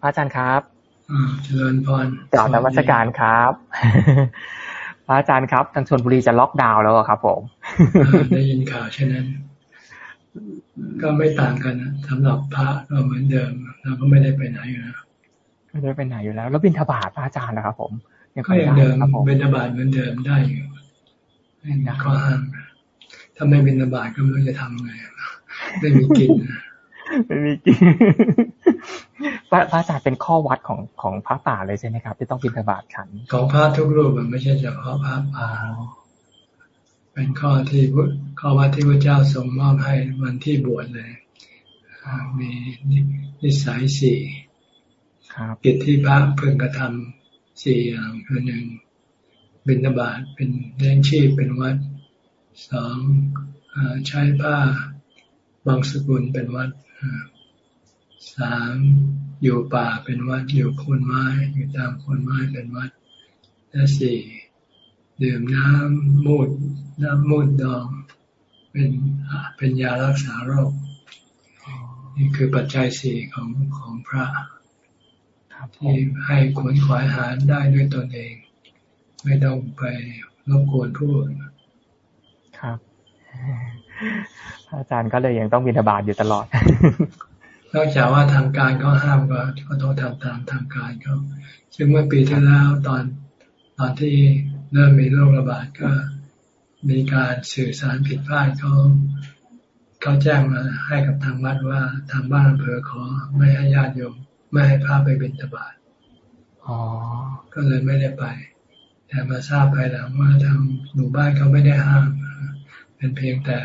พระอาจารย์ครับเจริญพรกล่าวนวัตการครับ พระอาจารย์ครับทางชนบุรีจะล็อกดาวน์แล้วครับผม ได้ยินข่าวเช่นนั้น ก็ไม่ต่างกันสำหรับพระก็เหมือนเดิมเราก็ไม่ได้ไปไหนอยู่แล้วไม่ได้ไปไหนอยู่แล้ว แล้วบินทบาทพระอาจารย์นะครับ ผมก็ยังเดิมบินทบาทเหมือนเดิมได้อยู่ก็ห้ามถ้าไม่บินทบาทก็ไม่รู้จะทำไงไม่มีกิน ไม่มีกินพระอาจารย์เป็นข้อวัดของของพระป่าเลยใช่ไหมครับ ที่ต้องบินทบาทฉัน ของพระทุกรูปมันไม่ใช่เฉพาะพระป่า เป็นข้อที่ข้อวัดที่พระเจ้าทรงมอบให้วันที่บวชเลย มีนิสัยสี่กิจที่พระเพิ่งกระทำสี่อย่างคือหนึ่งบิณฑบาตเป็นเลี้ยงชีพเป็นวัดสองใช้ผ้าบางสกุลเป็นวัด สามอยู่ป่าเป็นวัดอยู่โคนไม้อยู่ตามโคนไม้เป็นวัด และสี่ดื่มน้ำมูดน้ำมูดดอง เป็นเป็นยารักษาโรค นี่คือปัจจัยสี่ของของพระที่ให้ขวนขวายหารได้ด้วยตนเอง ไม่ต้องไปรบกวนผู้อื่นครับ อาจารย์ก็เลยยังต้องบิณฑบาตอยู่ตลอด นอกจากว่าทางการก็ห้ามก็ก็ต้องทำตามทางการเขาซึ่งเมื่อปีที่แล้วตอนตอนที่เริ่มมีโรคระบาดก็มีการสื่อสารผิดพลาดเขาเขาแจ้งมาให้กับทางวัดว่าทางบ้านอำเภอขอไม่ให้ญาติโยมไม่ให้พาไปบิณฑบาตก็เลยไม่ได้ไป แต่มาทราบภายหลังว่าทางหมู่บ้านเขาไม่ได้ห้าม เป็นเพียงแต่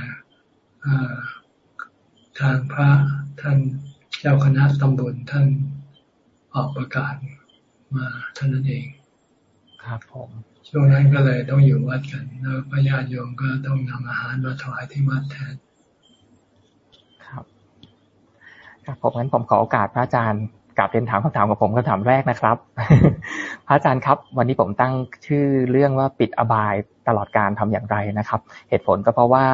ทางพระท่านเจ้าคณะตำบลท่านออกประกาศมาเท่านั้นเอง ครับผม ช่วงนั้นก็เลยต้องอยู่วัดกัน แล้วพระญาติโยมก็ต้องนำอาหารมาถวายที่วัดแทน ครับครับผมงั้นผมขอโอกาสพระอาจารย์กลับเรียนถามคำถามกับผมคำถามแรกนะครับ พระอาจารย์ครับ วันนี้ผมตั้งชื่อเรื่องว่าปิดอบายตลอดการทำอย่างไรนะครับ เหตุผลก็เพราะว่า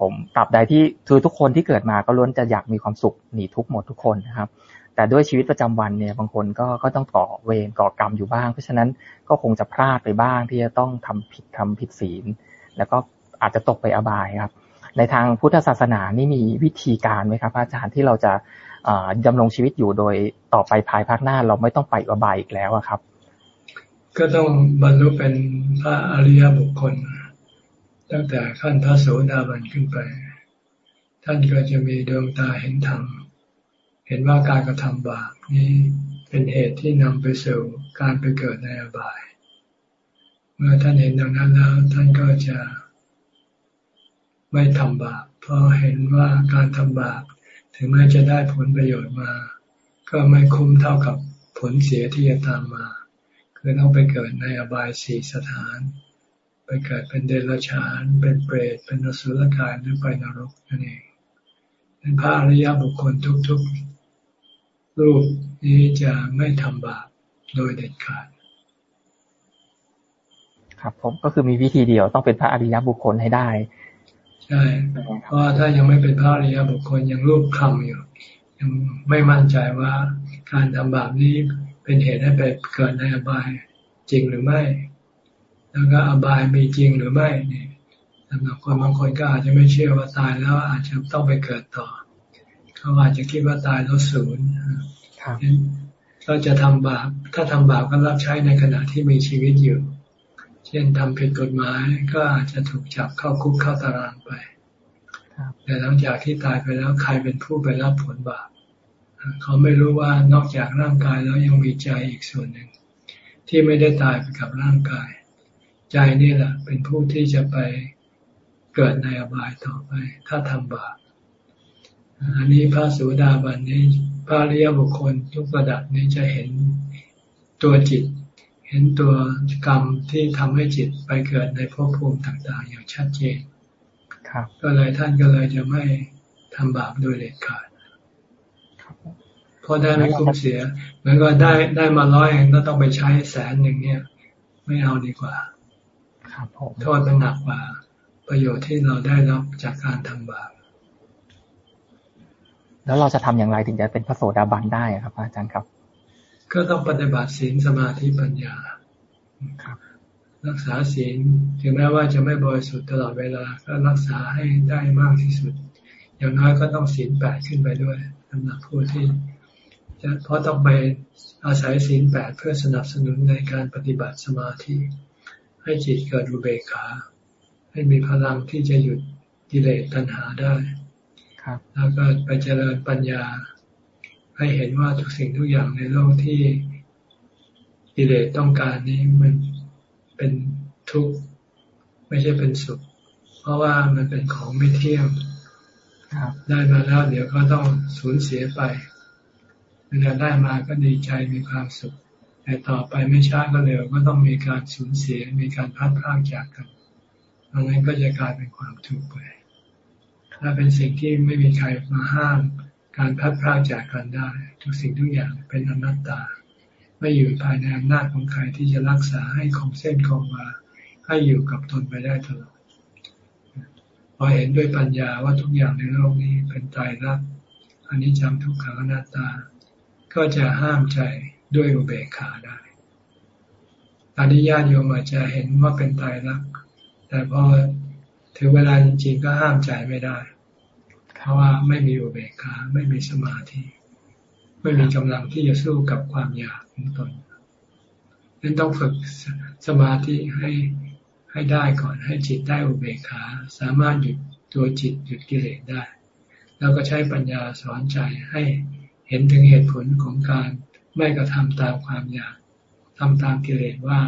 ผมตราบใดที่คือทุกคนที่เกิดมาก็ล้วนจะอยากมีความสุขหนีทุกหมดทุกคนนะครับ แต่ด้วยชีวิตประจำวันเนี่ยบางคนก็ก็ต้องก่อเวรก่อกรรมอยู่บ้าง เพราะฉะนั้นก็คงจะพลาดไปบ้างที่จะต้องทำผิดทำผิดศีล แล้วก็อาจจะตกไปอบายครับ ในทางพุทธศาสนานี่มีวิธีการไหมครับอาจารย์ที่เราจะดำรงชีวิตอยู่โดยต่อไปภายภาคหน้าเราไม่ต้องไปอบายอีกแล้วครับ ก็ต้องบรรลุเป็นพระอริยบุคคล ตั้งแต่ขั้นพระโสดาบันขึ้นไป ท่านก็จะมีดวงตาเห็นธรรม เห็นว่าการกระทำบาปนี้เป็นเหตุที่นำไปสู่การไปเกิดในอบาย เมื่อท่านเห็นดังนั้นแล้ว ท่านก็จะไม่ทำบาป เพราะเห็นว่าการทำบาปถึงแม้จะได้ผลประโยชน์มา ก็ไม่คุ้มเท่ากับผลเสียที่จะตามมา คือต้องไปเกิดในอบายสี่สถาน ไปเกิดเป็นเดรัจฉาน เป็นเปรต เป็นนสุลกายหรือไปนรกนั่นเองเป็นพระอริยบุคคลทุกๆ รูปนี้จะไม่ทำบาปโดยเด็ดขาด ครับ ผมก็คือมีวิธีเดียวต้องเป็นพระอริยบุคคลให้ได้ ใช่ เพราะถ้ายังไม่เป็นพระอริยบุคคลยังรูปคำอยู่ ยังไม่มั่นใจว่าการทำบาปนี้เป็นเหตุให้ไปเกิดในอบายจริงหรือไม่ แล้วก็อบายมีจริงหรือไม่เนี่ยสำหรับคนบางคนก็อาจจะไม่เชื่อว่าตายแล้วอาจจะต้องไปเกิดต่อ เขาอาจจะคิดว่าตายแล้วศูนย์ก็จะทำบาปถ้าทำบาปก็รับใช้ในขณะที่มีชีวิตอยู่ เช่นทำผิดกฎหมายก็อาจจะถูกจับเข้าคุกเข้าตารางไปแต่หลังจากที่ตายไปแล้วใครเป็นผู้ไปรับผลบาปเขาไม่รู้ว่านอกจากร่างกายแล้วยังมีใจอีกส่วนหนึ่งที่ไม่ได้ตายไปกับร่างกาย ใจนี่แหละเป็นผู้ที่จะไปเกิดในอบายต่อไป ถ้าทำบาปอันนี้พระสุดาบันนี้พระริยบุคคลทุกระดับนี้จะเห็นตัวจิต เห็นตัวกรรมที่ทำให้จิตไปเกิดในภพภูมิต่าง ๆ อย่างชัดเจนครับก็เลยท่านก็เลยจะไม่ทำบาปโดยเด็ดขาดเพราะได้ไม่คุ้มเสียเหมือนก็ได้ได้มาร้อยเองก็ต้องไปใช้แสนหนึ่งเนี่ย ไม่เอาดีกว่า โทษมันหนักกว่า ประโยชน์ที่เราได้รับจากการทำบาปแล้วเราจะทำอย่างไรถึงจะเป็นพระโสดาบันได้ครับ อาจารย์ครับ ก็ต้องปฏิบัติศีลสมาธิปัญญาครับ รักษาศีลถึงแม้ว่าจะไม่บริสุทธิ์ตลอดเวลา ก็รักษาให้ได้มากที่สุด อย่างน้อยก็ต้องศีลแปดขึ้นไปด้วยสำหรับผู้ที่จะเพราะต้องไปอาศัยศีลแปดเพื่อสนับสนุนในการปฏิบัติสมาธิ ให้จิตเกิดอุเบกขา ให้มีพลังที่จะหยุดกิเลสตัณหาได้ครับแล้วก็ไปเจริญปัญญา ให้เห็นว่าทุกสิ่งทุกอย่างในโลกที่กิเลสต้องการนี้มันเป็นทุกข์ไม่ใช่เป็นสุข เพราะว่ามันเป็นของไม่เที่ยงได้มาแล้วเดี๋ยวก็ต้องสูญเสียไปเวลาได้มาก็ดีใจมีความสุข แต่ต่อไปไม่ช้าก็เร็วก็ต้องมีการสูญเสียมีการพัดพลาดจากกันดังนั้นก็จะกลายเป็นความทุกข์ไป ถ้าเป็นสิ่งที่ไม่มีใครมาห้าม การพัดพลาดจากกันได้ ทุกสิ่งทุกอย่างเป็นอนัตตา ไม่อยู่ภายในอำนาจของใครที่จะรักษาให้คงเส้นคงวาให้อยู่กับตนไปได้ตลอดพอเห็นด้วยปัญญาว่าทุกอย่างในโลกนี้เป็นตายรักอันนี้จำทุกขังอนัตตา ก็จะห้ามใจ ด้วยอุเบกขาได้ตอนนี้ญาติโยมอาจจะเห็นว่าเป็นตายรัก แต่พอถึงเวลาจริงๆก็ห้ามใจไม่ได้ เพราะว่าไม่มีอุเบกขาไม่มีสมาธิ ไม่มีกำลังที่จะสู้กับความอยากของตนนั้นต้องฝึกสมาธิให้ให้ได้ก่อนให้จิตได้อุเบกขา สามารถหยุดตัวจิตหยุดกิเลสได้ แล้วก็ใช้ปัญญาสอนใจให้เห็นถึงเหตุผลของการ ไม่กระทำตามความอยากทำตามกิเลสว่า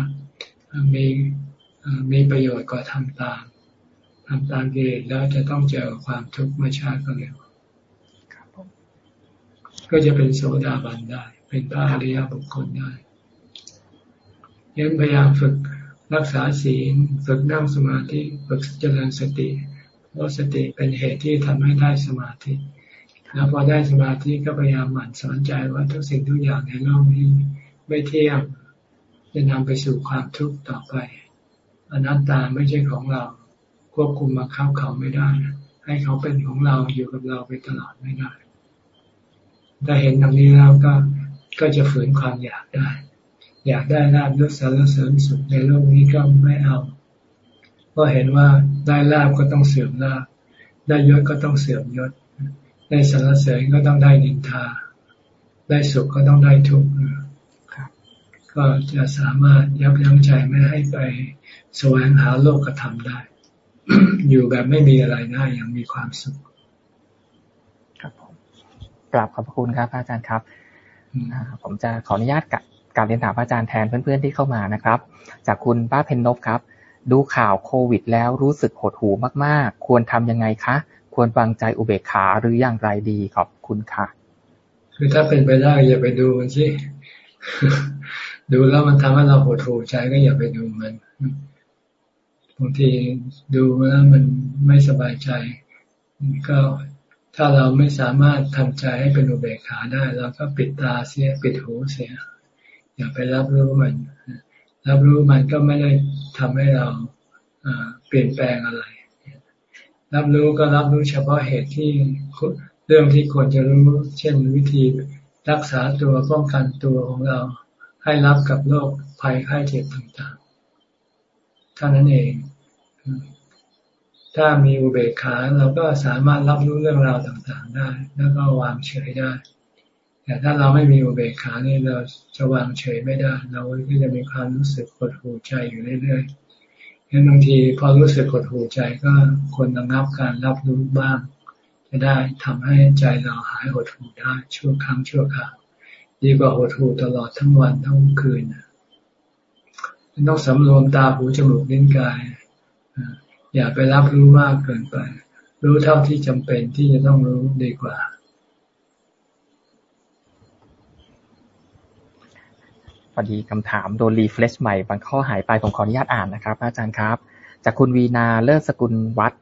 มีมีประโยชน์ก็ทำตามทำตามกิเลสแล้วจะต้องเจอความทุกข์ไม่ช้าก็เร็วก็จะเป็นโสดาบันได้ เป็นพระอริยบุคคลได้ยังพยายามฝึกรักษาศีลฝึกนั่งสมาธิฝึกเจริญสติเพราะสติเป็นเหตุที่ทำให้ได้สมาธิ แล้วพอได้สมาธิก็พยายามหมั่นสอนใจว่าทุกสิ่งทุกอย่างในโลกนี้ ไม่เที่ยงจะนำไปสู่ความทุกข์ต่อไปอนัตตาไม่ใช่ของเราควบคุมมาคับเขาไม่ได้ ให้เขาเป็นของเราอยู่กับเราไปตลอดไม่ได้ถ้าเห็นตรงนี้แล้วก็ก็จะฝืนความอยากได้ อยากได้ลาบยศสารเสริญสุขในโลกนี้ก็ไม่เอาเพราะเห็นว่าได้ลาบก็ต้องเสื่อมลาบได้ยศก็ต้องเสื่อมยศ ได้สารเสริญก็ต้องได้นินทา ได้สุขก็ต้องได้ทุกข์ก็จะสามารถยับยั้งใจไม่ให้ไปแสวงหาโลกธรรมได้ อยู่แบบไม่มีอะไรได้อย่างมีความสุขกราบขอบพระคุณครับอาจารย์ครับผมจะขออนุญาตการเรียนถามอาจารย์แทนเพื่อนๆที่เข้ามานะครับ จากคุณป้าเพนนบครับ ดูข่าวโควิดแล้วรู้สึกหดหูมากๆ ควรทำยังไงคะ ควรวางใจอุเบกขาหรืออย่างไรดีขอบคุณค่ะ คือถ้าเป็นไปได้อย่าไปดูมันสิดูแล้วมันทำให้เราหดหู่ใจก็อย่าไปดูมันบางทีดูแล้วมันไม่สบายใจ ก็ถ้าเราไม่สามารถทำใจให้เป็นอุเบกขาได้เราก็ปิดตาเสียปิดหูเสีย อย่าไปรับรู้มัน รับรู้มันก็ไม่ได้ทำให้เราเปลี่ยนแปลงอะไร รับรู้ก็รับรู้เฉพาะเหตุที่เรื่องที่ควรจะรู้ เช่นวิธีรักษาตัวป้องกันตัวของเรา ให้รับกับโรคภัยไข้เจ็บต่างๆเท่านั้นเอง ถ้ามีอุเบกขาเราก็สามารถรับรู้เรื่องราวต่างๆได้ แล้วก็วางเฉยได้ แต่ถ้าเราไม่มีอุเบกขานี่เราจะวางเฉยไม่ได้ เราก็จะมีความรู้สึกกดหูใจอยู่เรื่อยๆ งั้นบางทีพอรู้สึกกดหูใจก็ควรระงับการรับรู้บ้าง จะได้ทำให้ใจเราหายหดหูได้ชั่วครั้งชั่วคราวดีกว่าหดหูตลอดทั้งวันทั้งคืนต้องสำรวมตาหูจมูกลิ้นกายอย่าไปรับรู้มากเกินไป รู้เท่าที่จำเป็นที่จะต้องรู้ดีกว่า อดีคำถามโดนรีเฟรชใหม่บางข้อหายไปผมขออนุญาตอ่านนะครับ อาจารย์ครับ จากคุณวีนาเลิศสกุลวัด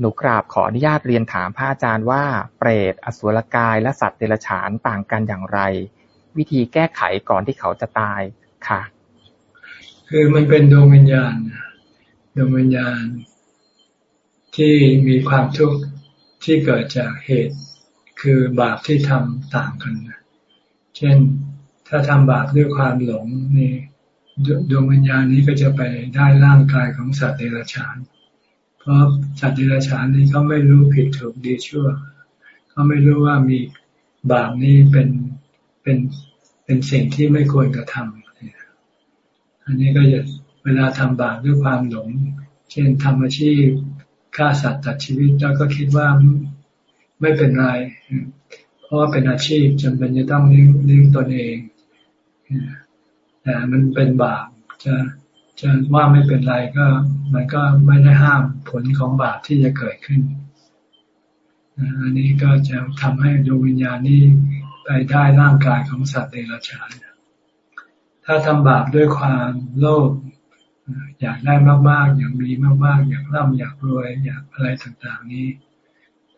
หนูกราบขออนุญาตเรียนถามพระอาจารย์ว่า เปรตอสุรกายและสัตว์เดรัจฉานต่างกันอย่างไร วิธีแก้ไขก่อนที่เขาจะตายค่ะ คือมันเป็นดวงวิญญาณดวงวิญญาณ ที่มีความทุกข์ที่เกิดจากเหตุ คือบาปที่ทำต่างกัน เช่น ถ้าทำบาปด้วยความหลงนี่ดวงวิญญาณนี้ก็จะไปได้ร่างกายของสัตว์เดรัจฉาน เพราะสัตว์เดรัจฉานนี้เขาไม่รู้ผิดถูกดีชั่วเขาไม่รู้ว่ามีบาปนี้เป็นเป็นเป็นสิ่งที่ไม่ควรกระทำอันนี้ก็จะเวลาทำบาปด้วยความหลง เช่นทำอาชีพฆ่าสัตว์ตัดชีวิตแล้วก็คิดว่าไม่เป็นไร เพราะว่าเป็นอาชีพจำเป็นจะต้องเลี้ยงตนเอง แต่มันเป็นบาปจะจะว่าไม่เป็นไรก็ มันก็ไม่ได้ห้ามผลของบาปที่จะเกิดขึ้นอันนี้ก็จะทำให้ดวงวิญญาณนี้ไปได้ร่างกายของสัตว์เดรัจฉานถ้าทำบาปด้วยความโลภอยากได้มากๆ อยากมีมากๆ อยากร่ำอยากรวย อยากอะไรต่างๆนี้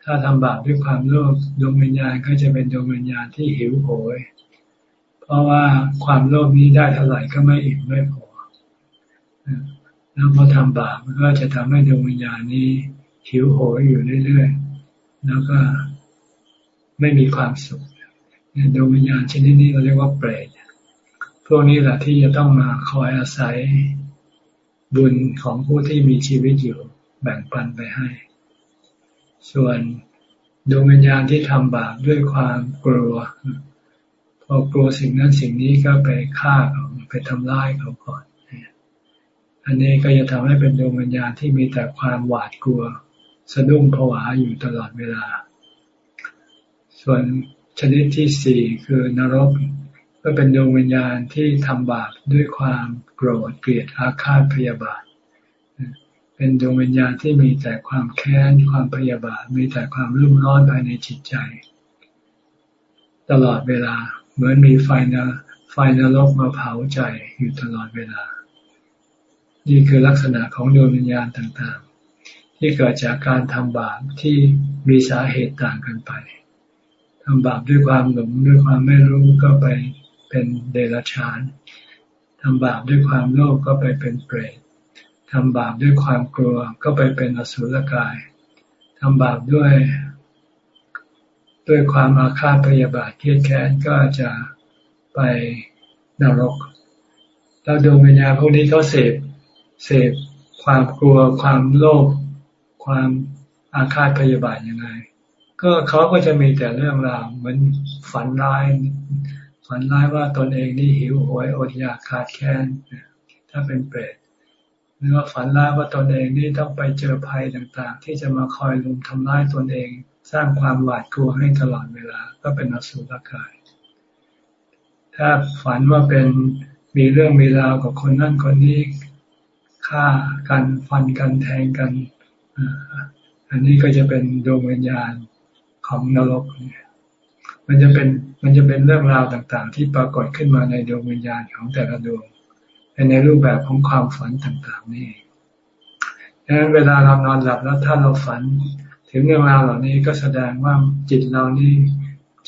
ถ้าทำบาปด้วยความโลภดวงวิญญาณก็จะเป็นดวงวิญญาณที่หิวโหย เพราะว่าความโลภนี้ได้เท่าไหร่ก็ไม่อิ่มไม่พอแล้วพอทำบาปมันก็จะทำให้ดวงวิญญาณนี้หิวโหยอยู่เรื่อยๆ แล้วก็ไม่มีความสุขดวงวิญญาณชนิดนี้เราเรียกว่าเปรตพวกนี้แหละที่จะต้องมาคอยอาศัยบุญของผู้ที่มีชีวิตอยู่แบ่งปันไปให้ ส่วนดวงวิญญาณที่ทำบาปด้วยความกลัว พอกลัวสิ่งนั้นสิ่งนี้ก็ไปฆ่าเขาไปทำร้ายเขาก่อน อันนี้ก็จะทำให้เป็นดวงวิญญาณที่มีแต่ความหวาดกลัว สะดุ้งผวาอยู่ตลอดเวลา ส่วนชนิดที่สี่คือนรกก็เป็นดวงวิญญาณที่ทำบาปด้วยความโกรธเกลียดอาฆาตพยาบาท เป็นดวงวิญญาณที่มีแต่ความแค้นความพยาบาท มีแต่ความรุ่มร้อนภายในจิตใจ ตลอดเวลา เหมือนมีไฟนะไฟนรกมาเผาใจอยู่ตลอดเวลา นี่คือลักษณะของดวงวิญญาณต่างๆ ที่เกิดจากการทำบาปที่มีสาเหตุต่างกันไปทำบาปด้วยความหลงด้วยความไม่รู้ก็ไปเป็นเดรัจฉานทำบาปด้วยความโลภก็ไปเป็นเปรตทำบาปด้วยความกลัวก็ไปเป็นอสุรกาย ทำบาปด้วย ด้วยความอาฆาตพยาบาทเกลียดแค้นก็จะไปนรก แล้วดวงวิญญาณพวกนี้เขาเสพเสพความกลัวความโลภความอาฆาตพยาบาทยังไง ก็เขาก็จะมีแต่เรื่องราวเหมือนฝันร้าย ฝันร้ายว่าตนเองนี่หิวโหยอดอยากขาดแคลนถ้าเป็นเปรตหรือว่าฝันร้ายว่าตนเองนี่ต้องไปเจอภัยต่างๆ ที่จะมาคอยลุมทำร้ายตนเอง สร้างความหวาดกลัวให้ตลอดเวลาก็เป็นอสุรกาย ถ้าฝันว่าเป็นมีเรื่องมีราวกับคนนั่นคนนี้ฆ่ากันฟันกันแทงกัน อันนี้ก็จะเป็นดวงวิญญาณของนรกเนี่ยมันจะเป็นมันจะเป็นเรื่องราวต่างๆ ที่ปรากฏขึ้นมาในดวงวิญญาณของแต่ละดวงในรูปแบบของความฝันต่างๆนี่ดังนั้นเวลาเรานอนหลับแล้วถ้าเราฝัน ถึงเรื่องราวเหล่านี้ก็แสดงว่าจิตเรานี่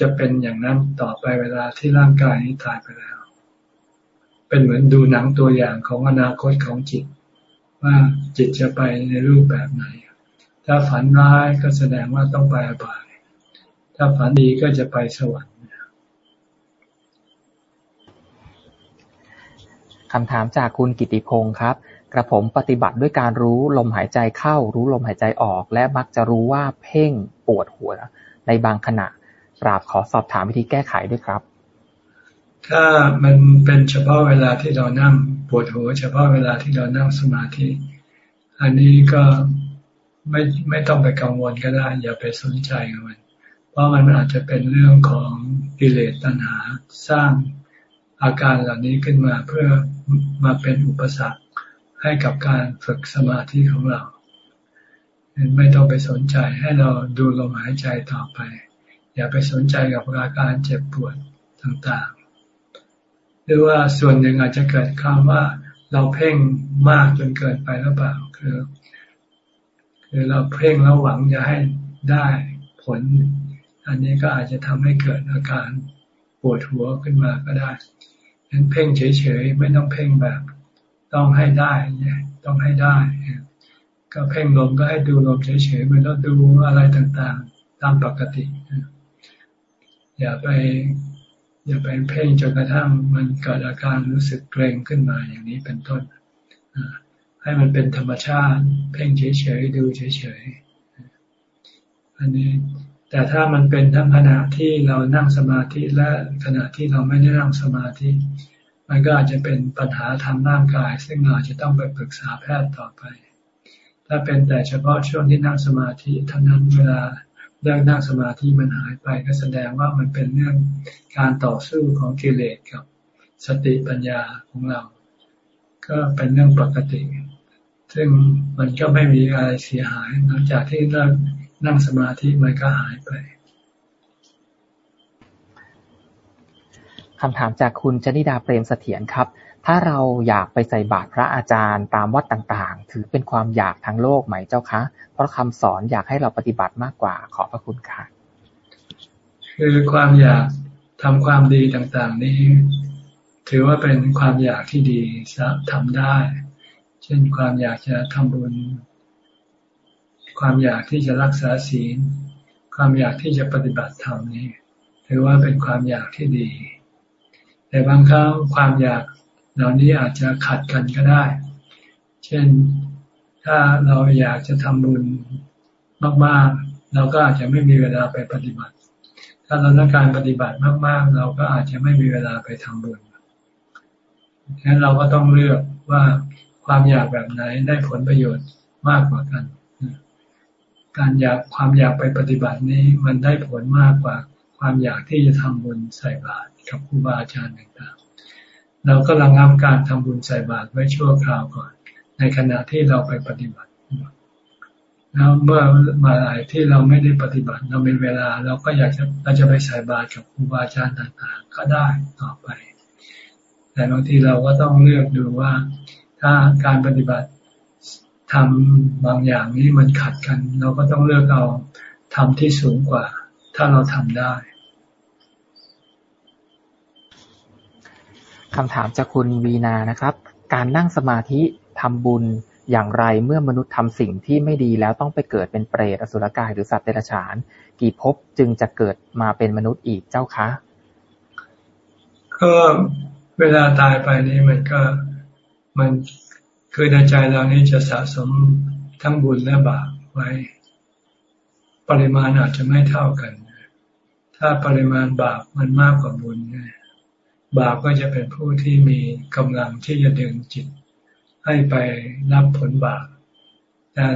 จะเป็นอย่างนั้นต่อไปเวลาที่ร่างกายนี้ตายไปแล้ว เป็นเหมือนดูหนังตัวอย่างของอนาคตของจิต ว่าจิตจะไปในรูปแบบไหน ถ้าฝันร้ายก็แสดงว่าต้องไปอบาย ถ้าฝันดีก็จะไปสวรรค์คำถามจากคุณกิติพงศ์ครับ กระผมปฏิบัติด้วยการรู้ลมหายใจเข้า รู้ลมหายใจออก และมักจะรู้ว่าเพ่งปวดหัวในบางขณะกราบขอสอบถามวิธีแก้ไขด้วยครับ ถ้ามันเป็นเฉพาะเวลาที่เรานั่งปวดหัว เฉพาะเวลาที่เรานั่งสมาธิ อันนี้ก็ไม่ไม่ต้องไปกังวลก็ได้ อย่าไปสนใจกับมัน เพราะมันอาจจะเป็นเรื่องของกิเลสตัณหาสร้างอาการเหล่านี้ขึ้นมาเพื่อมาเป็นอุปสรรค ให้กับการฝึกสมาธิของเราไม่ต้องไปสนใจให้เราดูลมหายใจต่อไป อย่าไปสนใจกับอาการเจ็บปวดต่างๆ หรือว่าส่วนหนึ่งอาจจะเกิดคำว่าเราเพ่งมากจนเกินไปหรือเปล่าคือคือเราเพ่งแล้วหวังจะให้ได้ผล อันนี้ก็อาจจะทำให้เกิดอาการปวดหัวขึ้นมาก็ได้ฉะนั้นเพ่งเฉยๆไม่ต้องเพ่งแบบ ต้องให้ได้ต้องให้ได้ ก็เพ่งลมก็ให้ดูลมเฉยๆไม่ต้องดูอะไรต่างๆ ตามปกติ อย่าไป อย่าไปเพ่งจนกระทั่งมันเกิดอาการรู้สึกเกรงขึ้นมาอย่างนี้เป็นต้นให้มันเป็นธรรมชาติ เพ่งเฉยๆดูเฉยๆอันนี้แต่ถ้ามันเป็นทั้งขณะที่เรานั่งสมาธิและขณะที่เราไม่ได้นั่งสมาธิ มันก็อาจจะเป็นปัญหาทางร่างกาย ซึ่งเราจะต้องไปปรึกษาแพทย์ต่อไป ถ้าเป็นแต่เฉพาะช่วงที่นั่งสมาธิเท่านั้นเวลาเลิกนั่งสมาธิมันหายไปก็แสดงว่ามันเป็นเรื่องการต่อสู้ของกิเลสกับสติปัญญาของเรา ก็เป็นเรื่องปกติ ซึ่งมันก็ไม่มีอะไรเสียหายหลังจากที่เริ่มนั่งสมาธิมันก็หายไป คำถามจากคุณชนิดาเปรมเสถียรครับ ถ้าเราอยากไปใส่บาตรพระอาจารย์ตามวัดต่างๆ ถือเป็นความอยากทางโลกไหมเจ้าคะ เพราะคำสอนอยากให้เราปฏิบัติมากกว่า ขอพระคุณค่ะ คือความอยากทำความดีต่างๆ นี้ ถือว่าเป็นความอยากที่ดีทำได้ เช่นความอยากจะทำบุญ ความอยากที่จะรักษาศีล ความอยากที่จะปฏิบัติธรรมนี้ ถือว่าเป็นความอยากที่ดี แต่บางครั้งความอยากเหล่านี้อาจจะขัดกันก็ได้ เช่นถ้าเราอยากจะทำบุญมากๆ เราก็อาจจะไม่มีเวลาไปปฏิบัติ ถ้าเราต้องการปฏิบัติมากๆ เราก็อาจจะไม่มีเวลาไปทำบุญดังนั้นเราก็ต้องเลือกว่าความอยากแบบไหนได้ผลประโยชน์มากกว่ากัน การอยากความอยากไปปฏิบัตินี้มันได้ผลมากกว่า ความอยากที่จะทำบุญใส่บาตร กับครูบาอาจารย์ต่างๆ เราก็ระงับการทำบุญใส่บาตรไว้ชั่วคราวก่อน ในขณะที่เราไปปฏิบัติแล้วเมื่อมาหลายที่เราไม่ได้ปฏิบัติเรามีเวลา เราก็อยากจะเราจะไปใส่บาตรกับครูบาอาจารย์ต่างๆ ก็ได้ต่อไป แต่บางทีเราก็ต้องเลือกดูว่า ถ้าการปฏิบัติทำบางอย่างนี้มันขัดกัน เราก็ต้องเลือกเอาทำที่สูงกว่า ถ้าเราทำได้ คำถามจากคุณวีนานะครับ การนั่งสมาธิทำบุญอย่างไรเมื่อมนุษย์ทำสิ่งที่ไม่ดีแล้วต้องไปเกิดเป็นเปรตอสุรกายหรือสัตว์เดรัจฉาน กี่ภพจึงจะเกิดมาเป็นมนุษย์อีกเจ้าคะ ก็เวลาตายไปนี้มันก็มันคือในใจเรานี้จะสะสมทั้งบุญและบาปไว้ ปริมาณอาจจะไม่เท่ากัน ถ้าปริมาณบาปมันมากกว่าบุญเนี่ย บาปก็จะเป็นผู้ที่มีกำลังที่จะดึงจิต ให้ไปรับผลบาปแต่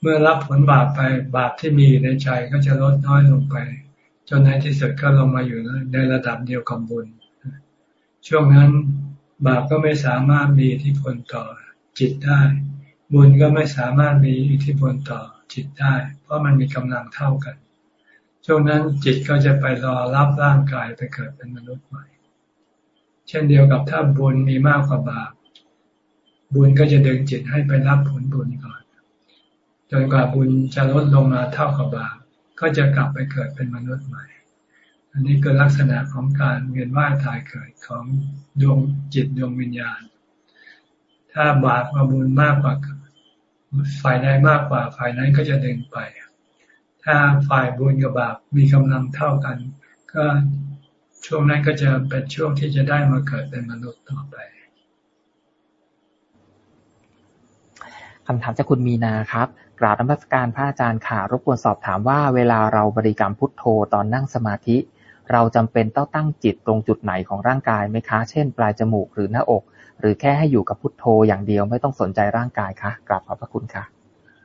เมื่อรับผลบาปไปบาปที่มีในใจก็จะลดน้อยลงไป จนในที่สุดก็ลงมาอยู่ในระดับเดียวกับบุญ ช่วงนั้นบาปก็ไม่สามารถมีอิทธิพลต่อจิตได้ บุญก็ไม่สามารถมีอิทธิพลต่อจิตได้ เพราะมันมีกำลังเท่ากัน ช่วงนั้นจิตก็จะไปรอรับร่างกายไปเกิดเป็นมนุษย์ใหม่ เช่นเดียวกับถ้าบุญมีมากกว่าบาปบุญก็จะดึงจิตให้ไปรับผลบุญก่อน จนกว่าบุญจะลดลงมาเท่ากับบาปก็จะกลับไปเกิดเป็นมนุษย์ใหม่ อันนี้คือลักษณะของการเวียนว่ายตายเกิดของดวงจิตดวงวิญญาณ ถ้าบาปกับบุญมากกว่าฝ่ายใดมากกว่าฝ่ายนั้นก็จะดึงไป ถ้าฝ่ายบุญกับบาปมีกำลังเท่ากัน ก็ ช่วงนั้นก็จะเป็นช่วงที่จะได้มาเกิดเป็นมนุษย์ต่อไปคำถามจากคุณมีนาครับกราบนมัสการพระอาจารย์ค่ะ รบกวนสอบถามว่าเวลาเราบริกรรมพุทโธตอนนั่งสมาธิ เราจำเป็นต้องตั้งจิตตรงจุดไหนของร่างกายไหมคะ เช่น ปลายจมูกหรือหน้าอก หรือแค่ให้อยู่กับพุทโธอย่างเดียวไม่ต้องสนใจร่างกายคะกราบขอบพระคุณค่ะ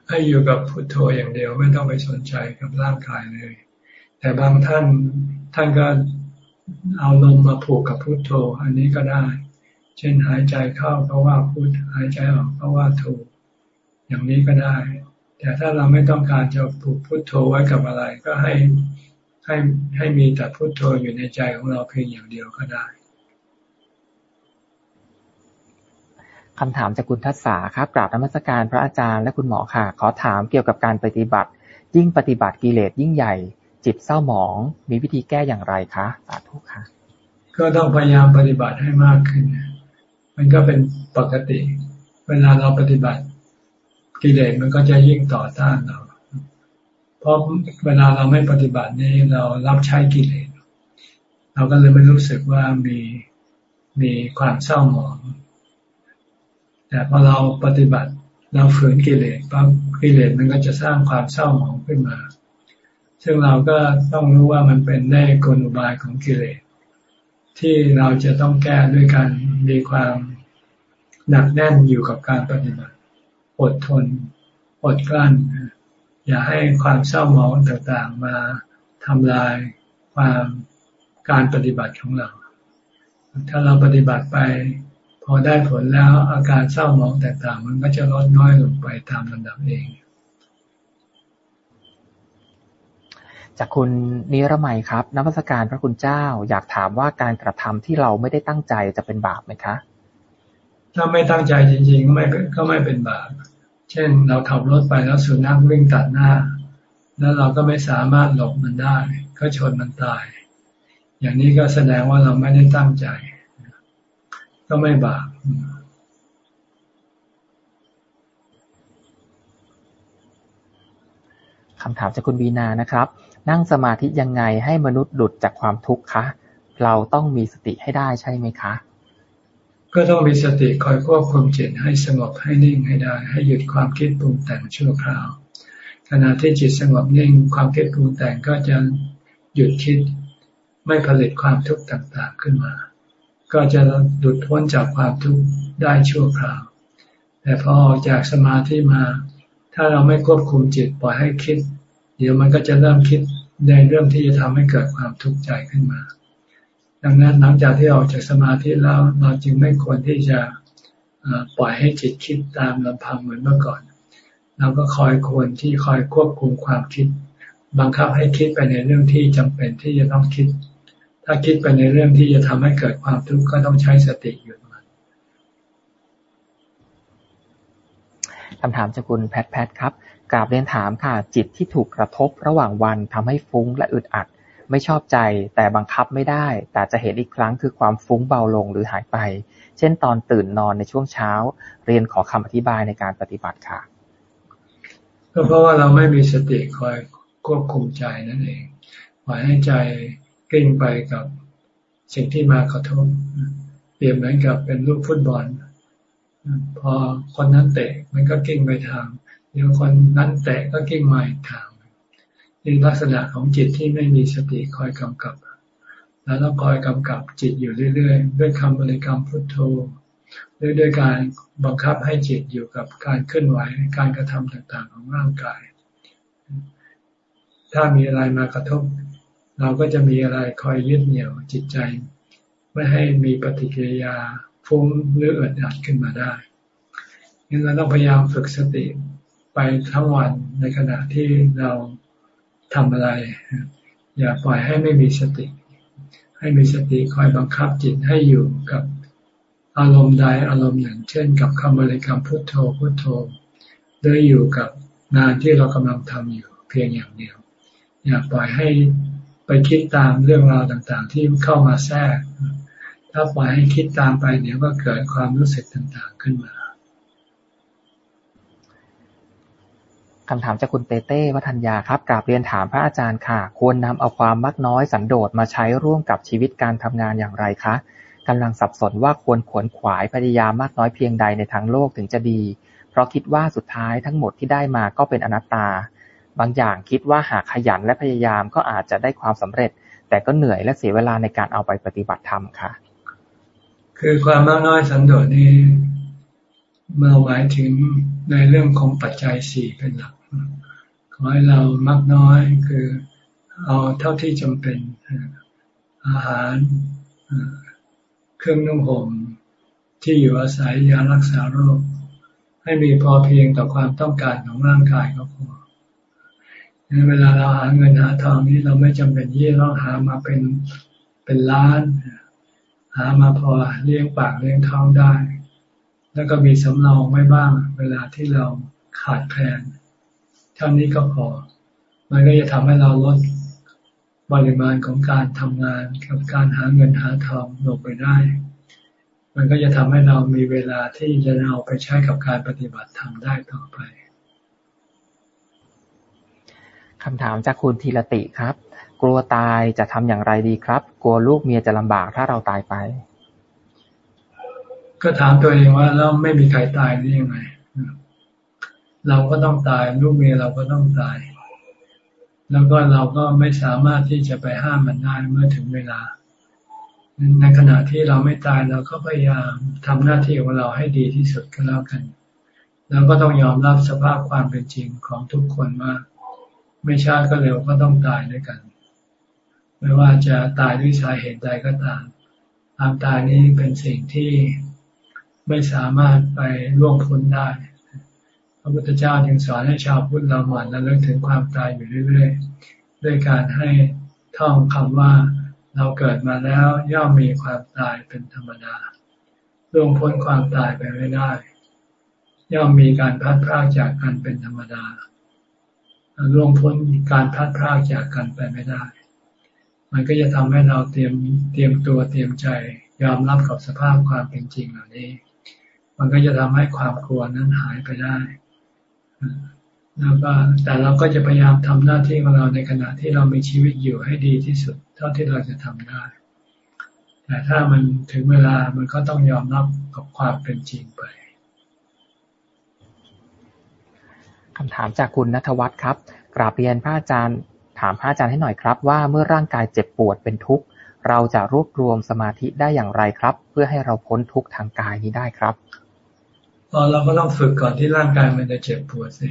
ให้อยู่กับพุทโธอย่างเดียวไม่ต้องไปสนใจกับร่างกายเลย แต่บางท่านท่านก็ เอาลมมาผูกกับพุทโธ อันนี้ก็ได้ เช่นหายใจเข้าก็ว่าพุทหายใจออกก็ว่าโธอย่างนี้ก็ได้ แต่ถ้าเราไม่ต้องการจะผูกพุทโธไว้กับอะไร ก็ให้ให้ให้มีแต่พุโทโธอยู่ในใจของเราเพียงอย่างเดียวก็ได้คำถามจากคุณทัศสาครับกราบนมัสการพระอาจารย์และคุณหมอค่ะ ขอถามเกี่ยวกับการปฏิบัติ ยิ่งปฏิบัติกิเลสยิ่งใหญ่ จิตเศร้าหมอง มีวิธีแก้อย่างไรคะสาธุค่ะ ก็ต้องพยายามปฏิบัติให้มากขึ้น มันก็เป็นปกติ เวลาเราปฏิบัติกิเลสมันก็จะยิ่งต่อต้านเรา เพราะเวลาเราไม่ปฏิบัตินี่เรารับใช้กิเลส เราก็เลยไม่รู้สึกว่ามีมีความเศร้าหมอง แต่พอเราปฏิบัติเราฝืนกิเลสปั๊บกิเลสมันก็จะสร้างความเศร้าหมองขึ้นมา ซึ่งเราก็ต้องรู้ว่ามันเป็นได้กลอุบายของกิเลสที่เราจะต้องแก้ด้วยการมีความหนักแน่นอยู่กับการปฏิบัติอดทนอดกลั้น อย่าให้ความเศร้าหมองต่างๆมาทำลายความการปฏิบัติของเรา ถ้าเราปฏิบัติไป พอได้ผลแล้วอาการเศร้าหมองต่างๆ มันก็จะลดน้อยลงไปตามลำดับเอง จากคุณนิรมัยครับนักวิชการพระคุณเจ้า อยากถามว่าการกระทำที่เราไม่ได้ตั้งใจจะเป็นบาปไหมคะ ถ้าไม่ตั้งใจจริงๆก็ไม่ก็ไม่เป็นบาป เช่น เราขับรถไปแล้วสุนัขวิ่งตัดหน้า แล้วเราก็ไม่สามารถหลบมันได้ ก็ชนมันตาย อย่างนี้ก็แสดงว่าเราไม่ได้ตั้งใจ ก็ไม่บาปคำถามจากคุณบีนานะครับ นั่งสมาธิยังไงให้มนุษย์หลุดจากความทุกข์คะ เราต้องมีสติให้ได้ใช่ไหมคะ ก็ต้องมีสติคอยควบคุมจิตให้สงบให้นิ่งให้ได้ ให้หยุดความคิดปรุงแต่งชั่วคราว ขณะที่จิตสงบนิ่ง ความคิดปรุงแต่งก็จะหยุดคิด ไม่ผลิตความทุกข์ต่างๆขึ้นมา ก็จะหลุดพ้นจากความทุกข์ได้ชั่วคราว แต่พอออกจากสมาธิมา ถ้าเราไม่ควบคุมจิตปล่อยให้คิด เดี๋ยวมันก็จะเริ่มคิดในเรื่องที่จะทำให้เกิดความทุกข์ใจขึ้นมา ดังนั้นหลังจากที่ออกจากสมาธิแล้วเราจึงไม่ควรที่จะปล่อยให้จิตคิดตามลำพังเหมือนเมื่อก่อน เราก็คอยควรที่คอยควบคุมความคิด บังคับให้คิดไปในเรื่องที่จำเป็นที่จะต้องคิด ถ้าคิดไปในเรื่องที่จะทำให้เกิดความทุกข์ก็ต้องใช้สติหยุดมันคำถามจากคุณแพทแพทครับ กราบเรียนถามค่ะ จิตที่ถูกกระทบระหว่างวันทำให้ฟุ้งและอึดอัด ไม่ชอบใจ แต่บังคับไม่ได้ แต่จะเห็นอีกครั้งคือความฟุ้งเบาลงหรือหายไป เช่นตอนตื่นนอนในช่วงเช้า เรียนขอคำอธิบายในการปฏิบัติค่ะ ก็เพราะว่าเราไม่มีสติคอยควบคุมใจนั่นเองปล่อยให้ใจกลิ้งไปกับสิ่งที่มากระทบเปรียบเหมือนกับเป็นลูกฟุตบอล พอคนนั้นเตะมันก็กิ้งไปทาง เดี๋ยวคนนั้นเตะก็กิ้งมาอีกทางนี่ลักษณะของจิตที่ไม่มีสติคอยกำกับแล้วต้องคอยกำกับจิตอยู่เรื่อยๆ ด้วยคำบริกรรมพุทโธด้วยด้วยการบังคับให้จิตอยู่กับการเคลื่อนไหวการกระทำต่างๆของร่างกาย ถ้ามีอะไรมากระทบ เราก็จะมีอะไรคอยยึดเหนี่ยวจิตใจ ไม่ให้มีปฏิกิริยาฟุ้งหรือเอิดอัดขึ้นมาได้งั้นเราต้องพยายามฝึกสติ ไปทั้งวันในขณะที่เราทำอะไร อย่าปล่อยให้ไม่มีสติ ให้มีสติคอยบังคับจิตให้อยู่กับอารมณ์ใดอารมณ์หนึ่ง เช่น กับคำบริกรรมพุทโธพุทโธหรืออยู่กับงานที่เรากำลังทำอยู่เพียงอย่างเดียว อย่าปล่อยให้ไปคิดตามเรื่องราวต่างๆ ที่เข้ามาแทรก ถ้าปล่อยให้คิดตามไปเดี๋ยวก็เกิดความรู้สึกต่างๆขึ้นมา คำถามจากคุณเต้เต้วัฒนยาครับกราบเรียนถามพระอาจารย์ค่ะ ควรนำเอาความมักน้อยสันโดษมาใช้ร่วมกับชีวิตการทำงานอย่างไรคะกำลังสับสนว่าควรขวนขวายพยายามมากน้อยเพียงใดในทางโลกถึงจะดี เพราะคิดว่าสุดท้ายทั้งหมดที่ได้มาก็เป็นอนัตตา บางอย่างคิดว่าหากขยันและพยายามก็อาจจะได้ความสำเร็จ แต่ก็เหนื่อยและเสียเวลาในการเอาไปปฏิบัติธรรมค่ะ คือความมากน้อยสันโดษนี่ เมื่อหมายถึงในเรื่องของปัจจัยสี่เป็นหลัก ขอให้เรามากน้อยคือเอาเท่าที่จำเป็นอาหารเครื่องนุ่งห่มที่อยู่อาศัยยารักษาโรค ให้มีพอเพียงต่อความต้องการของร่างกายก็พอเวลาเราหาเงินหาทองนี้เราไม่จำเป็นที่ต้องหามาเป็นเป็นล้าน หามาพอเลี้ยงปากเลี้ยงท้องได้ แล้วก็มีสำรองไว้บ้าง เวลาที่เราขาดแคลนเท่านี้ก็พอ มันก็จะทำให้เราลดปริมาณของการทำงานกับการหาเงินหาทองลงไปได้ มันก็จะทำให้เรามีเวลาที่จะเอาไปใช้กับการปฏิบัติธรรมได้ต่อไปคำถามจากคุณธีรติครับ กลัวตายจะทำอย่างไรดีครับ กลัวลูกเมียจะลำบากถ้าเราตายไป ก็ถามตัวเองว่าแล้วไม่มีใครตายได้ยังไง เราก็ต้องตายลูกเมียเราก็ต้องตาย แล้วก็เราก็ไม่สามารถที่จะไปห้ามมันได้เมื่อถึงเวลา ในขณะที่เราไม่ตายเราก็พยายามทำหน้าที่ของเราให้ดีที่สุดก็แล้วกัน แล้วก็ต้องยอมรับสภาพความเป็นจริงของทุกคนว่าไม่ช้าก็เร็วก็ต้องตายด้วยกัน ไม่ว่าจะตายด้วยสาเหตุใดก็ตามความตายนี้เป็นสิ่งที่ ไม่สามารถไปล่วงพ้นได้ พระพุทธเจ้าจึงสอนให้ชาวพุทธเราหมั่นและเรื่องถึงความตายอยู่เรื่อยๆ ด้วยการให้ท่องคำว่าเราเกิดมาแล้วย่อมมีความตายเป็นธรรมดาล่วงพ้นความตายไปไม่ได้ ย่อมมีการพัดพรากจากกันเป็นธรรมดาล่วงพ้นการพัดพรากจากกันไปไม่ได้ มันก็จะทำให้เราเตรียมเตรียมตัวเตรียมใจยอมรับกับสภาพความเป็นจริงเหล่านี้ มันก็จะทำให้ความกลัวนั้นหายไปได้แล้วก็แต่เราก็จะพยายามทำหน้าที่ของเราในขณะที่เรามีชีวิตอยู่ให้ดีที่สุด เท่าที่เราจะทำได้ แต่ถ้ามันถึงเวลามันก็ต้องยอมรับกับความเป็นจริงไปคำถามจากคุณนัทวัฒน์ครับ กราบเรียนพระอาจารย์ ถามพระอาจารย์ให้หน่อยครับ ว่าเมื่อร่างกายเจ็บปวดเป็นทุกข์ เราจะรวบรวมสมาธิได้อย่างไรครับ เพื่อให้เราพ้นทุกข์ทางกายนี้ได้ครับ เราก็ต้องฝึกก่อนที่ร่างกายมันจะเจ็บปวดสิ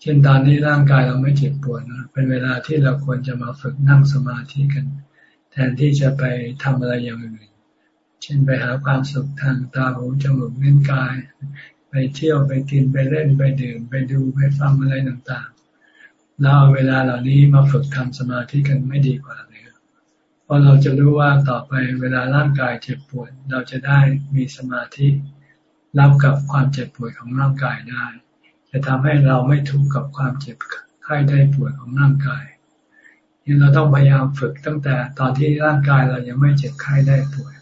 เช่นตอนนี้ร่างกายเราไม่เจ็บปวดนะเป็นเวลาที่เราควรจะมาฝึกนั่งสมาธิกัน แทนที่จะไปทำอะไรอย่างอื่น เช่นไปหาความสุขทางตาหูจมูกเล่นกาย ไปเที่ยวไปกินไปเล่นไปดื่ม ไปดูไปฟังอะไรต่างๆแล้วเอาเวลาเหล่านี้มาฝึกทำสมาธิกันไม่ดีกว่าเลยเพราะเราจะรู้ว่าต่อไปเวลาร่างกายเจ็บปวด เราจะได้มีสมาธิ รับกับความเจ็บป่วยของร่างกายได้ จะทำให้เราไม่ทุกข์กับความเจ็บไข้ได้ป่วยของร่างกายนี่เราต้องพยายามฝึกตั้งแต่ตอนที่ร่างกายเรายังไม่เจ็บไข้ได้ป่วย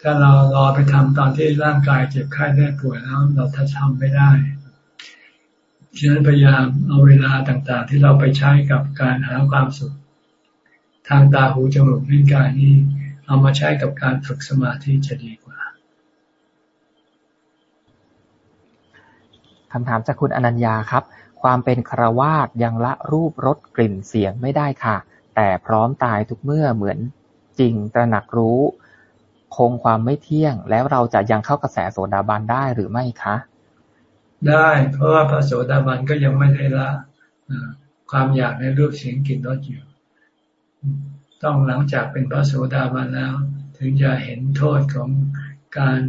ถ้าเรารอไปทำตอนที่ร่างกายเจ็บไข้ได้ป่วยแล้ว เราถ้าทำไม่ได้ฉะนั้นพยายามเอาเวลาต่างๆ ที่เราไปใช้กับการหาความสุข ทางตาหูจมูกลิ้นกายนี้ เอามาใช้กับการฝึกสมาธิจะดีกว่า คำถามจากคุณอนัญญาครับ ความเป็นครวาสยังละรูปรสกลิ่นเสียงไม่ได้ค่ะ แต่พร้อมตายทุกเมื่อเหมือนจริงตระหนักรู้ คงความไม่เที่ยง แล้วเราจะยังเข้ากระแสโสดาบันได้หรือไม่คะ ได้เพราะว่าพระโสดาบันก็ยังไม่ได้ละความอยากในรูปเสียงกลิ่นรสอยู่ ต้องหลังจากเป็นพระโสดาบันแล้ว ถึงจะเห็นโทษของการ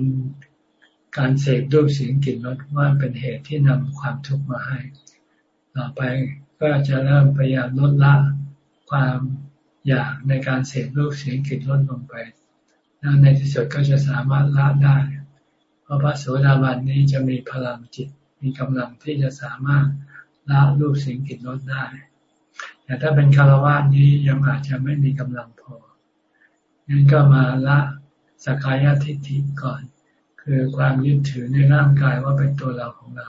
การเสพรูปเสียงกลิ่นรสว่าเป็นเหตุที่นำความทุกข์มาให้ ต่อไปก็จะเริ่มพยายามลดละความอยากในการเสพรูปเสียงกลิ่นรสลงไปแล้วในที่สุดก็จะสามารถละได้ เพราะพระโสดาบันนี้จะมีพลังจิต มีกำลังที่จะสามารถละรูปเสียงกลิ่นรสได้ แต่ถ้าเป็นคารวะนี้ยังอาจจะไม่มีกำลังพองั้นก็มาละสกายทิฏฐิก่อน คือความยึดถือในร่างกายว่าเป็นตัวเราของเรา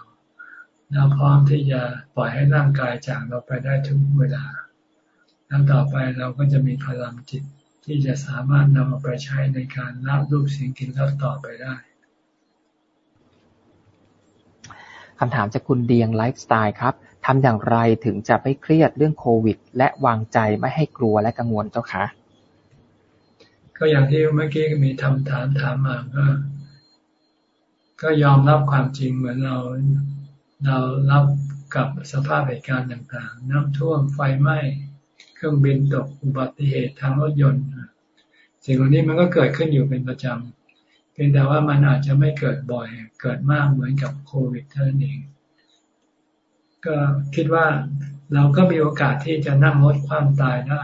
เราพร้อมที่จะปล่อยให้ร่างกายจากเราไปได้ทุกเวลา แล้วต่อไปเราก็จะมีพลังจิตที่จะสามารถนำมาไปใช้ในการละรูปสิ่งกินแล้วต่อไปได้คำถามจากคุณเดียงไลฟ์สไตล์ครับทำอย่างไรถึงจะไม่เครียดเรื่องโควิด และวางใจไม่ให้กลัวและกังวลเจ้าคะ ก็อย่างที่เมื่อกี้มีทำถามถามมาก็ ก็ยอมรับความจริงเหมือนเราเรารับกับสภาพเหตุการณ์ต่างๆ น้ำท่วมไฟไหม้เครื่องบินตกอุบัติเหตุทางรถยนต์สิ่งเหล่านี้มันก็เกิดขึ้นอยู่เป็นประจำเพียงแต่ว่ามันอาจจะไม่เกิดบ่อย เกิดมากเหมือนกับโควิดเท่านั้นเอง ก็คิดว่าเราก็มีโอกาสที่จะนั่งรถความตายได้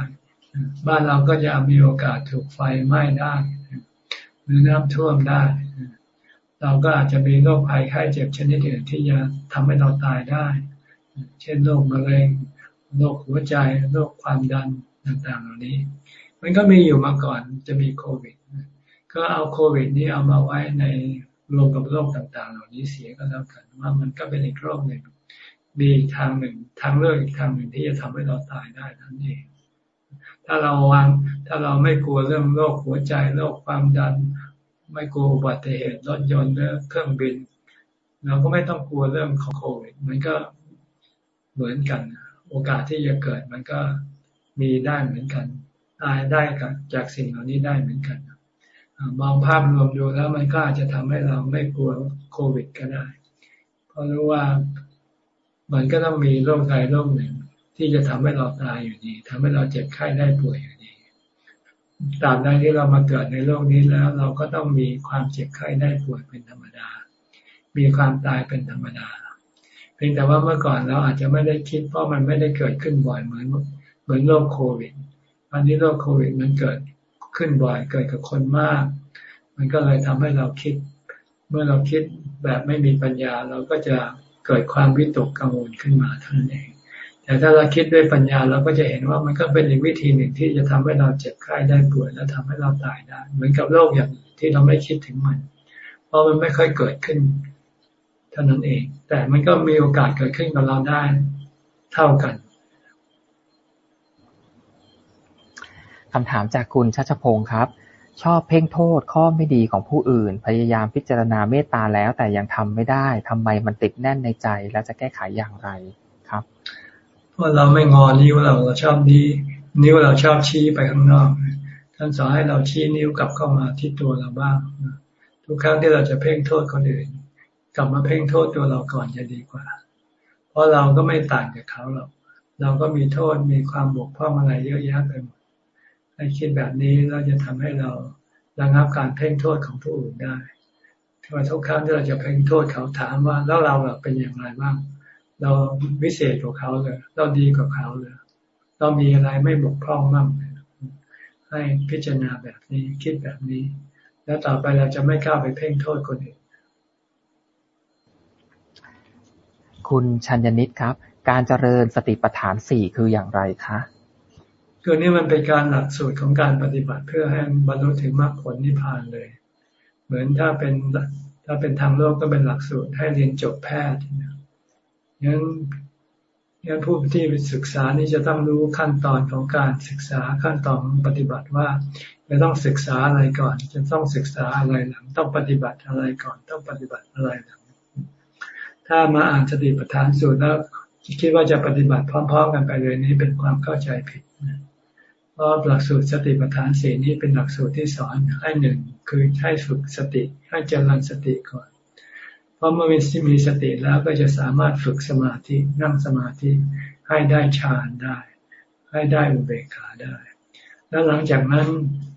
บ้านเราก็จะมีโอกาสถูกไฟไหม้ได้ หรือน้ำท่วมได้ เราก็อาจจะมีโรคภัยไข้เจ็บชนิดอื่นที่จะทำให้เราตายได้ เช่นโรคมะเร็งโรคหัวใจโรคความดันต่างๆ เหล่านี้ มันก็มีอยู่มาก่อนจะมีโควิด ก็เอาโควิดนี้เอามาไว้ในรวมกับโรคต่างๆ เหล่านี้เสียก็แล้วกันว่ามันก็เป็นอีกโรคหนึ่งมีทางหนึ่งทางเลือกอีกทางหนึ่งที่จะทำให้เราตายได้นั่นเอง ถ้าเราวางถ้าเราไม่กลัวเรื่องโรคหัวใจโรคความดัน ไม่กลัวอุบัติเหตุรถยนต์หรือเครื่องบิน เราก็ไม่ต้องกลัวเรื่องของโควิดมันก็เหมือนกัน โอกาสที่จะเกิดมันก็มีได้เหมือนกันตายได้กับจากสิ่งเหล่านี้ได้เหมือนกันมองภาพรวมดูแล้วมันก็อาจจะทำให้เราไม่กลัวโควิดก็ได้ เพราะรู้ว่ามันก็ต้องมีโรคใดโรคหนึ่ง ที่จะทำให้เราตายอยู่ดีทำให้เราเจ็บไข้ได้ป่วยอยู่ ตราบใดที่เรามาเกิดในโลกนี้แล้ว เราก็ต้องมีความเจ็บไข้ได้ป่วยเป็นธรรมดา มีความตายเป็นธรรมดา เพียงแต่ว่าเมื่อก่อนเราอาจจะไม่ได้คิด เพราะมันไม่ได้เกิดขึ้นบ่อยเหมือนเหมือนโรคโควิดวันนี้โรคโควิดมันเกิดขึ้นบ่อย เกิดกับคนมาก มันก็เลยทำให้เราคิด เมื่อเราคิดแบบไม่มีปัญญา เราก็จะเกิดความวิตกกังวลขึ้นมาเท่านั้นเอง แต่ถ้าเราคิดด้วยปัญญาเราก็จะเห็นว่ามันก็เป็นอีกวิธีหนึ่งที่จะทำให้เราเจ็บไข้ได้ป่วยแล้วทำให้เราตายได้ เหมือนกับโรคอย่างที่เราไม่คิดถึงมัน เพราะมันไม่ค่อยเกิดขึ้นเท่านั้นเอง แต่มันก็มีโอกาสเกิดขึ้นกับเราได้เท่ากันคำถามจากคุณชัชพงศ์ครับ ชอบเพ่งโทษข้อไม่ดีของผู้อื่น พยายามพิจารณาเมตตาแล้วแต่ยังทำไม่ได้ทำไมมันติดแน่นในใจ แล้วจะแก้ไขอย่างไรครับ เพราะเราไม่งอนิ้วเราเราชอบนี้ นิ้วเราชอบชี้ไปข้างนอก ท่านสอนให้เราชี้นิ้วกลับเข้ามาที่ตัวเราบ้าง ทุกครั้งที่เราจะเพ่งโทษคนอื่น กลับมาเพ่งโทษตัวเราก่อนจะดีกว่า เพราะเราก็ไม่ต่างกับเขาหรอกเราก็มีโทษมีความบกพร่องอะไรเยอะแยะไปหมดให้คิดแบบนี้เราจะทำให้เราระงับการเพ่งโทษของผู้อื่นได้ถ้าทุกครั้งที่เราจะเพ่งโทษเขาถามว่าแล้วเราเป็นอย่างไรบ้าง เราวิเศษกว่าเขาเลย เราดีกว่าเขาเลย เรามีอะไรไม่บกพร่องบ้างให้พิจารณาแบบนี้คิดแบบนี้ แล้วต่อไปเราจะไม่กล้าไปเพ่งโทษคนอื่นคุณชัญญนิตครับ การเจริญสติปัฏฐานสี่คืออย่างไรคะคือนี่มันเป็นการหลักสูตรของการปฏิบัติเพื่อให้บรรลุถึงมรรคผลนิพพานเลย เหมือนถ้าเป็นถ้าเป็นทางโลกก็เป็นหลักสูตรให้เรียนจบแพทย์ งั้นงั้นผู้ที่ศึกษานี่จะต้องรู้ขั้นตอนของการศึกษาขั้นตอนปฏิบัติว่าจะต้องศึกษาอะไรก่อน จะต้องศึกษาอะไรหลังต้องปฏิบัติอะไรก่อนต้องปฏิบัติอะไรหลังถ้ามาอ่านสติปัฏฐานสูตรแล้วคิดว่าจะปฏิบัติพร้อม ๆ กันไปเลยนี้เป็นความเข้าใจผิดนะพราะหลักสูตรสติปัฏฐานสี่นี้เป็นหลักสูตรที่สอนให้หนึ่งคือให้ฝึกสติให้เจริญสติก่อน เพราะเมื่อมีมีสติแล้วก็จะสามารถฝึกสมาธินั่งสมาธิให้ได้ฌานได้ ให้ได้อุเบกขาได้ แล้วหลังจากนั้น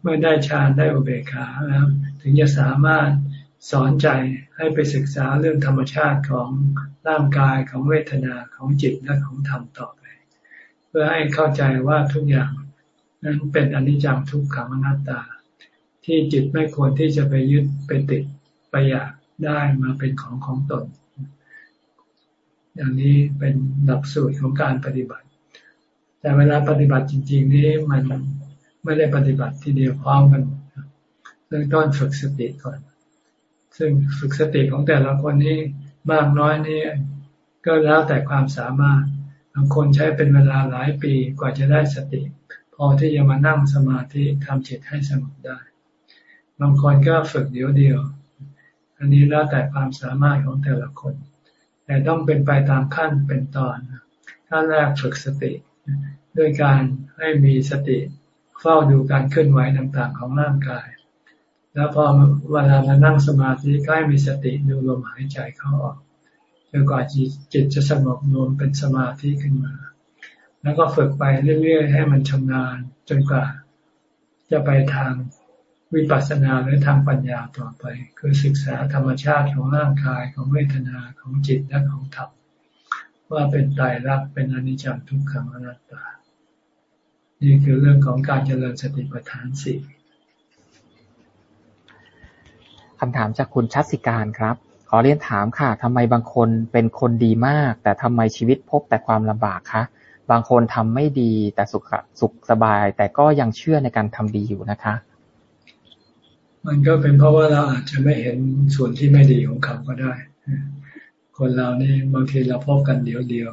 เมื่อได้ฌานได้อุเบกขาแล้วถึงจะสามารถสอนใจให้ไปศึกษาเรื่องธรรมชาติของร่างกายของเวทนาของจิตและของธรรมต่อไป เพื่อให้เข้าใจว่าทุกอย่างนั้นเป็นอนิจจังทุกขังอนัตตา ที่จิตไม่ควรที่จะไปยึดไปติดไปอยาก ได้มาเป็นของของตน อย่างนี้เป็นหลักสูตรของการปฏิบัติ แต่เวลาปฏิบัติจริง ๆ นี้มันไม่ได้ปฏิบัติทีเดียวพร้อมกันเรื่องต้นฝึกสติก่อน ซึ่งฝึกสติของแต่ละคนนี้มากน้อยนี่ก็แล้วแต่ความสามารถบางคนใช้เป็นเวลาหลายปีกว่าจะได้สติ พอที่จะมานั่งสมาธิทำจิตให้สงบได้ บางคนก็ฝึกเดียวเดียว อันนี้แล้วแต่ความสามารถของแต่ละคน แต่ต้องเป็นไปตามขั้นเป็นตอนขั้นแรกฝึกสติ ด้วยการให้มีสติเฝ้าดูการเคลื่อนไหวต่างๆ ของร่างกาย แล้วพอเวลามานั่งสมาธิก็ให้มีสติดูลมหายใจเข้าออกจนกว่าจิตจะสงบรวมเป็นสมาธิขึ้นมา แล้วก็ฝึกไปเรื่อยๆ ให้มันชำนาญจนกว่า จะไปทาง วิปัสสนาหรือทางปัญญาต่อไป คือศึกษาธรรมชาติของร่างกายของเวทนาของจิตและของธรรมว่าเป็นตายรักเป็นอนิจจังทุกขังอนัตตา นี่คือเรื่องของการเจริญสติปัฏฐานสี่คำถามจากคุณชัดสิการครับ ขอเรียนถามค่ะทำไมบางคนเป็นคนดีมาก แต่ทำไมชีวิตพบแต่ความลำบากคะบางคนทำไม่ดีแต่สุขสุขสบาย แต่ก็ยังเชื่อในการทำดีอยู่นะคะ มันก็เป็นเพราะว่าเราอาจจะไม่เห็นส่วนที่ไม่ดีของเขาก็ได้ คนเรานี่บางทีเราพบกันเดียวเดียว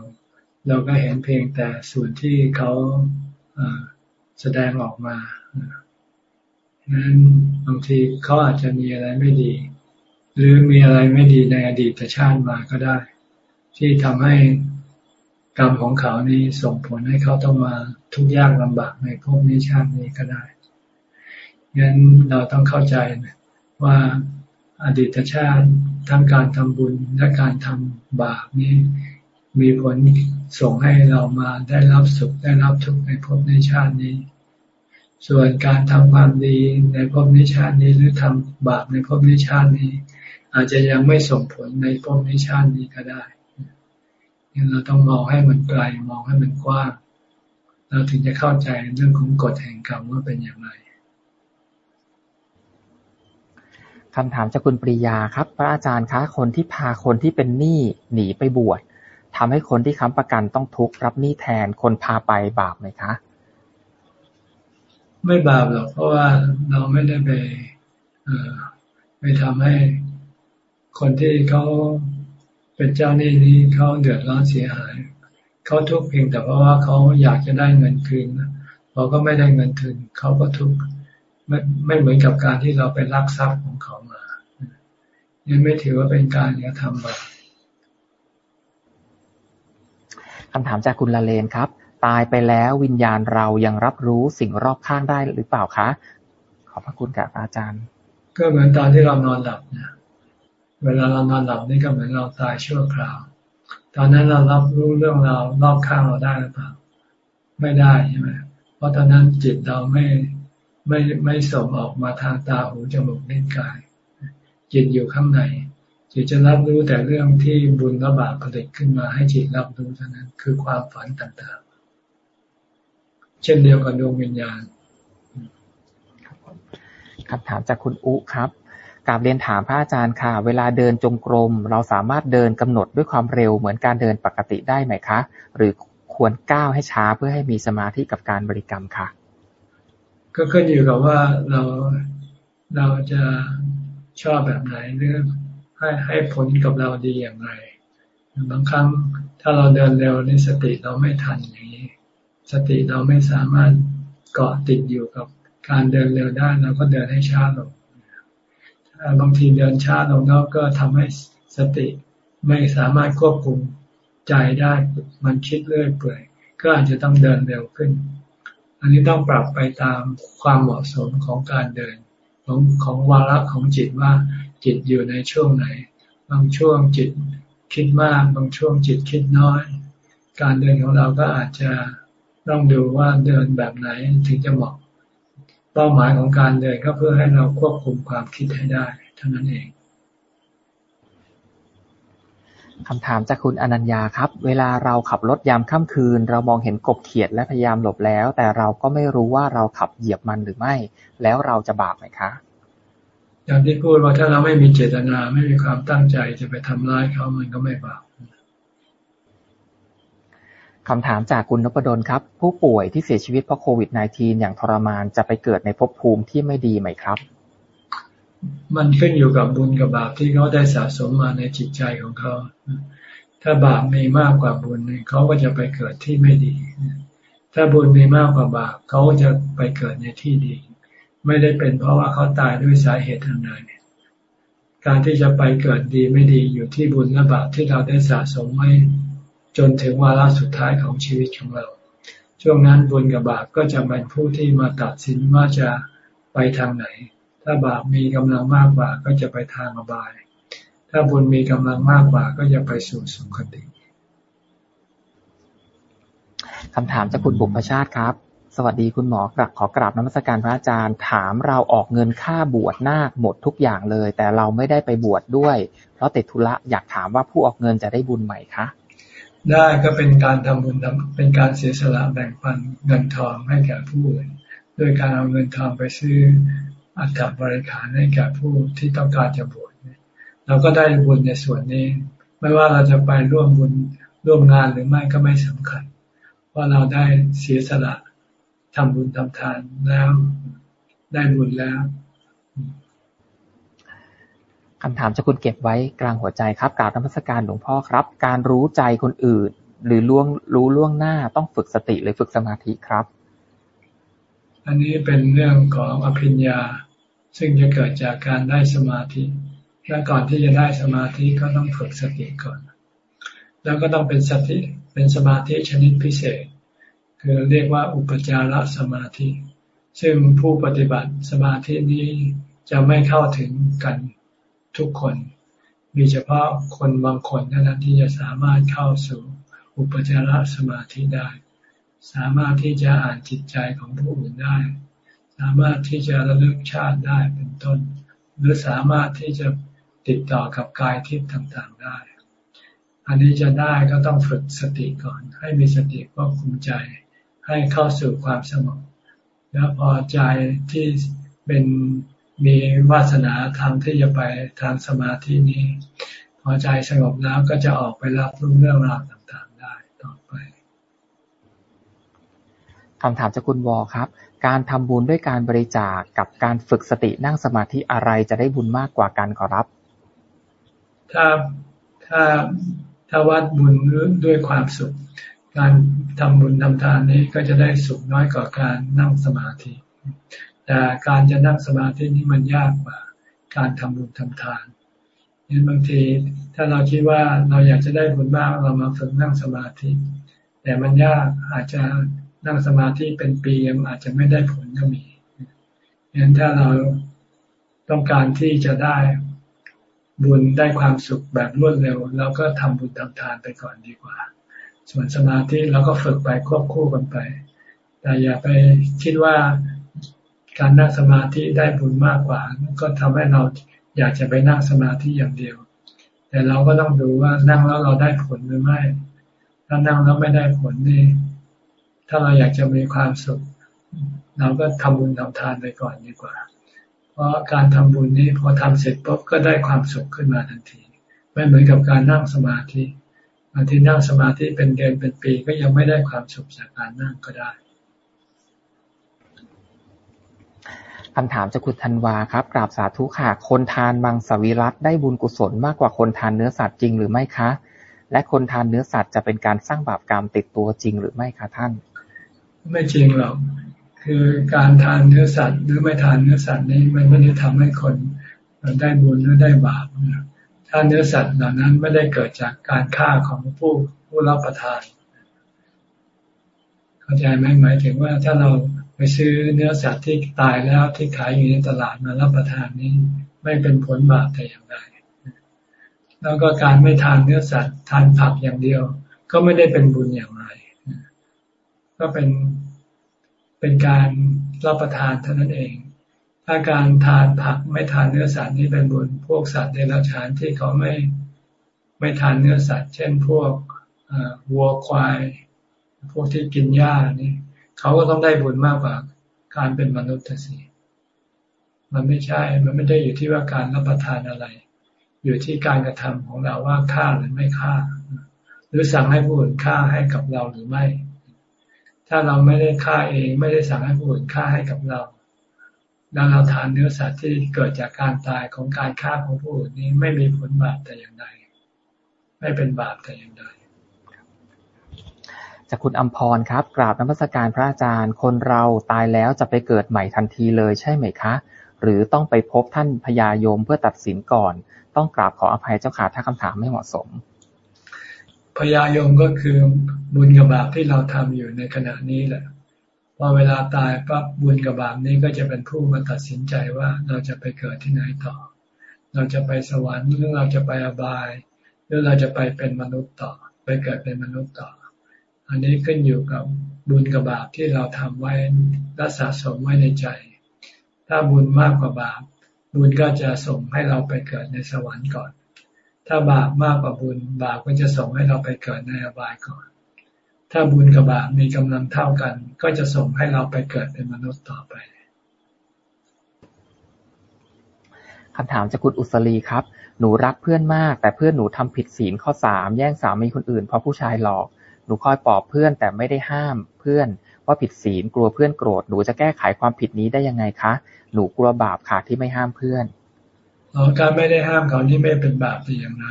เราก็เห็นเพียงแต่ส่วนที่เขาแสดงออกมานั้นบางทีเขาอาจจะมีอะไรไม่ดี หรือมีอะไรไม่ดีในอดีตชาติมาก็ได้ ที่ทำให้กรรมของเขานี้ส่งผลให้เขาต้องมาทุกข์ยากลำบากในภพนี้ชาตินี้ก็ได้ งั้นเราต้องเข้าใจว่าอดีตชาติทั้งการทำบุญและการทำบาปนี้มีผลส่งให้เรามาได้รับสุขได้รับทุกข์ในภพในชาตินี้ ส่วนการทำความดีในภพในชาตินี้หรือทำบาปในภพในชาตินี้ อาจจะยังไม่ส่งผลในภพในชาตินี้ก็ได้เราต้องมองให้มันไกลมองให้มันกว้างเราถึงจะเข้าใจเรื่องของกฎแห่งกรรมว่าเป็นอย่างไร คำถามจากคุณปริยาครับ พระอาจารย์คะ คนที่พาคนที่เป็นหนี้หนีไปบวชทำให้คนที่ค้ำประกันต้องทุกข์รับหนี้แทนคนพาไปบาปไหมคะ ไม่บาปหรอกเพราะว่าเราไม่ได้ไปไปทำให้คนที่เขาเป็นเจ้าหนี้นี้เขาเดือดร้อนเสียหายเขาทุกข์เพียงแต่เพราะว่าเขาอยากจะได้เงินคืนพอก็ไม่ได้เงินคืนเขาก็ทุกข์ไม่ไม่เหมือนกับการที่เราไปลักทรัพย์ของเขา มายังไม่ถือว่าเป็นการกระทำบาปคำถามจากคุณละเลนครับ ตายไปแล้ววิญญาณเรายังรับรู้สิ่งรอบข้างได้หรือเปล่าคะ ขอบพระคุณกับอาจารย์ ก็เหมือนตอนที่เรานอนหลับเนี่ยเวลาเรานอนหลับนี่ก็เหมือนเราตายชั่วคราว ตอนนั้นเรารับรู้เรื่องราวรอบข้างเราได้หรือเปล่า ไม่ได้ใช่ไหมเพราะตอนนั้นจิตเราไม่ไม่ไม่ส่งออกมาทางตาหูจมูกลิ้นกาย จิตอยู่ข้างในจิตจะรับรู้แต่เรื่องที่บุญและบาปผลิตขึ้นมาให้จิตรับรู้เท่านั้น คือความฝันต่างๆ เช่นเดียวกับดวงวิญญาณคำถามจากคุณอุครับกาบเรียนถามพระอาจารย์ค่ะ เวลาเดินจงกรม เราสามารถเดินกำหนดด้วยความเร็วเหมือนการเดินปกติได้ไหมคะ หรือควรก้าวให้ช้าเพื่อให้มีสมาธิกับการบริกรรมค่ะ ก็ขึ้นอยู่กับว่าเราเราจะ ชอบแบบไหนหรือให้ให้ผลกับเราดีอย่างไรบางครั้งถ้าเราเดินเร็วในสติเราไม่ทันอย่างนี้ สติเราไม่สามารถเกาะติดอยู่กับการเดินเร็วได้เราก็เดินให้ช้าลงบางทีเดินช้าลงแล้วก็ทำให้สติไม่สามารถควบคุมใจได้มันคิดเรื่อยเปื่อยก็อาจจะต้องเดินเร็วขึ้น อันนี้ต้องปรับไปตามความเหมาะสมของการเดิน ของของวาระของจิตว่าจิตอยู่ในช่วงไหน บางช่วงจิตคิดมาก บางช่วงจิตคิดน้อย การเดินของเราก็อาจจะต้องดูว่าเดินแบบไหนถึงจะเหมาะ เป้าหมายของการเดินก็เพื่อให้เราควบคุมความคิดให้ได้เท่านั้นเอง คำถามจากคุณอนัญญาครับ เวลาเราขับรถยามค่ำคืน เรามองเห็นกบเขียดและพยายามหลบแล้ว แต่เราก็ไม่รู้ว่าเราขับเหยียบมันหรือไม่ แล้วเราจะบาปไหมคะ อย่างที่พูดว่าถ้าเราไม่มีเจตนาไม่มีความตั้งใจจะไปทำร้ายเขามันก็ไม่บาปคำถามจากคุณนพดลครับ ผู้ป่วยที่เสียชีวิตเพราะโควิด -19 อย่างทรมานจะไปเกิดในภพภูมิที่ไม่ดีไหมครับ มันขึ้นอยู่กับบุญกับบาปที่เขาได้สะสมมาในจิตใจของเขา ถ้าบาปมีมากกว่าบุญเขาก็จะไปเกิดที่ไม่ดี ถ้าบุญมีมากกว่าบาปเขาก็จะไปเกิดในที่ดี ไม่ได้เป็นเพราะว่าเขาตายด้วยสาเหตุทางใดการที่จะไปเกิดดีไม่ดีอยู่ที่บุญและบาปที่เราได้สะสมไว้จนถึงวาระสุดท้ายของชีวิตของเรา ช่วงนั้นบุญกับบาปก็จะเป็นผู้ที่มาตัดสินว่าจะไปทางไหน ถ้าบาปมีกำลังมากกว่าก็จะไปทางอบาย ถ้าบุญมีกำลังมากกว่าก็จะไปสู่สุคติคำถามจากคุณบุพชาติครับ สวัสดีคุณหมอกรับขอกราบนมัสการพระอาจารย์ ถามเราออกเงินค่าบวชนาคหมดทุกอย่างเลย แต่เราไม่ได้ไปบวชดด้วย เพราะติดธุระอยากถามว่าผู้ออกเงินจะได้บุญไหมคะ ได้ก็เป็นการทำบุญเป็นการเสียสละแบ่งปันเงินทองให้แก่ผู้อื่นโดยการเอาเงินทองไปซื้อ อัตบริขารให้แก่ผู้ที่ต้องการจะบวชเราก็ได้บุญในส่วนนี้ ไม่ว่าเราจะไปร่วมบุญร่วมงานหรือไม่ก็ไม่สำคัญ ว่าเราได้เสียสละทำบุญทำทานแล้วได้บุญแล้วคำถามจะคุณเก็บไว้กลางหัวใจครับกราบนมัสการหลวงพ่อครับ การรู้ใจคนอื่น หรือล่วงรู้ล่วงหน้าต้องฝึกสติหรือฝึกสมาธิครับ อันนี้เป็นเรื่องของอภิญญา ซึ่งจะเกิดจากการได้สมาธิ และก่อนที่จะได้สมาธิก็ต้องฝึกสติก่อน แล้วก็ต้องเป็นสติเป็นสมาธิชนิดพิเศษ คือเรียกว่าอุปจารสมาธิ ซึ่งผู้ปฏิบัติสมาธินี้จะไม่เข้าถึงกันทุกคน มีเฉพาะคนบางคนเท่านั้นที่จะสามารถเข้าสู่อุปจารสมาธิได้ สามารถที่จะอ่านจิตใจของผู้อื่นได้ สามารถที่จะระลึกชาติได้เป็นต้น หรือสามารถที่จะติดต่อกับกายทิพย์ต่างๆได้ อันนี้จะได้ก็ต้องฝึกสติก่อน ให้มีสติควบคุมใจ ให้เข้าสู่ความสงบแล้วพอใจที่เป็นมีวาสนาธรรมที่จะไปทางสมาธินี้ พอใจสงบแล้วก็จะออกไปรับรู้เรื่องราวต่างๆได้ต่อไปคำถามจากคุณวอครับ การทำบุญด้วยการบริจาคกับการฝึกสตินั่งสมาธิอะไรจะได้บุญมากกว่ากันขอรับ ถ้าถ้าถ้าวัดบุญด้วยความสุข การทำบุญทำทานนี้ก็จะได้สุขน้อยกว่าการนั่งสมาธิ แต่การจะนั่งสมาธินี่มันยากกว่า การทำบุญทำทานนี่บางทีถ้าเราคิดว่าเราอยากจะได้บุญมากเรามาฝึกนั่งสมาธิ แต่มันยากอาจจะ นั่งสมาธิเป็นปียังอาจจะไม่ได้ผลก็มีดังนั้นถ้าเราต้องการที่จะได้บุญได้ความสุขแบบรวดเร็วเราก็ทำบุญทำทานไปก่อนดีกว่า ส่วนสมาธิเราก็ฝึกไปควบคู่กันไป แต่อย่าไปคิดว่าการนั่งสมาธิได้บุญมากกว่า ก็ทำให้เราอยากจะไปนั่งสมาธิอย่างเดียว แต่เราก็ต้องดูว่านั่งแล้วเราได้ผลหรือไม่ ถ้านั่งแล้วไม่ได้ผลนี่ ถ้าเราอยากจะมีความสุข เราก็ทำบุญทำทานไปก่อนดีกว่า เพราะการทำบุญนี้พอทำเสร็จปุ๊บก็ได้ความสุขขึ้นมาทันที ไม่เหมือนกับการนั่งสมาธิบางทีนั่งสมาธิเป็นเดือนเป็นปีก็ยังไม่ได้ความสุขจากการนั่งก็ได้คำถามจากคุณธันวาครับกราบสาธุค่ะ คนทานมังสวิรัตได้บุญกุศลมากกว่าคนทานเนื้อสัตว์จริงหรือไม่คะ และคนทานเนื้อสัตว์จะเป็นการสร้างบาปกรรมติดตัวจริงหรือไม่คะท่าน ไม่จริงหรอก คือการทานเนื้อสัตว์หรือไม่ทานเนื้อสัตว์นี้มันไม่ได้ทำให้คนได้บุญหรือได้บาปถ้าเนื้อสัตว์เหล่านั้นไม่ได้เกิดจากการฆ่าของผู้ผู้รับประทาน เข้าใจไหมหมายถึงว่าถ้าเราไปซื้อเนื้อสัตว์ที่ตายแล้วที่ขายอยู่ในตลาดมารับประทานนี้ ไม่เป็นผลบาปแต่อย่างใดแล้วก็การไม่ทานเนื้อสัตว์ทานผักอย่างเดียว ก็ไม่ได้เป็นบุญอย่างไร ก็เป็นเป็นการรับประทานเท่านั้นเอง ถ้าการทานผักไม่ทานเนื้อสัตว์นี่เป็นบุญพวกสัตว์ในราชานที่เขาไม่ไม่ทานเนื้อสัตว์ เช่นพวกวัวควาย พวกที่กินหญ้านี่เขาก็ต้องได้บุญมากกว่าการเป็นมนุษย์สิมันไม่ใช่ มันไม่ได้อยู่ที่ว่าการรับประทานอะไร อยู่ที่การกระทำของเราว่าฆ่าหรือไม่ฆ่า หรือสั่งให้ผู้อื่นฆ่าให้กับเราหรือไม่ ถ้าเราไม่ได้ฆ่าเองไม่ได้สั่งให้ผู้อื่นฆ่าให้กับเราแล้วเราทานเนื้อสัตว์ที่เกิดจากการตายของการฆ่าของผู้อื่นนี้ไม่มีผลบาปแต่อย่างใดไม่เป็นบาปแต่อย่างใดจากคุณอัมพรครับ กราบนมัสการพระอาจารย์ คนเราตายแล้วจะไปเกิดใหม่ทันทีเลยใช่ไหมคะ หรือต้องไปพบท่านพญายมเพื่อตัดสินก่อน ต้องกราบขออภัยเจ้าค่ะถ้าคำถามไม่เหมาะสม พญายมก็คือบุญกับบาปที่เราทำอยู่ในขณะนี้แหละพอเวลาตายปั๊บบุญกับบาปนี้ก็จะเป็นผู้มาตัดสินใจว่าเราจะไปเกิดที่ไหนต่อ เราจะไปสวรรค์หรือเราจะไปอบายหรือเราจะไปเป็นมนุษย์ต่อ ไปเกิดเป็นมนุษย์ต่อ อันนี้ขึ้นอยู่กับบุญกับบาปที่เราทำไว้และสะสมไว้ในใจ ถ้าบุญมากกว่าบาปบุญก็จะส่งให้เราไปเกิดในสวรรค์ก่อน ถ้าบาปมากกว่าบุญ บาปก็จะส่งให้เราไปเกิดในอบายก่อน ถ้าบุญกับบาปมีกำลังเท่ากัน ก็จะส่งให้เราไปเกิดเป็นมนุษย์ต่อไปคำถามจากคุณอุสลีครับ หนูรักเพื่อนมาก แต่เพื่อนหนูทำผิดศีลข้อสามแย่งสามีคนอื่นเพราะผู้ชายหลอก หนูคอยปลอบเพื่อนแต่ไม่ได้ห้ามเพื่อนว่าผิดศีลกลัวเพื่อนโกรธหนูจะแก้ไขความผิดนี้ได้ยังไงคะ หนูกลัวบาปค่ะที่ไม่ห้ามเพื่อน ออ๋อการไม่ได้ห้ามเขานี่ไม่เป็นบาปแต่อย่างไร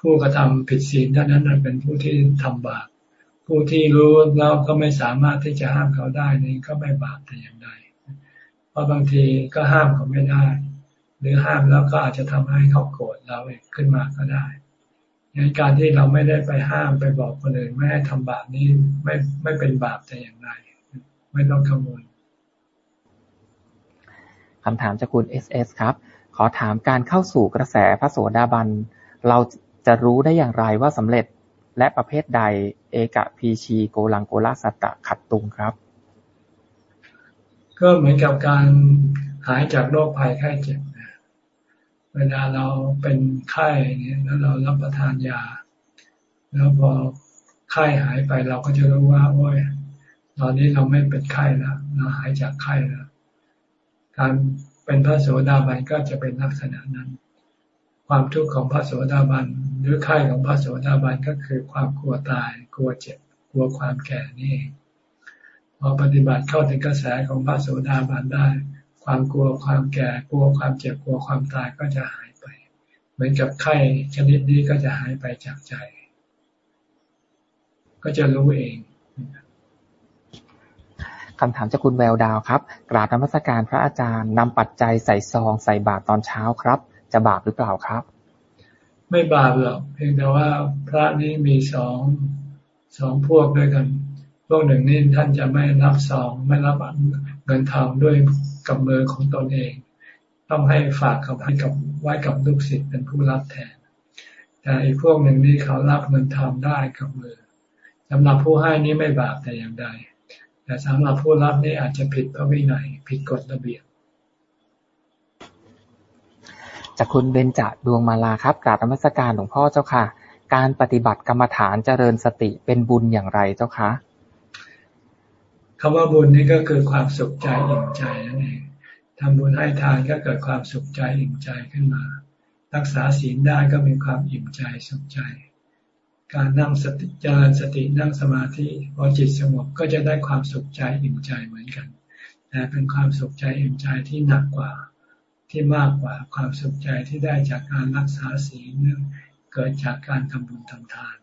ผู้กระทำผิดศีลเท่านั้นเป็นผู้ที่ทำบาปผู้ที่รู้แล้วก็ไม่สามารถที่จะห้ามเขาได้นี่ก็ไม่บาปแต่อย่างใดเพราะบางทีก็ห้ามเขาไม่ได้ หรือห้ามแล้วก็อาจจะทำให้เขาโกรธเราเองขึ้นมาก็ได้ในการที่เราไม่ได้ไปห้ามไปบอกคนอื่นไม่ให้ทำบาปนี้ไม่ไม่เป็นบาปแต่อย่างใดไม่ต้องกังวลคำถามจากคุณเอสเอสครับ ขอถามการเข้าสู่กระแสพระโสดาบัน เราจะรู้ได้อย่างไรว่าสำเร็จและประเภทใด เอกพีชีโกลังโกละ สัตตักขัตตุงครับ ก็เหมือนกับการหายจากโรคภัยไข้เจ็บเวลาเราเป็นไข้เนี่ยแล้วเรารับประทานยา แล้วพอไข้หายไปเราก็จะรู้ว่า โอ้ยตอนนี้เราไม่เป็นไข้แล้วเราหายจากไข้แล้วการ เป็นพระโสดาบันก็จะเป็นลักษณะนั้น ความทุกข์ของพระโสดาบันหรือไข้ของพระโสดาบันก็คือความกลัวตาย กลัวเจ็บ กลัวความแก่นี่เองพอปฏิบัติเข้าถึงกระแสของพระโสดาบันได้ ความกลัวความแก่กลัวความเจ็บกลัวความตายก็จะหายไป เหมือนกับไข้ชนิดนี้ก็จะหายไปจากใจ ก็จะรู้เอง คำถามจากคุณแววดาวครับ กราบธรรมสการพระอาจารย์นำปัจจัยใส่ซองใส่บาตรตอนเช้าครับ จะบาปหรือเปล่าครับ ไม่บาปหรอกเพียงแต่ว่าพระนี้มีสองสองพวกด้วยกันพวกหนึ่งนี่ท่านจะไม่รับซองไม่รับเงินทองด้วยกับมือของตนเอง ต้องให้ฝากกับให้กับไว้กับลูกศิษย์เป็นผู้รับแทน แต่อีกพวกหนึ่งนี่เขารับเงินทองได้กับมือสำหรับผู้ให้นี้ไม่บาปแต่อย่างใด แต่สำหรับผู้รับนี่อาจจะผิดพระวินัยผิดกฎระเบียบจากคุณเบญจดวงมาลาครับกราบธรรมสการหลวงพ่อเจ้าค่ะ การปฏิบัติกรรมฐานเจริญสติเป็นบุญอย่างไรเจ้าคะคำว่าบุญนี่ก็คือความสุขใจอิ่มใจนั่นเองทำบุญให้ทานก็เกิดความสุขใจอิ่มใจขึ้นมา รักษาศีลได้ก็มีความอิ่มใจสุขใจ การนั่งสติเจริญสตินั่งสมาธิพอจิตสงบก็จะได้ความสุขใจอิ่มใจเหมือนกันแต่เป็นความสุขใจอิ่มใจที่หนักกว่าที่มากกว่าความสุขใจที่ได้จากการรักษาศีลเนื่องเกิดจากการทำบุญทำทาน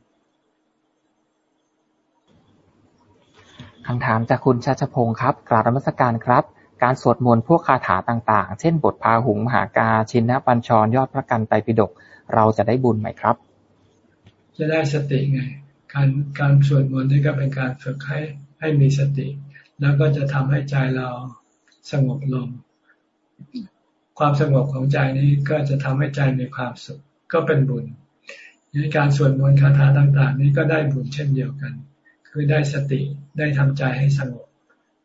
คำถามจากคุณชาชพงศ์ครับกราบรมสการครับ การสวดมนต์พวกคาถาต่างๆ เช่นบทพาหุงมหากาชินนปัญชรยอดพระกันไตรปิฎกเราจะได้บุญไหมครับ จะได้สติไง การการสวดมนต์นี่ก็เป็นการฝึกให้ให้มีสติ แล้วก็จะทำให้ใจเราสงบลง ความสงบของใจนี้ก็จะทำให้ใจมีความสุข ก็เป็นบุญในการสวดมนต์คาถาต่าง ๆ นี้ก็ได้บุญเช่นเดียวกัน คือได้สติได้ทำใจให้สงบ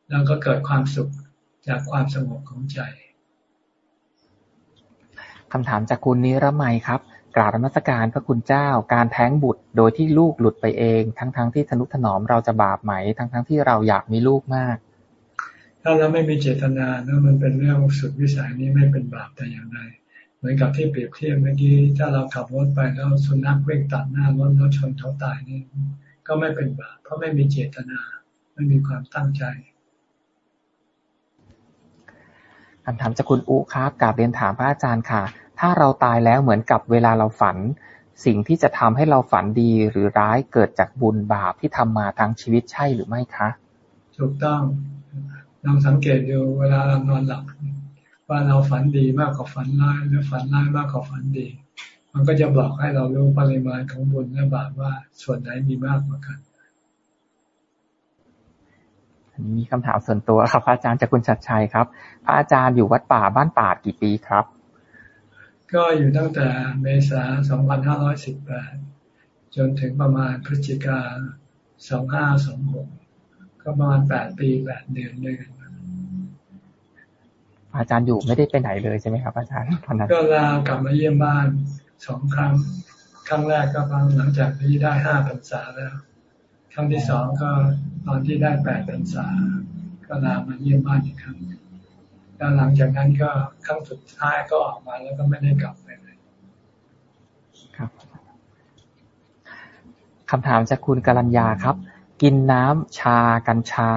แล้วก็เกิดความสุขจากความสงบของใจคำถามจากคุณนิรมัยครับ กราบนมัสการพระคุณเจ้า การแท้งบุตรโดยที่ลูกหลุดไปเอง ทั้งๆทที่ทนุถนอมเราจะบาปไหม ทั้งๆทที่เราอยากมีลูกมาก ถ้าเราไม่มีเจตนาแล้วมันเป็นเรื่องสุดวิสัยนี้ไม่เป็นบาปแต่อย่างใดเหมือนกับที่เปรียบเทียบเมื่อกี้ถ้าเราขับรถไปแล้วสุนัขวิ่งตัดหน้ารถแล้วชนเขาตายนี่ก็ไม่เป็นบาปเพราะไม่มีเจตนาไม่มีความตั้งใจคำถามจากคุณอุครับกาบเรียนถามพระอาจารย์ค่ะ ถ้าเราตายแล้วเหมือนกับเวลาเราฝัน สิ่งที่จะทำให้เราฝันดีหรือร้ายเกิดจากบุญบาปที่ทำมาทั้งชีวิตใช่หรือไม่คะ ถูกต้องลองสังเกตดูเวลาเรานอนหลับว่าเราฝันดีมากกว่าฝันร้ายหรือฝันร้ายมากกว่าฝันดี มันก็จะบอกให้เรารู้ปริมาณของบุญและบาปว่าส่วนไหนมีมากกว่ากันมีคำถามส่วนตัวครับ พระอาจารย์จากคุณชัดชัยครับ พระอาจารย์อยู่วัดป่าบ้านป่ากี่ปีครับ ก็อยู่ตั้งแต่เมษา 2518 จนถึงประมาณพฤศจิกา 2526 ก็ประมาณ 8 ปี 8 เดือนด้วยกันอาจารย์อยู่ไม่ได้ไปไหนเลยใช่ไหมครับอาจารย์ตอนนั้นก็ลากลับมาเยี่ยมบ้านสองครั้ง ครั้งแรกก็พังหลังจากที่ได้ห้าพรรษาแล้ว ครั้งที่สองก็ตอนที่ได้แปดพรรษา ก็ลามาเยี่ยมบ้านอีกครั้ง แล้วหลังจากนั้นก็ครั้งสุดท้ายก็ออกมาแล้วก็ไม่ได้กลับไปเลยครับคำถามจากคุณกรัญญาครับ กินน้ำชากัญชา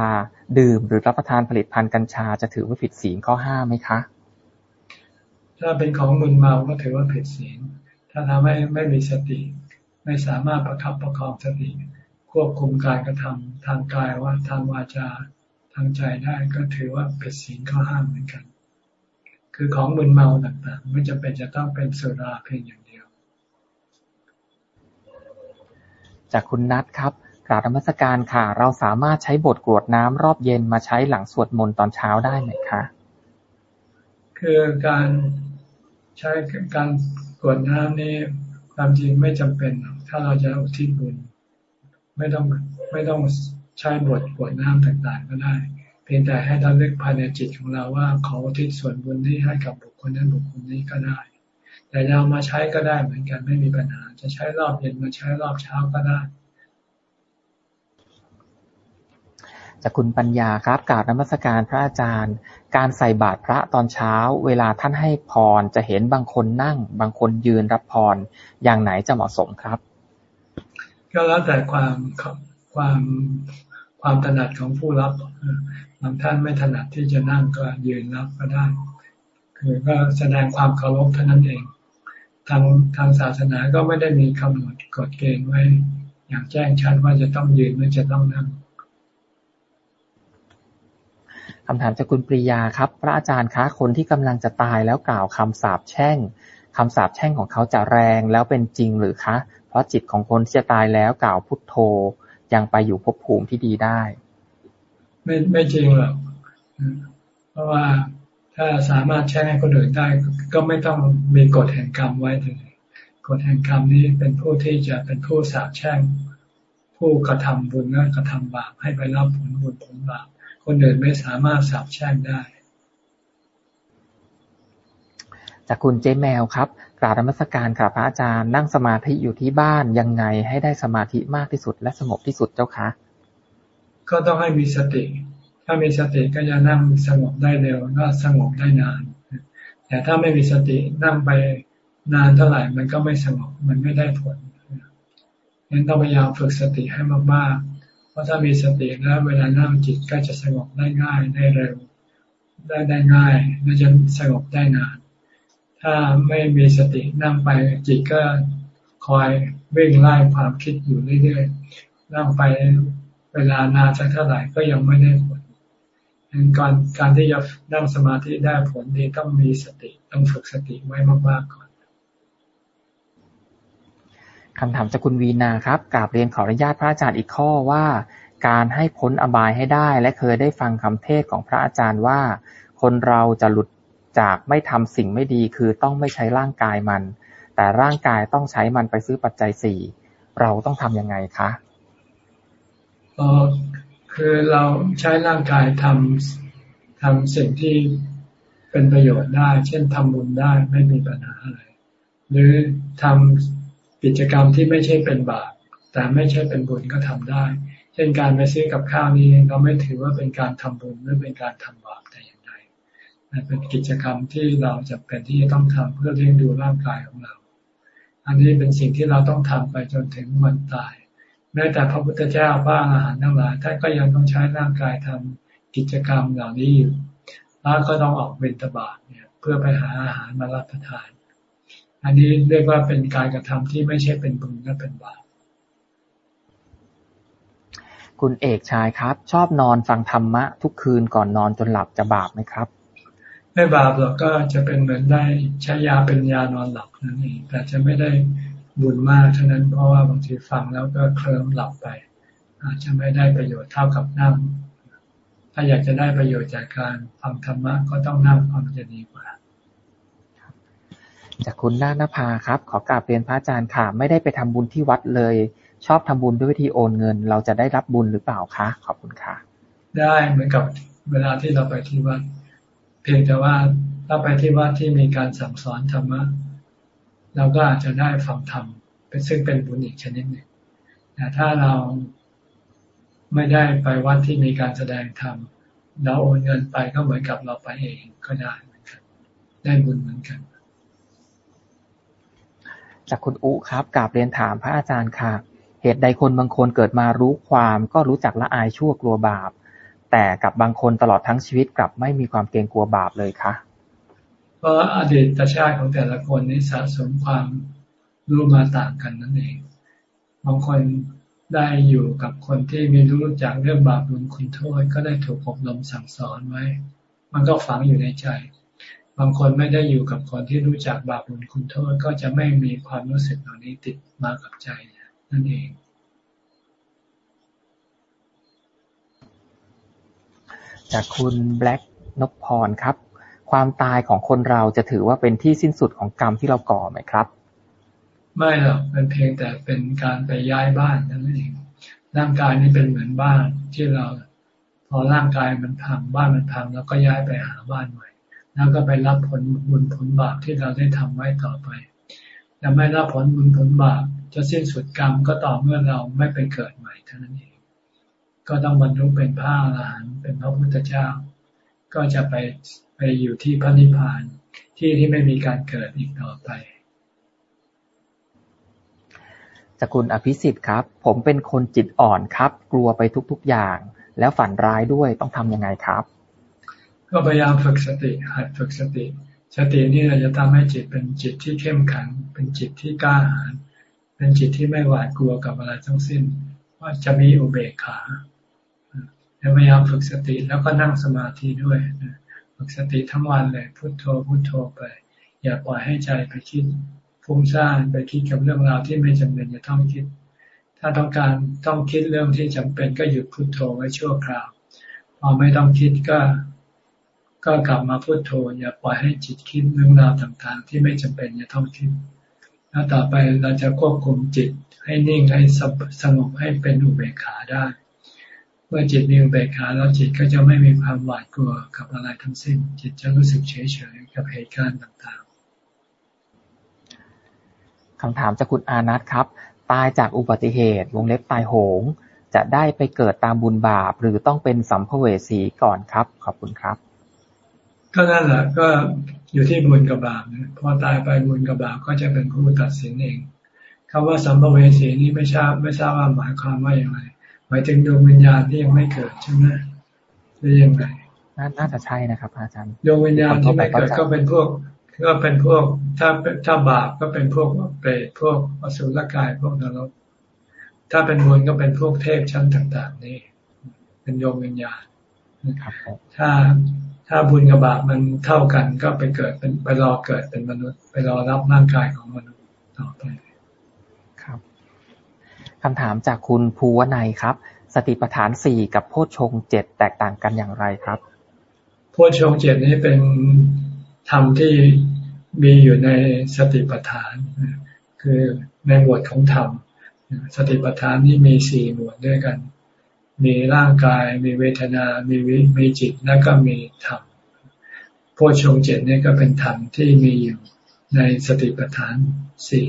ดื่ม หรือรับประทานผลิตภัณฑ์กัญชาจะถือว่าผิดศีลข้อห้าไหมคะ ถ้าเป็นของมึนเมาก็ถือว่าผิดศีลถ้าทำให้ไม่มีสติ ไม่สามารถประคับประคองสติ ควบคุมการกระทำทางกายว่าทางวาจา ทางใจได้ก็ถือว่าผิดศีลข้อห้ามเหมือนกัน คือของมึนเมาต่างๆ ไม่จำเป็นจะต้องเป็นสุราเพียงอย่างเดียว จากคุณนัทครับกราบธรรมสการค่ะ เราสามารถใช้บทกรวดน้ำรอบเย็นมาใช้หลังสวดมนต์ตอนเช้าได้ไหมคะคือการใช้การกรวดน้ำนี่ความจริงไม่จำเป็น ถ้าเราจะอุทิศบุญไม่ต้องไม่ต้อง ใช้บทกรวดน้ำต่างๆ ก็ได้ เพียงแต่ให้เราเลือกภายในจิตของเราว่าขออุทิศส่วนบุญนี้ให้กับบุคคลนั้นบุคคลนี้ก็ได้ แต่เรามาใช้ก็ได้เหมือนกันไม่มีปัญหา จะใช้รอบเย็นมาใช้รอบเช้าก็ได้จากคุณปัญญาครับกราบนมัสการพระอาจารย์ การใส่บาตรพระตอนเช้า เวลาท่านให้พรจะเห็นบางคนนั่ง บางคนยืนรับพรอย่างไหนจะเหมาะสมครับ ก็แล้วแต่ความความ ความถนัดของผู้รับบางท่านไม่ถนัดที่จะนั่งก็ยืนรับก็ได้ คือก็แสดงความเคารพเท่านั้นเอง ทางทางศาสนาก็ไม่ได้มีกำหนดกฎเกณฑ์ไว้ อย่างแจ้งชัดว่าจะต้องยืนหรือจะต้องนั่งคำถามจากคุณปริยาครับ พระอาจารย์คะคนที่กำลังจะตายแล้วกล่าวคำสาปแช่งคำสาปแช่งของเขาจะแรงแล้วเป็นจริงหรือคะ เพราะจิตของคนที่จะตายแล้วกล่าวพุทโธ ยังไปอยู่ภพภูมิที่ดีได้ ไม่ไม่จริงหรอกเพราะว่าถ้าสามารถแช่งให้คนอื่นได้ ก็ไม่ต้องมีกฎแห่งกรรมไว้เลยกฎแห่งกรรมนี้เป็นผู้ที่จะเป็นผู้สาปแช่งผู้กระทำบุญและกระทำบาปให้ไปรับผลบุญผลบาปคนอื่นไม่สามารถสาบแช่งได้ จากคุณเจแมวครับ กราบธรรมสการกราบพระอาจารย์นั่งสมาธิอยู่ที่บ้านยังไงให้ได้สมาธิมากที่สุด และสงบที่สุดเจ้าคะก็ต้องให้มีสติ ถ้ามีสติก็จะนั่งสงบได้เร็วก็สงบได้นาน แต่ถ้าไม่มีสตินั่งไปนานเท่าไหร่มันก็ไม่สงบมันไม่ได้ผลงั้นต้องพยายามฝึกสติให้มากๆเพราะถ้ามีสติแล้วเวลานั่งจิตก็จะสงบได้ง่ายได้เร็ว ได้ได้ง่ายและจะสงบได้นาน ถ้าไม่มีสตินั่งไปจิตก็คอยวิ่งไล่ความคิดอยู่เรื่อยๆนั่งไปเวลานานสักเท่าไหร่ก็ยังไม่ได้ผลการการที่จะนั่งสมาธิได้ผลดีต้องมีสติต้องฝึกสติไว้มากๆก่อนคำถามจากคุณวีนาครับกราบเรียนขออนุญาตพระอาจารย์อีกข้อว่า การให้พ้นอบายให้ได้ และเคยได้ฟังคำเทศของพระอาจารย์ว่า คนเราจะหลุด จากไม่ทำสิ่งไม่ดีคือต้องไม่ใช้ร่างกายมัน แต่ร่างกายต้องใช้มันไปซื้อปัจจัยสี่เราต้องทํำยังไงคะออคือเราใช้ร่างกายทำทำสิ่งที่เป็นประโยชน์ได้ เช่นทำบุญได้ไม่มีปัญหาอะไร หรือทำกิจกรรมที่ไม่ใช่เป็นบาปแต่ไม่ใช่เป็นบุญก็ทำได้ เช่นการไปซื้อกับข้าวนี้เราไม่ถือว่าเป็นการทำบุญหรือเป็นการทำบาป เป็นกิจกรรมที่เราจะเป็นที่จะต้องทำเพื่อเลี้ยงดูร่างกายของเรา อันนี้เป็นสิ่งที่เราต้องทำไปจนถึงวันตาย แม้แต่พระพุทธเจ้าพระอาหารทั้งหลายท่านก็ยังต้องใช้ร่างกายทำกิจกรรมเหล่านี้อยู่แล้วก็ต้องออกเบญตบาตเนี่ย เพื่อไปหาอาหารมารับประทาน อันนี้เรียกว่าเป็นการกระทำที่ไม่ใช่เป็นบุญและเป็นบาปคุณเอกชายครับ ชอบนอนฟังธรรมะทุกคืนก่อนนอนจนหลับจะบาปไหมครับ ไม่บาปหรอกก็จะเป็นเหมือนได้ใช้ยาเป็นยานอนหลับนั่นเองแต่จะไม่ได้บุญมากเท่านั้นเพราะว่าบางทีฟังแล้วก็เคลิ้มหลับไป อาจจะไม่ได้ประโยชน์เท่ากับนั่ง ถ้าอยากจะได้ประโยชน์จากการฟังธรรมะก็ต้องนั่งฟังจะดีกว่าจากคุณนาณภาครับ ขอกราบเรียนพระอาจารย์ค่ะ ไม่ได้ไปทำบุญที่วัดเลย ชอบทำบุญด้วยวิธีโอนเงิน เราจะได้รับบุญหรือเปล่าคะ ขอบคุณค่ะ ได้เหมือนกับเวลาที่เราไปที่วัด เพียงแต่ว่าถ้าไปที่วัดที่มีการสั่งสอนธรรมะเราก็อาจจะได้ฟังธรรมเป็นซึ่งเป็นบุญอีกชนิดหนึ่งแต่ถ้าเราไม่ได้ไปวัดที่มีการแสดงธรรมเราโอนเงินไปก็เหมือนกับเราไปเองก็ได้เหมือนกันได้บุญเหมือนกัน จากคุณอุครับกราบเรียนถามพระอาจารย์ค่ะ เหตุใดคนบางคนเกิดมารู้ความ ก็รู้จักละอายชั่วกลัวบาป แต่กับบางคนตลอดทั้งชีวิตกลับไม่มีความเกรงกลัวบาปเลยคะเพราะอดีตชาติของแต่ละคนนี้สะสมความรู้มาต่างกันนั่นเอง บางคนได้อยู่กับคนที่มีรู้จักเรื่องบาปบุญคุณโทษ ก็ได้ถูกอบรมสั่งสอนไว้ มันก็ฝังอยู่ในใจ บางคนไม่ได้อยู่กับคนที่รู้จักบาปบุญคุณโทษ ก็จะไม่มีความรู้สึกเหล่านี้ติดมากับใจนั่นเอง จากคุณแบล็กนพพรครับ ความตายของคนเราจะถือว่าเป็นที่สิ้นสุดของกรรมที่เราก่อไหมครับ ไม่หรอกเป็นเพียงแต่เป็นการไปย้ายบ้านนั่นเองร่างกายนี้เป็นเหมือนบ้านที่เรา พอร่างกายมันพังบ้านมันพังแล้วก็ย้ายไปหาบ้านใหม่ แล้วก็ไปรับผลบุญผลบาปที่เราได้ทำไว้ต่อไปแต่ไม่รับผลบุญผลบาปจะสิ้นสุดกรรมก็ต่อเมื่อเราไม่ไปเกิดใหม่เท่านั้นเอง ก็ต้องบรรลุเป็นพระอรหันต์เป็นพระพุทธเจ้า ก็จะไปไปอยู่ที่พระนิพพานที่ที่ไม่มีการเกิดอีกต่อไปจากคุณอภิสิทธิ์ครับ ผมเป็นคนจิตอ่อนครับ กลัวไปทุกๆอย่าง แล้วฝันร้ายด้วยต้องทํำยังไงครับ ก็พยายามฝึกสติหัดฝึกสติ สตินี่เราจะทำให้จิตเป็นจิตที่เข้มแข็งเป็นจิตที่กล้าหาญเป็นจิตที่ไม่หวาดกลัวกับอะไรทั้งสิ้น ว่าจะมีอุเบกขา พยายามฝึกสติแล้วก็นั่งสมาธิด้วยฝึกสติทั้งวันเลยพุโทโธพุโทโธไป อย่าปล่อยให้ใจไปคิดฟุ้งซ่านไปคิดกับเรื่องราวที่ไม่จำเป็นจะต้องคิด ถ้าต้องการต้องคิดเรื่องที่จำเป็นก็หยุดพุดโทโธไว้ชั่วคราวพอไม่ต้องคิดก็ ก็กลับมาพุโทโธ อย่าปล่อยให้จิตคิดเรื่องราวต่างๆ ที่ไม่จำเป็นจะต้องคิดแล้วต่อไปเราจะควบคุมจิตให้นิ่งให้สงบให้เป็นอุเบกขาได้ เมื่อจิตมีอุเบกขาแล้วจิตก็จะไม่มีความหวาดกลัวกับอะไรทั้งสิ้น จิตจะรู้สึกเฉยๆกับเหตุการณ์ต่างคำถามจากคุณอานัทครับ ตายจากอุบัติเหตุ วงเล็บตายโหง จะได้ไปเกิดตามบุญบาป หรือต้องเป็นสัมภเวสีก่อนครับ ขอบคุณครับ ก็นั่นแหละก็อยู่ที่บุญกับบาปนะพอตายไปบุญกับบาปก็จะเป็นผู้ตัดสินเองคำว่าสัมภเวสีนี้ไม่ทราบไม่ทราบว่าหมายความว่าอย่างไร หมายถึงดวงวิญญาณที่ยังไม่เกิดใช่ไหมหรือยังไงน่าจะใช่นะครับ อาจารย์ดวงวิญญาณที่ไม่เกิดก็เป็นพวกก็เป็นพวกถ้าถ้าบาปก็เป็นพวกเปรตพวกอสุรกายพวกนรก ถ้าเป็นบุญก็เป็นพวกเทพชั้นต่าง ๆ นี่ เป็นโยมวิญญาณถ้าถ้าบุญกับบาปมันเท่ากันก็ไปเกิดเป็นไปรอเกิดเป็นมนุษย์ ไปรอรับร่างกายของมนุษย์ต่อไปครับ คำถามจากคุณภูวนัยครับ สติปัฏฐานสี่กับโพชฌงเจ็ดแตกต่างกันอย่างไรครับ โพชฌงเจ็ดนี้เป็นธรรมที่มีอยู่ในสติปัฏฐาน คือในหมวดของธรรม สติปัฏฐานนี่มีสี่หมวดด้วยกัน มีร่างกาย มีเวทนา มีวิมีจิต แล้วก็มีธรรม โพชงเจ็ดนี่ก็เป็นธรรมที่มีอยู่ในสติปัฏฐานสี่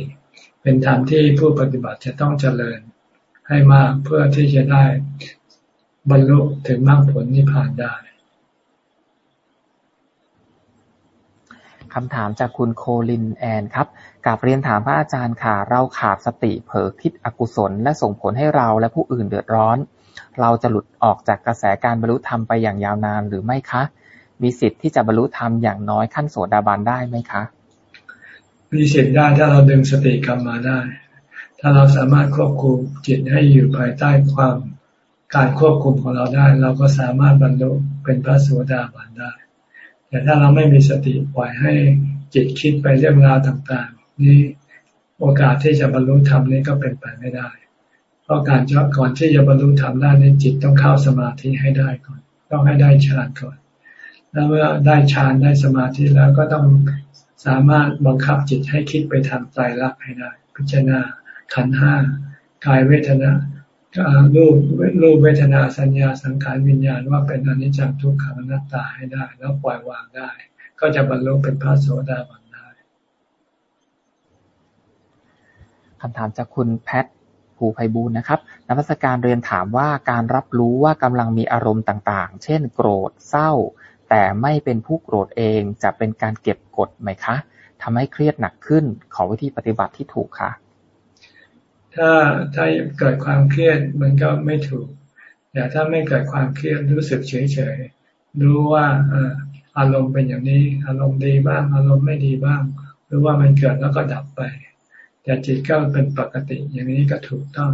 เป็นธรรมที่ผู้ปฏิบัติจะต้องเจริญให้มากเพื่อที่จะได้บรรลุถึงมรรคผลนิพพานได้คำถามจากคุณโคลินแอนครับกับเรียนถามพระอาจารย์ค่ะ เราขาดสติเผลอคิดอกุศล และส่งผลให้เราและผู้อื่นเดือดร้อน เราจะหลุดออกจากกระแสการบรรลุธรรมไปอย่างยาวนานหรือไม่คะ มีสิทธิ์ที่จะบรรลุธรรมอย่างน้อยขั้นโสดาบันได้ไหมคะ มีสิทธิ์ได้ถ้าเราดึงสติกลับมาได้ ถ้าเราสามารถควบคุมจิตให้อยู่ภายใต้ความการควบคุมของเราได้ เราก็สามารถบรรลุเป็นพระโสดาบันได้ แต่ถ้าเราไม่มีสติปล่อยให้จิตคิดไปเรื่องราวต่างๆ นี่โอกาสที่จะบรรลุธรรมนี่ก็เป็นไปไม่ได้ เพราะการจะก่อนที่จะบรรลุธรรมได้นี่จิตต้องเข้าสมาธิให้ได้ก่อน ต้องให้ได้ฌานก่อน แล้วเมื่อได้ฌานได้สมาธิแล้วก็ต้อง สามารถบังคับจิตให้คิดไปทางใจรักให้ได้ พิจารณาขันห้ากายเวทนารูปรูปเวทนาสัญญาสังขารวิญญาณว่าเป็นอนิจจังทุกขังอนัตตาให้ได้ แล้วปล่อยวางได้ ก็จะบรรลุเป็นพระโสดาบันได้คำถามจากคุณแพทภูไพบูลนะครับนักวิชาการเรียนถามว่าการรับรู้ว่ากำลังมีอารมณ์ต่าง ๆ เช่น โกรธเศร้า แต่ไม่เป็นผู้โกรธเอง จะเป็นการเก็บกดไหมคะ ทำให้เครียดหนักขึ้น ขอวิธีปฏิบัติที่ถูกคะถ้าถ้าเกิดความเครียดมันก็ไม่ถูก แต่ถ้าไม่เกิดความเครียดรู้สึกเฉยๆรู้ว่าอารมณ์เป็นอย่างนี้ อารมณ์ดีบ้าง อารมณ์ไม่ดีบ้างหรือว่ามันเกิดแล้วก็ดับไป แต่จิตก็เป็นปกติอย่างนี้ก็ถูกต้อง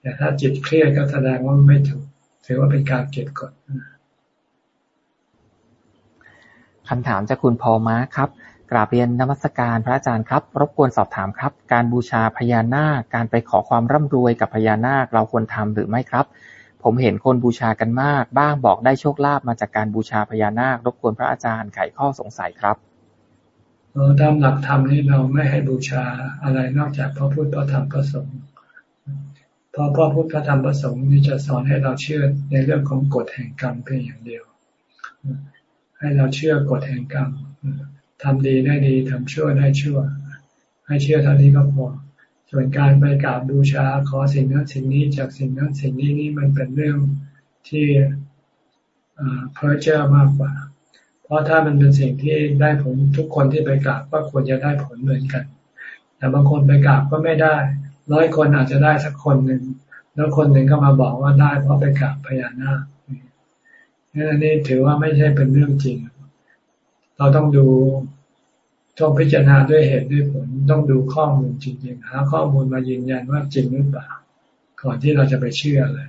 แต่ถ้าจิตเครียดก็แสดงว่าไม่ถูก ถือว่าเป็นการเก็บกด คำถามจากคุณพอม้าครับ กราบเรียนนมัสการพระอาจารย์ครับ รบกวนสอบถามครับ การบูชาพญานาค การไปขอความร่ำรวยกับพญานาค เราควรทำหรือไม่ครับ ผมเห็นคนบูชากันมาก บ้างบอกได้โชคลาภมาจากการบูชาพญานาค รบกวนพระอาจารย์ไขข้อสงสัยครับตามหลักธรรมนี่เราไม่ให้บูชาอะไรนอกจากพระพุทธพระธรรมพระสงฆ์เพราะพระพุทธพระธรรมพระสงฆ์นี่จะสอนให้เราเชื่อในเรื่องของกฎแห่งกรรมเพียงอย่างเดียว ให้เราเชื่อกฎแห่งกรรมทำดีได้ดีทำชั่วได้ชั่ว ให้เชื่อเท่านี้ก็พอ ส่วนการไปกราบบูชาขอสิ่งนั้นสิ่งนี้จากสิ่งนั้นสิ่งนี้นี่มันเป็นเรื่องที่เพ้อเจ้ามากกว่า เพราะถ้ามันเป็นสิ่งที่ได้ผลทุกคนที่ไปกราบก็ควรจะได้ผลเหมือนกัน แต่บางคนไปกราบก็ไม่ได้ ร้อยคนอาจจะได้สักคนหนึ่ง แล้วคนหนึ่งก็มาบอกว่าได้เพราะไปกราบพญานาค อันนี้ถือว่าไม่ใช่เป็นเรื่องจริง เราต้องดูต้องพิจารณาด้วยเหตุด้วยผล ต้องดูข้อมูลจริงๆหาข้อมูลมายืนยันว่าจริงหรือเปล่า ก่อนที่เราจะไปเชื่อเลย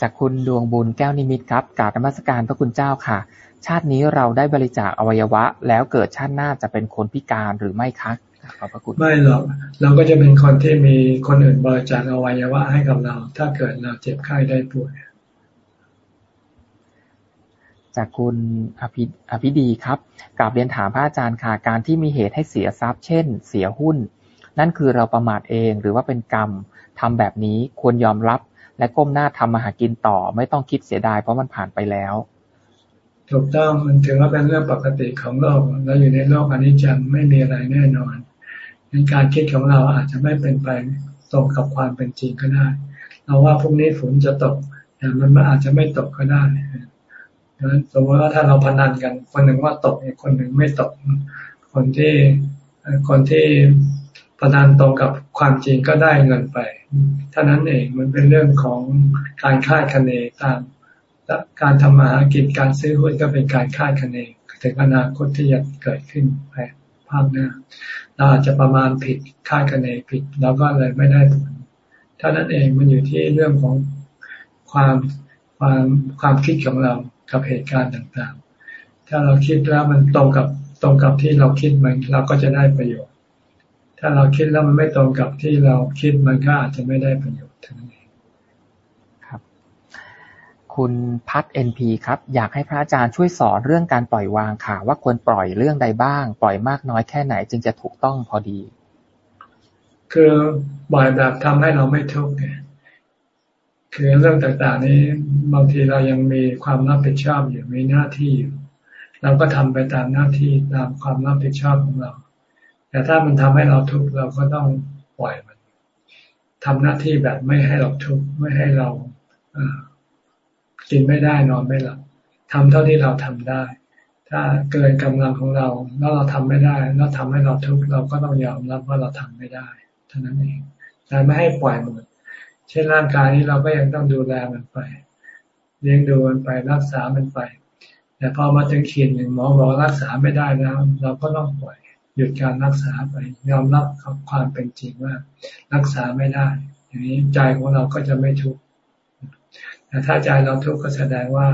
จากคุณดวงบุญแก้วนิมิตครับกราบนมัสการพระคุณเจ้าค่ะ ชาตินี้เราได้บริจาคอวัยวะ แล้วเกิดชาติหน้าจะเป็นคนพิการหรือไม่คะ ขอบพระคุณไม่หรอกเราก็จะเป็นคนที่มีคนอื่นบริจาคอวัยวะให้กับเรา ถ้าเกิดเราเจ็บไข้ได้ป่วยจากคุณอภิอภิดีครับกลับเรียนถามพระอาจารย์ค่ะการที่มีเหตุให้เสียทรัพย์ เช่น เสียหุ้น นั่นคือเราประมาทเองหรือว่าเป็นกรรมทำแบบนี้ควรยอมรับ และก้มหน้าทำมาหากินต่อ ไม่ต้องคิดเสียดายเพราะมันผ่านไปแล้ว ถูกต้องมันถือว่าเป็นเรื่องปกติของโลกเราอยู่ในโลกอนิจจังไม่มีอะไรแน่นอน ในการคิดของเราอาจจะไม่เป็นไปตรงกับความเป็นจริงก็ได้ เราว่าพรุ่งนี้ฝนจะตกแต่มันอาจจะไม่ตกก็ได้ดังนั้นสมมติว่าถ้าเราพนันกัน คนหนึ่งว่าตกอีกคนหนึ่งไม่ตก คนที่คนที่พนันตรงกับความจริงก็ได้เงินไปเท่านั้นเองมันเป็นเรื่องของการคาดคะเนตามการทำมาหากินการซื้อหุ้นก็เป็นการคาดคะเนถึงอนาคตที่จะเกิดขึ้น ภาพหน้า เราอาจจะประมาณผิดคาดคะเนผิดเราก็เลยไม่ได้ผลเท่านั้นเองมันอยู่ที่เรื่องของความความความคิดของเรากับเหตุการณ์ต่างๆ ถ้าเราคิดแล้วมันตรงกับตรงกับที่เราคิดมันเราก็จะได้ประโยชน์ ถ้าเราคิดแล้วมันไม่ตรงกับที่เราคิดมันก็อาจจะไม่ได้ประโยชน์ คุณพัฒเอ็นพีครับ อยากให้พระอาจารย์ช่วยสอนเรื่องการปล่อยวางค่ะ ว่าควรปล่อยเรื่องใดบ้าง ปล่อยมากน้อยแค่ไหนจึงจะถูกต้องพอดี คือปล่อยแบบทำให้เราไม่ทุกข์ไงคือเรื่องต่างๆ นี้บางทีเรายังมีความรับผิดชอบอยู่มีหน้าที่อยู่เราก็ทำไปตามหน้าที่ตามความรับผิดชอบของเรา แต่ถ้ามันทำให้เราทุกข์เราก็ต้องปล่อยมันทำหน้าที่แบบไม่ให้เราทุกข์ไม่ให้เรา กินไม่ได้นอนไม่หลับทำเท่าที่เราทำได้ ถ้าเกินกำลังของเราแล้วเราทำไม่ได้แล้วทำให้เราทุกข์เราก็ต้องยอมรับว่าเราทำไม่ได้เท่านั้นเองแต่ไม่ให้ปล่อยหมด เช่นร่างกายนี้เราก็ยังต้องดูแลมันไป เลี้ยงดูมันไปรักษามันไป แต่พอมาถึงขีดหนึ่งหมอบอกรักษาไม่ได้แล้ว เราก็ต้องปล่อยหยุดการรักษาไป ยอมรับความเป็นจริงว่า รักษาไม่ได้ อย่างนี้ใจของเราก็จะไม่ทุกข์ แต่ถ้าใจเราทุกข์ก็แสดงว่า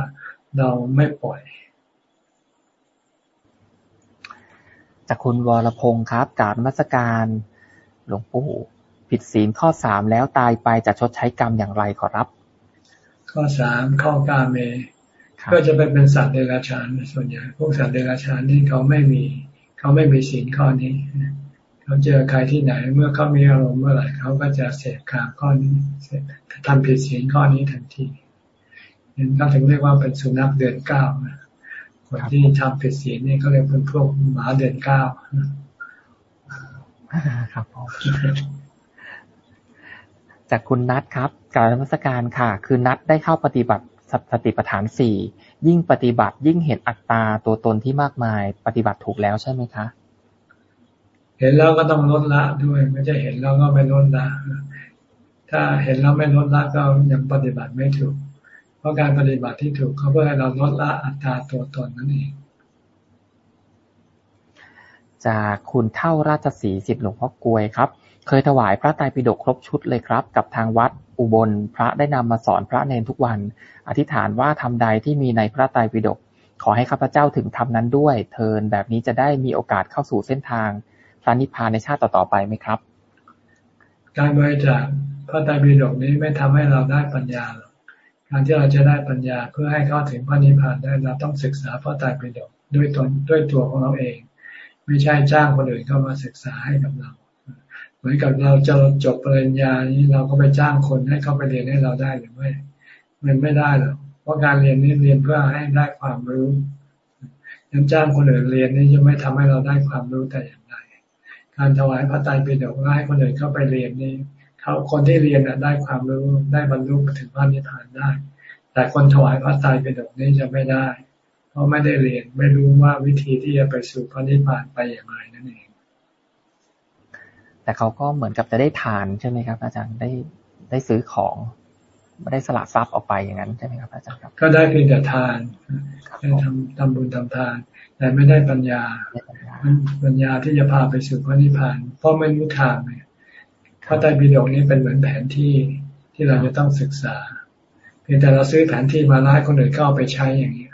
เราไม่ปล่อยจากคุณวรพงศ์ครับกราบมัสการหลวงปู่ผิดศีลข้อสามแล้วตายไปจะชดใช้กรรมอย่างไรขอรับ ข้อสามข้อกาเม ก็จะไปเป็นสัตว์เดรัจฉานส่วนใหญ่พวกสัตว์เดรัจฉานนี่เขาไม่มีเขาไม่มีศีลข้อนี้เขาเจอใครที่ไหนเมื่อเขามีอารมณ์เมื่อไหร่เขาก็จะเสพกามข้อนี้ทำผิดศีลข้อนี้ทันทีนี่ เขาถึงเรียกว่าเป็นสุนัขเดือนเก้าคนที่ทำผิดศีลนี่เขาเรียกเป็นพวกหมาเดือนเก้าครับจากคุณนัทครับการรัชการค่ะ คือนัทได้เข้าปฏิบัติสติปัฏฐานสี่ยิ่งปฏิบัติยิ่งเห็นอัตตาตัวตนที่มากมาย ปฏิบัติถูกแล้วใช่ไหมคะ เห็นแล้วก็ต้องลดละด้วย ไม่ใช่เห็นแล้วก็ไม่ลดละถ้าเห็นแล้วไม่ลดละก็ยังปฏิบัติไม่ถูก เพราะการปฏิบัติที่ถูกเขาเพื่อให้เราลดละอัตราตัวตนนั่นเอง จากคุณเท่าราชสีสิทธิ์หลวงพ่อกลวยครับ เคยถวายพระไตรปิฎกครบชุดเลยครับ กับทางวัดอุบลพระได้นำมาสอนพระเนนทุกวัน อธิษฐานว่าทำใดที่มีในพระไตรปิฎกขอให้ข้าพเจ้าถึงทำนั้นด้วย เทินแบบนี้จะได้มีโอกาสเข้าสู่เส้นทางพระนิพพานในชาติต่อๆไปไหมครับ การบริจาคพระไตรปิฎกนี้ไม่ทำให้เราได้ปัญญาหรอก การที่เราจะได้ปัญญาเพื่อให้เข้าถึงพระนิพพานได้เราต้องศึกษาพระไตรปิฎกด้วยตนด้วยตัวของเราเอง ไม่ใช่จ้างคนอื่นเข้ามาศึกษาให้กับเรา เหมือนกับเราจะจบปริญญานี้เราก็ไปจ้างคนให้เข้าไปเรียนให้เราได้หรือไม่มันไม่ได้หรอกเพราะการเรียนนี้เรียนเพื่อให้ได้ความรู้ยังจ้างคนอื่นเรียนนี่จะไม่ทำให้เราได้ความรู้แต่อย่างใดการถวายพระไตรปิฎกให้คนอื่นเข้าไปเรียนนี่ เขาคนที่เรียนได้ความรู้ได้บรรลุถึงพระนิพพานได้ แต่คนถวายพระไตรปิฎกนี่จะไม่ได้ เพราะไม่ได้เรียนไม่รู้ว่าวิธีที่จะไปสู่พระนิพพานไปอย่างไรนั่นเอง แต่เขาก็เหมือนกับจะได้ทานใช่ไหมครับ อาจารย์ได้ได้ซื้อของไม่ได้สละทรัพย์ออกไปอย่างนั้นใช่ไหมครับอาจารย์ครับ ก็ได้เพียงแต่ทานได้ทำทำบุญทำทาน แต่ไม่ได้ปัญญา ปัญญาที่จะพาไปสู่พระนิพพานเพราะไม่รู้ทางเนี่ยพ ระไตรปิฎกนี้เป็นเหมือนแผนที่ที่เราจะต้องศึกษา เพียงแต่เราซื้อแผนที่มาแล้วให้คนอื่นเข้าไปใช้อย่างนี้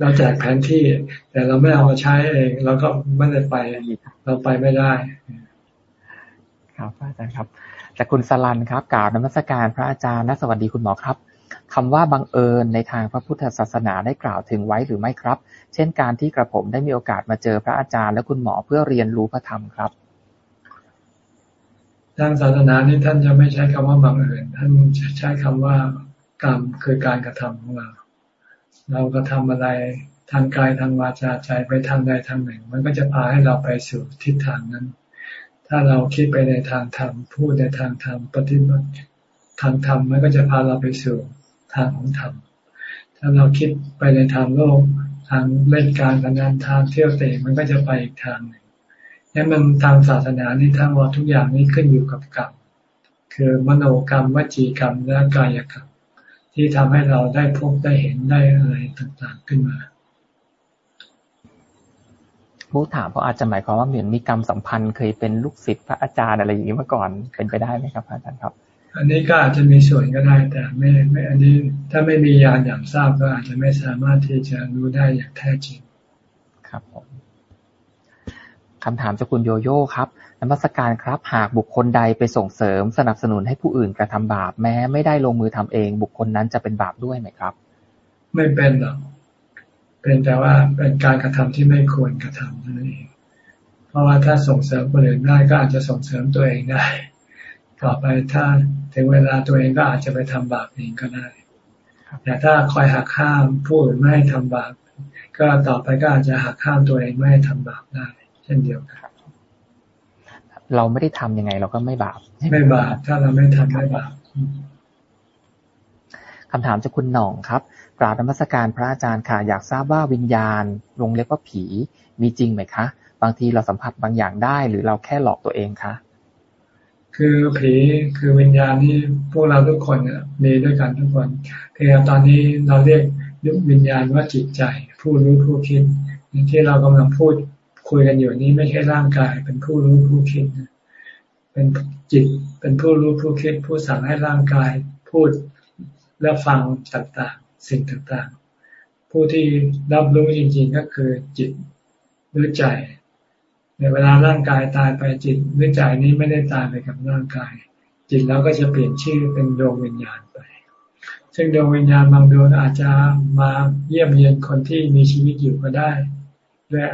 เราแจกแผนที่ แต่เราไม่เอามาใช้เองเราก็ไม่ได้ไปเราไปไม่ได้ ครับอาจารย์ครับจากคุณสลันครับกล่าวนมัสการพระอาจารย์และสวัสดีคุณหมอครับคำว่าบังเอิญในทางพระพุทธศาสนาได้กล่าวถึงไว้หรือไม่ครับ เช่นการที่กระผมได้มีโอกาสมาเจอพระอาจารย์และคุณหมอเพื่อเรียนรู้พระธรรมครับ ทางศาสนานี้ท่านจะไม่ใช้คำว่าบังเอิญท่านใช้คำว่ากรรมคือการกระทำของเรา เรากระทาอะไรทางกายทางวาจาใจไปทางใดทางหนึ่ง มันก็จะพาให้เราไปสู่ทิศทางนั้น ถ้าเราคิดไปในทางธรรมพูดในทางธรรมปฏิบัติทางธรรมมันก็จะพาเราไปสู่ทางของธรรมถ้าเราคิดไปในทางโลกทางเล่นการพนันทางเที่ยวเตะมันก็จะไปอีกทางหนึ่ง นี่มันทางศาสนานี่ทั้งว่าทุกอย่างนี้ขึ้นอยู่กับกรรมคือมโนกรรมวจีกรรมและกายกรรมที่ทำให้เราได้พบได้เห็นได้อะไรต่างๆขึ้นมาผู้ถามเขาอาจจะหมายความว่าเหมือนมีกรรมสัมพันธ์เคยเป็นลูกศิษย์พระอาจารย์อะไรอย่างนี้มาก่อนเป็นไปได้ไหมครับอาจารย์ครับ อันนี้ก็อาจจะมีส่วนก็ได้แต่ไม่ไม่อันนี้ถ้าไม่มียานอย่างทราบก็อาจจะไม่สามารถที่จะรู้ได้อย่างแท้จริง ครับผม คำถามจากคุณโยโย่ครับนมัสการครับ หากบุคคลใดไปส่งเสริมสนับสนุนให้ผู้อื่นกระทำบาป แม้ไม่ได้ลงมือทำเอง บุคคลนั้นจะเป็นบาปด้วยไหมครับ ไม่เป็นหรอกเป็นแต่ว่าเป็นการกระทำที่ไม่ควรกระทำนั่นเองเพราะว่าถ้าส่งเสริมคนอื่นได้ก็อาจจะส่งเสริมตัวเองได้ ต่อไปถ้าถึงเวลาตัวเองก็อาจจะไปทำบาปเองก็ได้ แต่ถ้าคอยหักห้ามผู้อื่นไม่ให้ทำบาป ก็ต่อไปก็อาจจะหักห้ามตัวเองไม่ให้ทำบาปได้ ช่นเดียวกันเราไม่ได้ทํำยังไง เราก็ไม่บาป ไม่บาป ถ้าเราไม่ทำไม่บาปคำถามจากคุณหน่องครับกราบนมัสการพระอาจารย์ค่ะ อยากทราบว่าวิญญาณลงเล็บว่าผีมีจริงไหมคะ บางทีเราสัมผัสบางอย่างได้ หรือเราแค่หลอกตัวเองคะคือผีคือวิญญาณนี่พวกเราทุกคนมีด้วยกันทุกคนเพียงตอนนี้เราเรียกวิญญาณว่าจิตใจ ผู้รู้ผู้คิดที่เรากำลังพูด คุยกันอยู่นี้ไม่ใช่ร่างกาย เป็นผู้รู้ผู้คิดเป็นจิตเป็นผู้รู้ผู้คิด ผู้สั่งให้ร่างกายพูดและฟังต่างๆ สิ่งต่างๆ ผู้ที่รับรู้จริงๆก็คือจิตหรือใจ ในเวลาร่างกายตายไปจิตหรือใจนี้ไม่ได้ตายไปกับร่างกาย จิตแล้วก็จะเปลี่ยนชื่อเป็นดวงวิญญาณไป ซึ่งดวงวิญญาณบางดวงอาจจะมาเยี่ยมเยียนคนที่มีชีวิตอยู่ก็ได้ ด้วย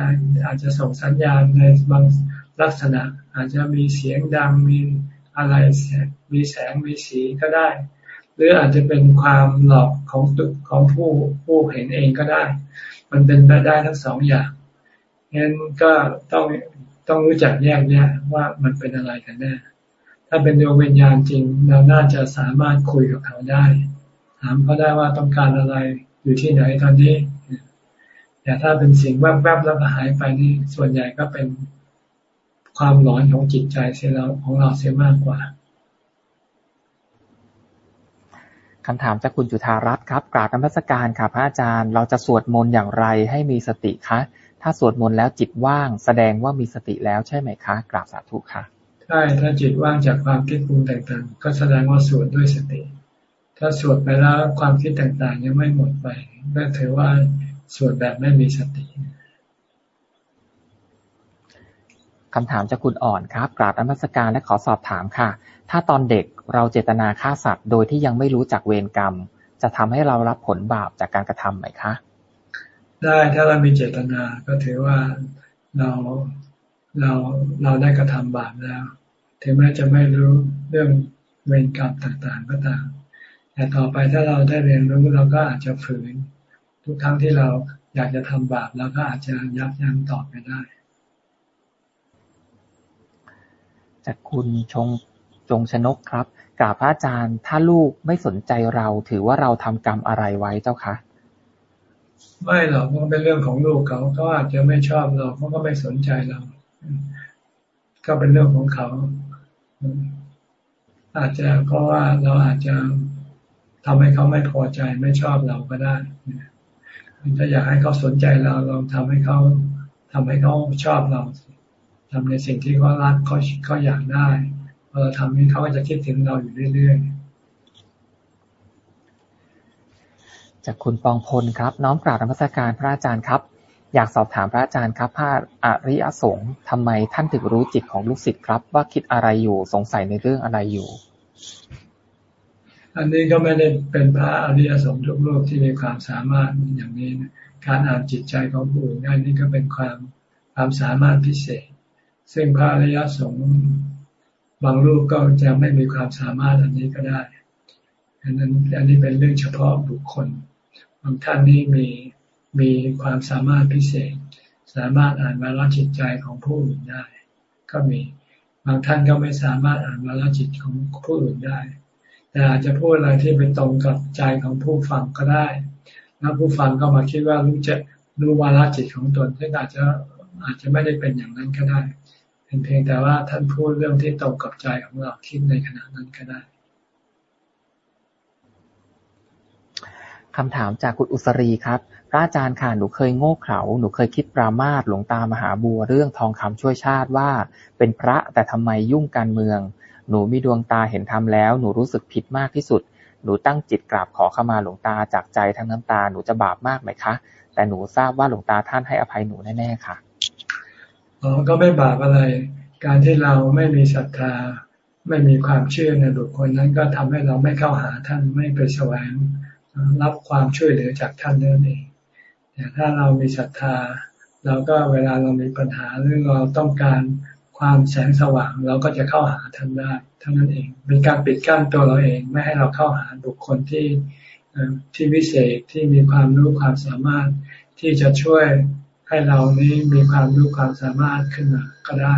อาจจะส่งสัญญาณในบางลักษณะ อาจจะมีเสียงดังมีอะไรมีแสงมีสีก็ได้ หรืออาจจะเป็นความหลอกของตุของผู้ผู้เห็นเองก็ได้ มันเป็นไปได้ทั้งสองอย่างงั้นก็ต้องต้องรู้จักแยกแยะว่ามันเป็นอะไรกันแน่ถ้าเป็นดวงวิญญาณจริง เราน่าจะสามารถคุยกับเขาได้ ถามเขาได้ว่าต้องการอะไรอยู่ที่ไหนตอนนี้ แต่ถ้าเป็นสิ่งแวบๆแล้วก็หายไปนี่ส่วนใหญ่ก็เป็นความหลอนของจิตใจเสียแล้วของเราเสียมากกว่าคำถามจากคุณจุธารัตน์ครับกราบนมัสการค่ะพระอาจารย์ เราจะสวดมนต์อย่างไรให้มีสติคะ ถ้าสวดมนต์แล้วจิตว่าง แสดงว่ามีสติแล้วใช่ไหมคะ กราบสาธุค่ะ ใช่ ถ้าจิตว่างจากความคิดปรุงต่างๆ ก็แสดงว่าสวดด้วยสติ ถ้าสวดไปแล้วความคิดต่างๆ ยังไม่หมดไปก็ถือว่า สวดแบบไม่มีสติคำถามจากคุณอ่อนครับกราบนมัสการและขอสอบถามค่ะ ถ้าตอนเด็กเราเจตนาฆ่าสัตว์ โดยที่ยังไม่รู้จักเวรกรรม จะทำให้เรารับผลบาปจากการกระทำไหมคะ ได้ถ้าเรามีเจตนาก็ถือว่าเราเราเราได้กระทำบาปแล้ว ถึงแม้จะไม่รู้เรื่องเวรกรรมต่างๆก็ตามแต่ต่อไปถ้าเราได้เรียนรู้เราก็อาจจะฝืน ทุกครั้งที่เราอยากจะทำบาปเราก็อาจจะยับยั้งต่อไปได้จากคุณชงจงชนกครับกราบพระอาจารย์ ถ้าลูกไม่สนใจเราถือว่าเราทำกรรมอะไรไว้เจ้าคะไม่หรอกมันเป็นเรื่องของลูกเขาเขาอาจจะไม่ชอบเราเขาก็ไม่สนใจเรา ก็เป็นเรื่องของเขา อาจจะเพราะว่าเราอาจจะทำให้เขาไม่พอใจไม่ชอบเราก็ได้ ถ้าอยากให้เขาสนใจเราเราทำให้เขาทำให้เขาชอบเราทำในสิ่งที่เขารักเขาเขาอยากได้พอเราทำนี้เขาก็จะคิดถึงเราอยู่เรื่อยๆจากคุณปองพลครับ น้อมกราบนมัสการพระอาจารย์ครับ อยากสอบถามพระอาจารย์ครับพระอริยสงฆ์ทำไมท่านถึงรู้จิตของลูกศิษย์ครับ ว่าคิดอะไรอยู่สงสัยในเรื่องอะไรอยู่ อันนี้ก็ไม่ได้เป็นพระอริยสงฆ์ทุกรูปที่มีความสามารถอย่างนี้การอ่านจิตใจของผู้อื่นได้นี่ก็เป็นความความสามารถพิเศษ ซึ่งพระอริยสงฆ์บางรูปก็จะไม่มีความสามารถอันนี้ก็ได้อันนั้นอันนี้เป็นเรื่องเฉพาะบุคคลบางท่านนี้มีมีความสามารถพิเศษ สามารถอ่านวาลจิตใจของผู้อื่นได้ ก็มีบางท่านก็ไม่สามารถอ่านวาลจิตของผู้อื่นได้ แต่อาจจะพูดอะไรที่เป็นตรงกับใจของผู้ฟังก็ได้ แล้วผู้ฟังก็มาคิดว่ารู้จะรู้วาลจิตของตนซึ่งอาจจะอาจจะไม่ได้เป็นอย่างนั้นก็ได้ เป็นเพียงแต่ว่าท่านพูดเรื่องที่ตรงกับใจของเราคิดในขณะนั้นก็ได้คำถามจากคุณอุสรีครับ พระอาจารย์ค่ะ หนูเคยโง่เขลา หนูเคยคิดปรามาสหลวงตามหาบัวเรื่องทองคำช่วยชาติว่า เป็นพระแต่ทำไมยุ่งการเมือง หนูมีดวงตาเห็นธรรมแล้ว หนูรู้สึกผิดมากที่สุด หนูตั้งจิตกราบขอขมาหลวงตาจากใจทั้งน้ำตา หนูจะบาปมากไหมคะ แต่หนูทราบว่าหลวงตาท่านให้อภัยหนูแน่ๆค่ะอ๋อก็ไม่บาปอะไร การที่เราไม่มีศรัทธา ไม่มีความเชื่อในบุคคลนั้นก็ทำให้เราไม่เข้าหาท่านไม่ไปแสวงรับความช่วยเหลือจากท่านนั่นเองแต่ถ้าเรามีศรัทธาเราก็เวลาเรามีปัญหาหรือเราต้องการ ความแสงสว่างเราก็จะเข้าหาท่านได้ท่านั้นเอง เป็นการปิดกั้นตัวเราเอง ไม่ให้เราเข้าหาบุคคลที่ที่วิเศษที่มีความรู้ความสามารถที่จะช่วยให้เรานี้มีความรู้ความสามารถขึ้นมาก็ได้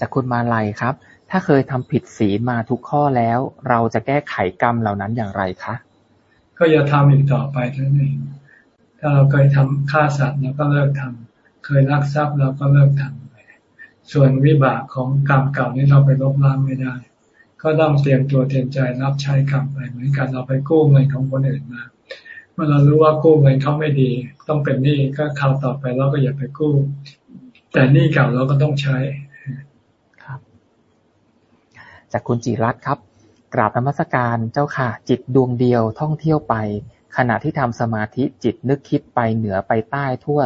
จากคุณมาลัยครับ ถ้าเคยทำผิดศีลมาทุกข้อแล้ว เราจะแก้ไขกรรมเหล่านั้นอย่างไรคะก็อย่าทำอีกต่อไปท่านเอง ถ้าเราเคยทำฆ่าสัตว์เราก็เลิกทำ เคยลักทรัพย์เราก็เลิกทำไปส่วนวิบากของกรรมเก่านี้เราไปลบล้างไม่ได้ ก็ต้องเตรียมตัวเตรียมใจรับใช้กรรมไปเหมือนกันเราไปกู้เงินของคนอื่นมาเมื่อเรารู้ว่ากู้เงินเขาไม่ดี ต้องเป็นหนี้ก็คราวต่อไปเราก็อย่าไปกู้ แต่หนี้เก่าเราก็ต้องใช้ครับ จากคุณจิรัตครับ กราบนมัสการเจ้าค่ะ จิตดวงเดียวท่องเที่ยวไป ขณะที่ทำสมาธิจิตนึกคิดไปเหนือไปใต้ทั่ว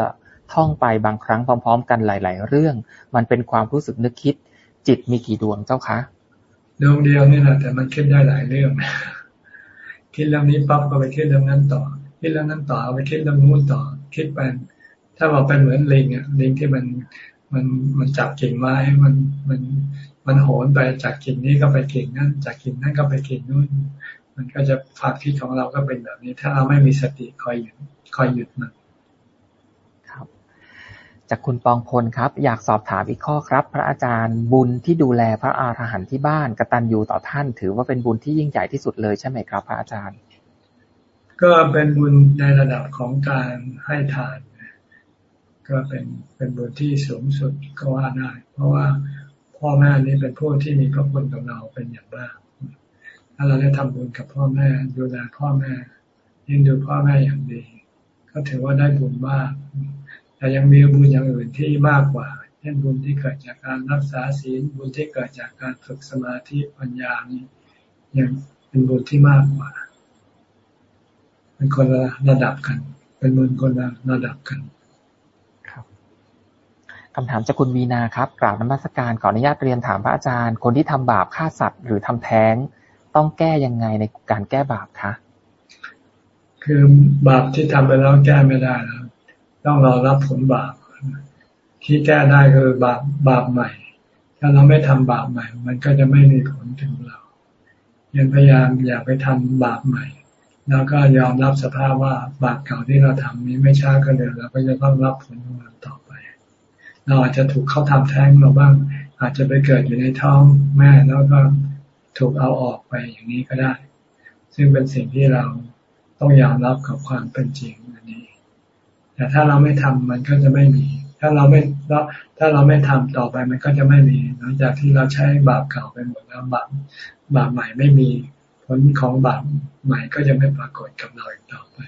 ท่องไปบางครั้งพร้อม ๆ กันหลาย ๆ เรื่อง มันเป็นความรู้สึกนึกคิด จิตมีกี่ดวงเจ้าคะดวงเดียวนี่แหละแต่มันคิดได้หลายเรื่องคิดเรื่องนี้ปั๊บก็ไปคิดเรื่องนั้นต่อ คิดเรื่องนั้นต่อไปคิดเรื่องนู้นต่อ คิดไปถ้าเราเป็นเหมือนลิงอะลิงที่มันมันมันจับกิ่งไม้มันมันมันโหนไปจากกิ่งนี้ก็ไปกิ่งนั้น จากกิ่งนั้นก็ไปกิ่งนู้น มันก็จะฝากที่ของเราก็เป็นแบบนี้ ถ้าเราไม่มีสติคอยหยุดคอยหยุดมัน จากคุณปองพลครับ อยากสอบถามอีกข้อครับ พระอาจารย์บุญที่ดูแลพระอาหารหันต์ที่บ้านกตัญญูต่อท่าน ถือว่าเป็นบุญที่ยิ่งใหญ่ที่สุดเลยใช่ไหมครับ พระอาจารย์ ก็เป็นบุญในระดับของการให้ทาน ก็เป็นเป็นบุญที่สูงสุดก็ว่าได้ เพราะว่าพ่อแม่นี้เป็นผู้ที่มีพระคุณกับเราเป็นอย่างมากถ้าเราได้ทำบุญกับพ่อแม่ดูแลพ่อแม่ยิ่งดูพ่อแม่อย่างดี ก็ถือว่าได้บุญมาก แต่ยังมีบุญอย่างอื่นที่มากกว่า เช่นบุญที่เกิดจากการรักษาศีล บุญที่เกิดจากการฝึกสมาธิปัญญานี้ยังเป็นบุญที่มากกว่า เป็นคนละระดับกัน เป็นบุญคนละระดับกันครับคำถามจากคุณวีนาครับกราบนมัสการขออนุญาตเรียนถามพระอาจารย์ คนที่ทำบาปฆ่าสัตว์ หรือทำแท้ง ต้องแก้ยังไงในการแก้บาปคะ คือบาปที่ทำไปแล้วแก้ไม่ได้แล้ว ต้องรอรับผลบาปที่แก้ได้คือบาปบาปใหม่ ถ้าเราไม่ทำบาปใหม่ มันก็จะไม่มีผลถึงเรายังพยายามอย่าไปทำบาปใหม่ แล้วก็ยอมรับสภาพว่าบาปเก่าที่เราทำนี้ไม่ช้าก็เร็วเราก็จะต้องรับผลของมันต่อไป เราอาจจะถูกเขาทำแท้งเราบ้าง อาจจะไปเกิดอยู่ในท้องแม่แล้วก็ถูกเอาออกไปอย่างนี้ก็ได้ ซึ่งเป็นสิ่งที่เราต้องยอมรับกับความเป็นจริง แต่ถ้าเราไม่ทำมันก็จะไม่มี ถ้าเราไม่ถ้าเราไม่ทำต่อไปมันก็จะไม่มี หลังจากที่เราใช้บาปเก่าไปหมดแล้วบาปบาปใหม่ไม่มีผลของบาปใหม่ก็จะไม่ปรากฏกับเราอีกต่อไป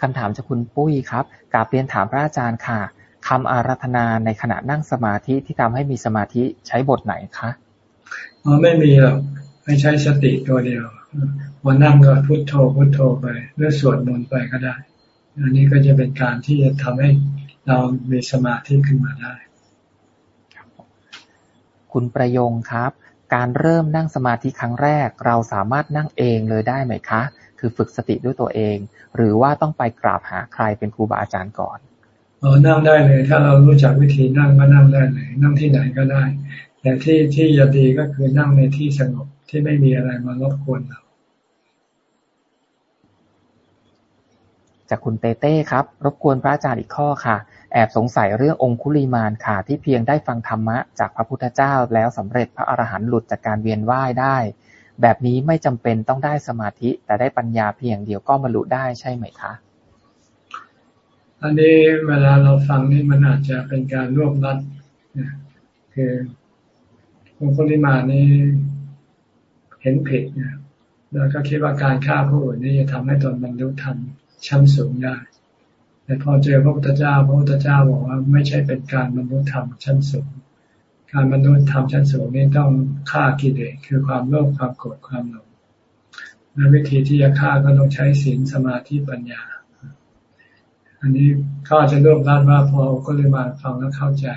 คำถามจากคุณปุ้ยครับกาบเรียนถามพระอาจารย์ค่ะคำอารัธนาในขณะนั่งสมาธิที่ทำให้มีสมาธิใช้บทไหนคะอ๋อไม่มีหรอกไม่ใช้สติตัวเดียว วันนั่งก็พุโทโธพุโทโธไปหรือสวดมนต์ไปก็ได้ อันนี้ก็จะเป็นการที่จะทำให้เรามีสมาธิขึ้นมาได้ คุณประยงครับ การเริ่มนั่งสมาธิครั้งแรก เราสามารถนั่งเองเลยได้ไหมคะ คือฝึกสติด้วยตัวเอง หรือว่าต้องไปกราบหาใครเป็นครูบาอาจารย์ก่อนเออนั่งได้เลย ถ้าเรารู้จักวิธีนั่งก็นั่งได้เลย นั่งที่ไหนก็ได้ แต่ที่ที่จะดีก็คือนั่งในที่สงบที่ไม่มีอะไรมารบกวนเรา จากคุณเต้เต้ครับ รบกวนพระอาจารย์อีกข้อค่ะ แอบสงสัยเรื่ององคุลีมานค่ะ ที่เพียงได้ฟังธรรมะจากพระพุทธเจ้าแล้วสำเร็จพระอรหันต์หลุดจากการเวียนว่ายได้ แบบนี้ไม่จำเป็นต้องได้สมาธิแต่ได้ปัญญาเพียงเดียวก็บรรลุได้ใช่ไหมคะ อันนี้เวลาเราฟังนี่มันอาจจะเป็นการรวบรัดคือองคุลิมานี่เห็นผิดเนี่ยแล้วก็คิดว่าการฆ่าผู้อื่นนี่จะทำให้ตนบรรลุธรรม ชั้นสูงได้ แต่พอเจอพระพุทธเจ้า พระพุทธเจ้าบอกว่าไม่ใช่เป็นการบรรลุธรรมชั้นสูง การบรรลุธรรมชั้นสูงนี่ต้องฆ่ากิเลสคือความโลภความโกรธความหลงและวิธีที่จะฆ่าก็ต้องใช้ศีลสมาธิปัญญา อันนี้เขาอาจจะรวบรัดว่าพอก็เลยมาฟังแล้วเข้าใจ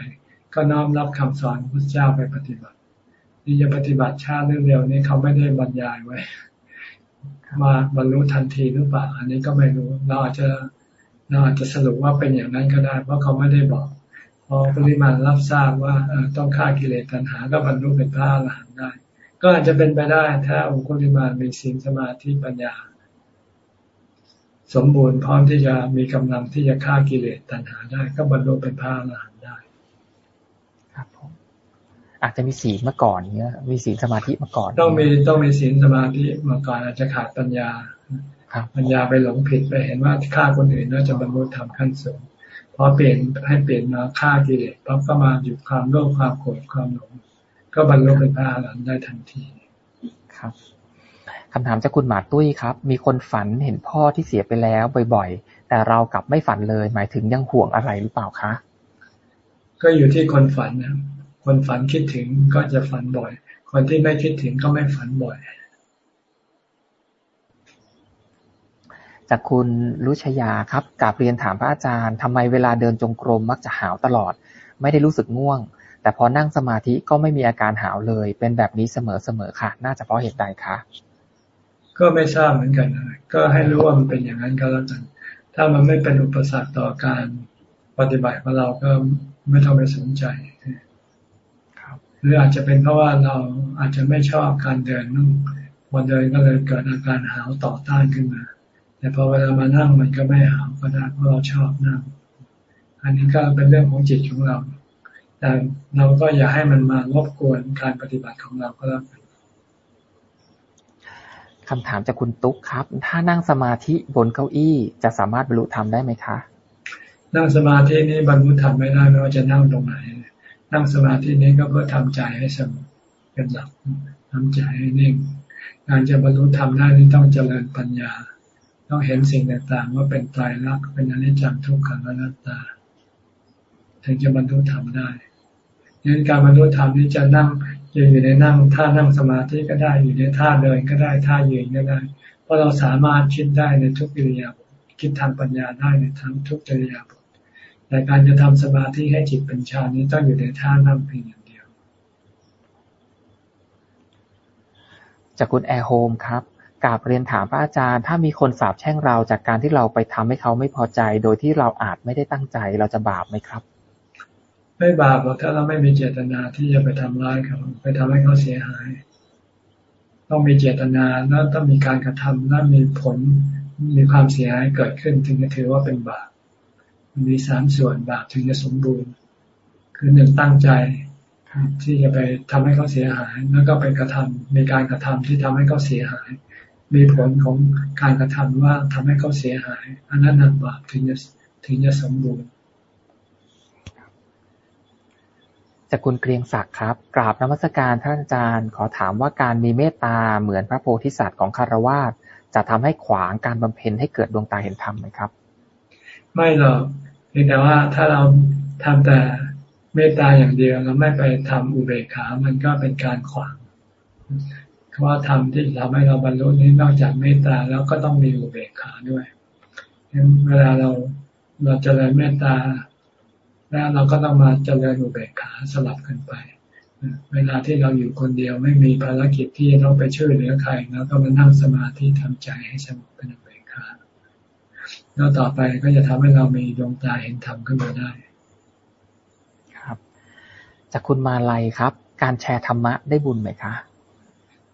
ก็น้อมรับคำสอนพระเจ้าไปปฏิบัติ นี่จะปฏิบัติชาติเร็วๆนี้เขาไม่ได้บรรยายไว้ มาบรรลุทันทีหรือเปล่าอันนี้ก็ไม่รู้เราอาจจะเราอาจจะสรุปว่าเป็นอย่างนั้นก็ได้ เพราะเขาไม่ได้บอกพอปริมาณรับทราบว่าต้องฆ่ากิเลสตัณหาก็บรรลุเป็นพระอรหันต์ได้ ก็อาจจะเป็นไปได้ถ้าองค์ปริมาณมีศีลสมาธิปัญญา สมบูรณ์พร้อมที่จะมีกำลังที่จะฆ่ากิเลสตัณหาได้ ก็บรรลุเป็นพระอรหันต์ อาจจะมีศีลมาก่อนเนี้ย มีศีลสมาธิมาก่อน ต้องมีต้องมีศีลสมาธิมาก่อนอาจจะขาดปัญญาปัญญาไปหลงผิดไปเห็นว่าฆ่าคนอื่นน่าจะบรรลุธรรมขั้นสูงพอเปลี่ยนให้เปลี่ยนมาฆ่ากิเลสปั๊บก็มาหยุดความโลภความโกรธความหลง ก็บรรลุเป็นพระอรหันต์ได้ทันทีครับคำถามจากคุณหมาตุ้ยครับ มีคนฝันเห็นพ่อที่เสียไปแล้วบ่อยๆ แต่เรากลับไม่ฝันเลย หมายถึงยังห่วงอะไรหรือเปล่าคะ ก็อยู่ที่คนฝันนะ คนฝันคิดถึงก็จะฝันบ่อย คนที่ไม่คิดถึงก็ไม่ฝันบ่อย จากคุณรุชยาครับกาบเรียนถามพระอาจารย์ทำไมเวลาเดินจงกรมมักจะหาวตลอด ไม่ได้รู้สึกง่วง แต่พอนั่งสมาธิก็ไม่มีอาการหาวเลย เป็นแบบนี้เสมอๆค่ะ น่าจะเพราะเหตุใดคะก็ไม่ทราบเหมือนกันนะก็ให้รู้ว่ามันเป็นอย่างนั้นก็แล้วกัน ถ้ามันไม่เป็นอุปสรรคต่อการปฏิบัติของเราก็ไม่ต้องไปสนใจ หรืออาจจะเป็นเพราะว่าเราอาจจะไม่ชอบการเดินนั่งพอเดินก็เลยเกิดอาการหาวต่อต้านขึ้นมา แต่พอเวลามานั่งมันก็ไม่หาวก็ได้เพราะเราชอบนั่ง อันนี้ก็เป็นเรื่องของจิตของเรา แต่เราก็อย่าให้มันมารบกวนการปฏิบัติของเราก็แล้วกันคำถามจากคุณตุ๊กครับ ถ้านั่งสมาธิบนเก้าอี้จะสามารถบรรลุธรรมได้ไหมคะ นั่งสมาธินี้บรรลุธรรมไม่ได้ไม่ว่าจะนั่งตรงไหน นั่งสมาธินี้ก็เพื่อทำใจให้สงบเป็นหลักทำใจให้นิ่งการจะบรรลุธรรมได้นี่ต้องเจริญปัญญา ต้องเห็นสิ่งต่างๆ ว่าเป็นตายรักเป็นอนิจจังทุกขังอนัตตา ถึงจะบรรลุธรรมได้ดังนั้นการบรรลุธรรมนี้จะนั่งอยู่ในนั่งท่านั่งสมาธิก็ได้อยู่ในท่าเดินก็ได้ท่ายืนก็ได้ เพราะเราสามารถคิดได้ในทุกอิริยาบถคิดทางปัญญาได้ในทั้งทุกอิริยาบถ แต่การจะทำสมาธิให้จิตเป็นฌานนี้ต้องอยู่ในท่านั่งเพียงอย่างเดียว จากคุณแอร์โฮมครับกราบเรียนถามพระอาจารย์ ถ้ามีคนสาบแช่งเราจากการที่เราไปทำให้เขาไม่พอใจ โดยที่เราอาจไม่ได้ตั้งใจเราจะบาปไหมครับ ไม่บาปหรอกถ้าเราไม่มีเจตนาที่จะไปทำร้ายเขาไปทำให้เขาเสียหาย ต้องมีเจตนาแล้วต้องมีการกระทำแล้วมีผลมีความเสียหายเกิดขึ้นถึงจะถือว่าเป็นบาป มีสามส่วนบาปถึงจะสมบูรณ์ คือหนึ่งตั้งใจที่จะไปทำให้เขาเสียหาย แล้วก็ไปกระทำมีการกระทำที่ทำให้เขาเสียหาย มีผลของการกระทำว่าทำให้เขาเสียหาย อันนั้นนับาปถึงจะถึงจะสมบูรณ์จากคุณเกรียงศักดิ์ครับ กราบนมัสการท่านอาจารย์ ขอถามว่าการมีเมตตาเหมือนพระโพธิสัตว์ของคารวาสจะทำให้ขวางการบำเพ็ญให้เกิดดวงตาเห็นธรรมไหมครับ ไม่หรอกเพียงแต่ว่าถ้าเราทำแต่เมตตาอย่างเดียวเราไม่ไปทำอุเบกขา มันก็เป็นการขวางเพราะว่าทำที่ทำให้เราบรรลุนี้นอกจากเมตตาแล้วก็ต้องมีอุเบกขาด้วยเวลาเราเราจเจริญเมตตาแล้วเราก็ต้องมาเจริญอุเบกขาสลับกันไป เวลาที่เราอยู่คนเดียวไม่มีภารกิจที่ต้องไปช่วยเหลือใครแล้วก็มานั่งสมาธิทำใจให้สงบเป็นอุเบ แล้วต่อไปก็จะทำให้เรามีดวงตาเห็นธรรมขึ้นมาได้ ครับ จากคุณมาลัยครับ การแชร์ธรรมะได้บุญไหมคะ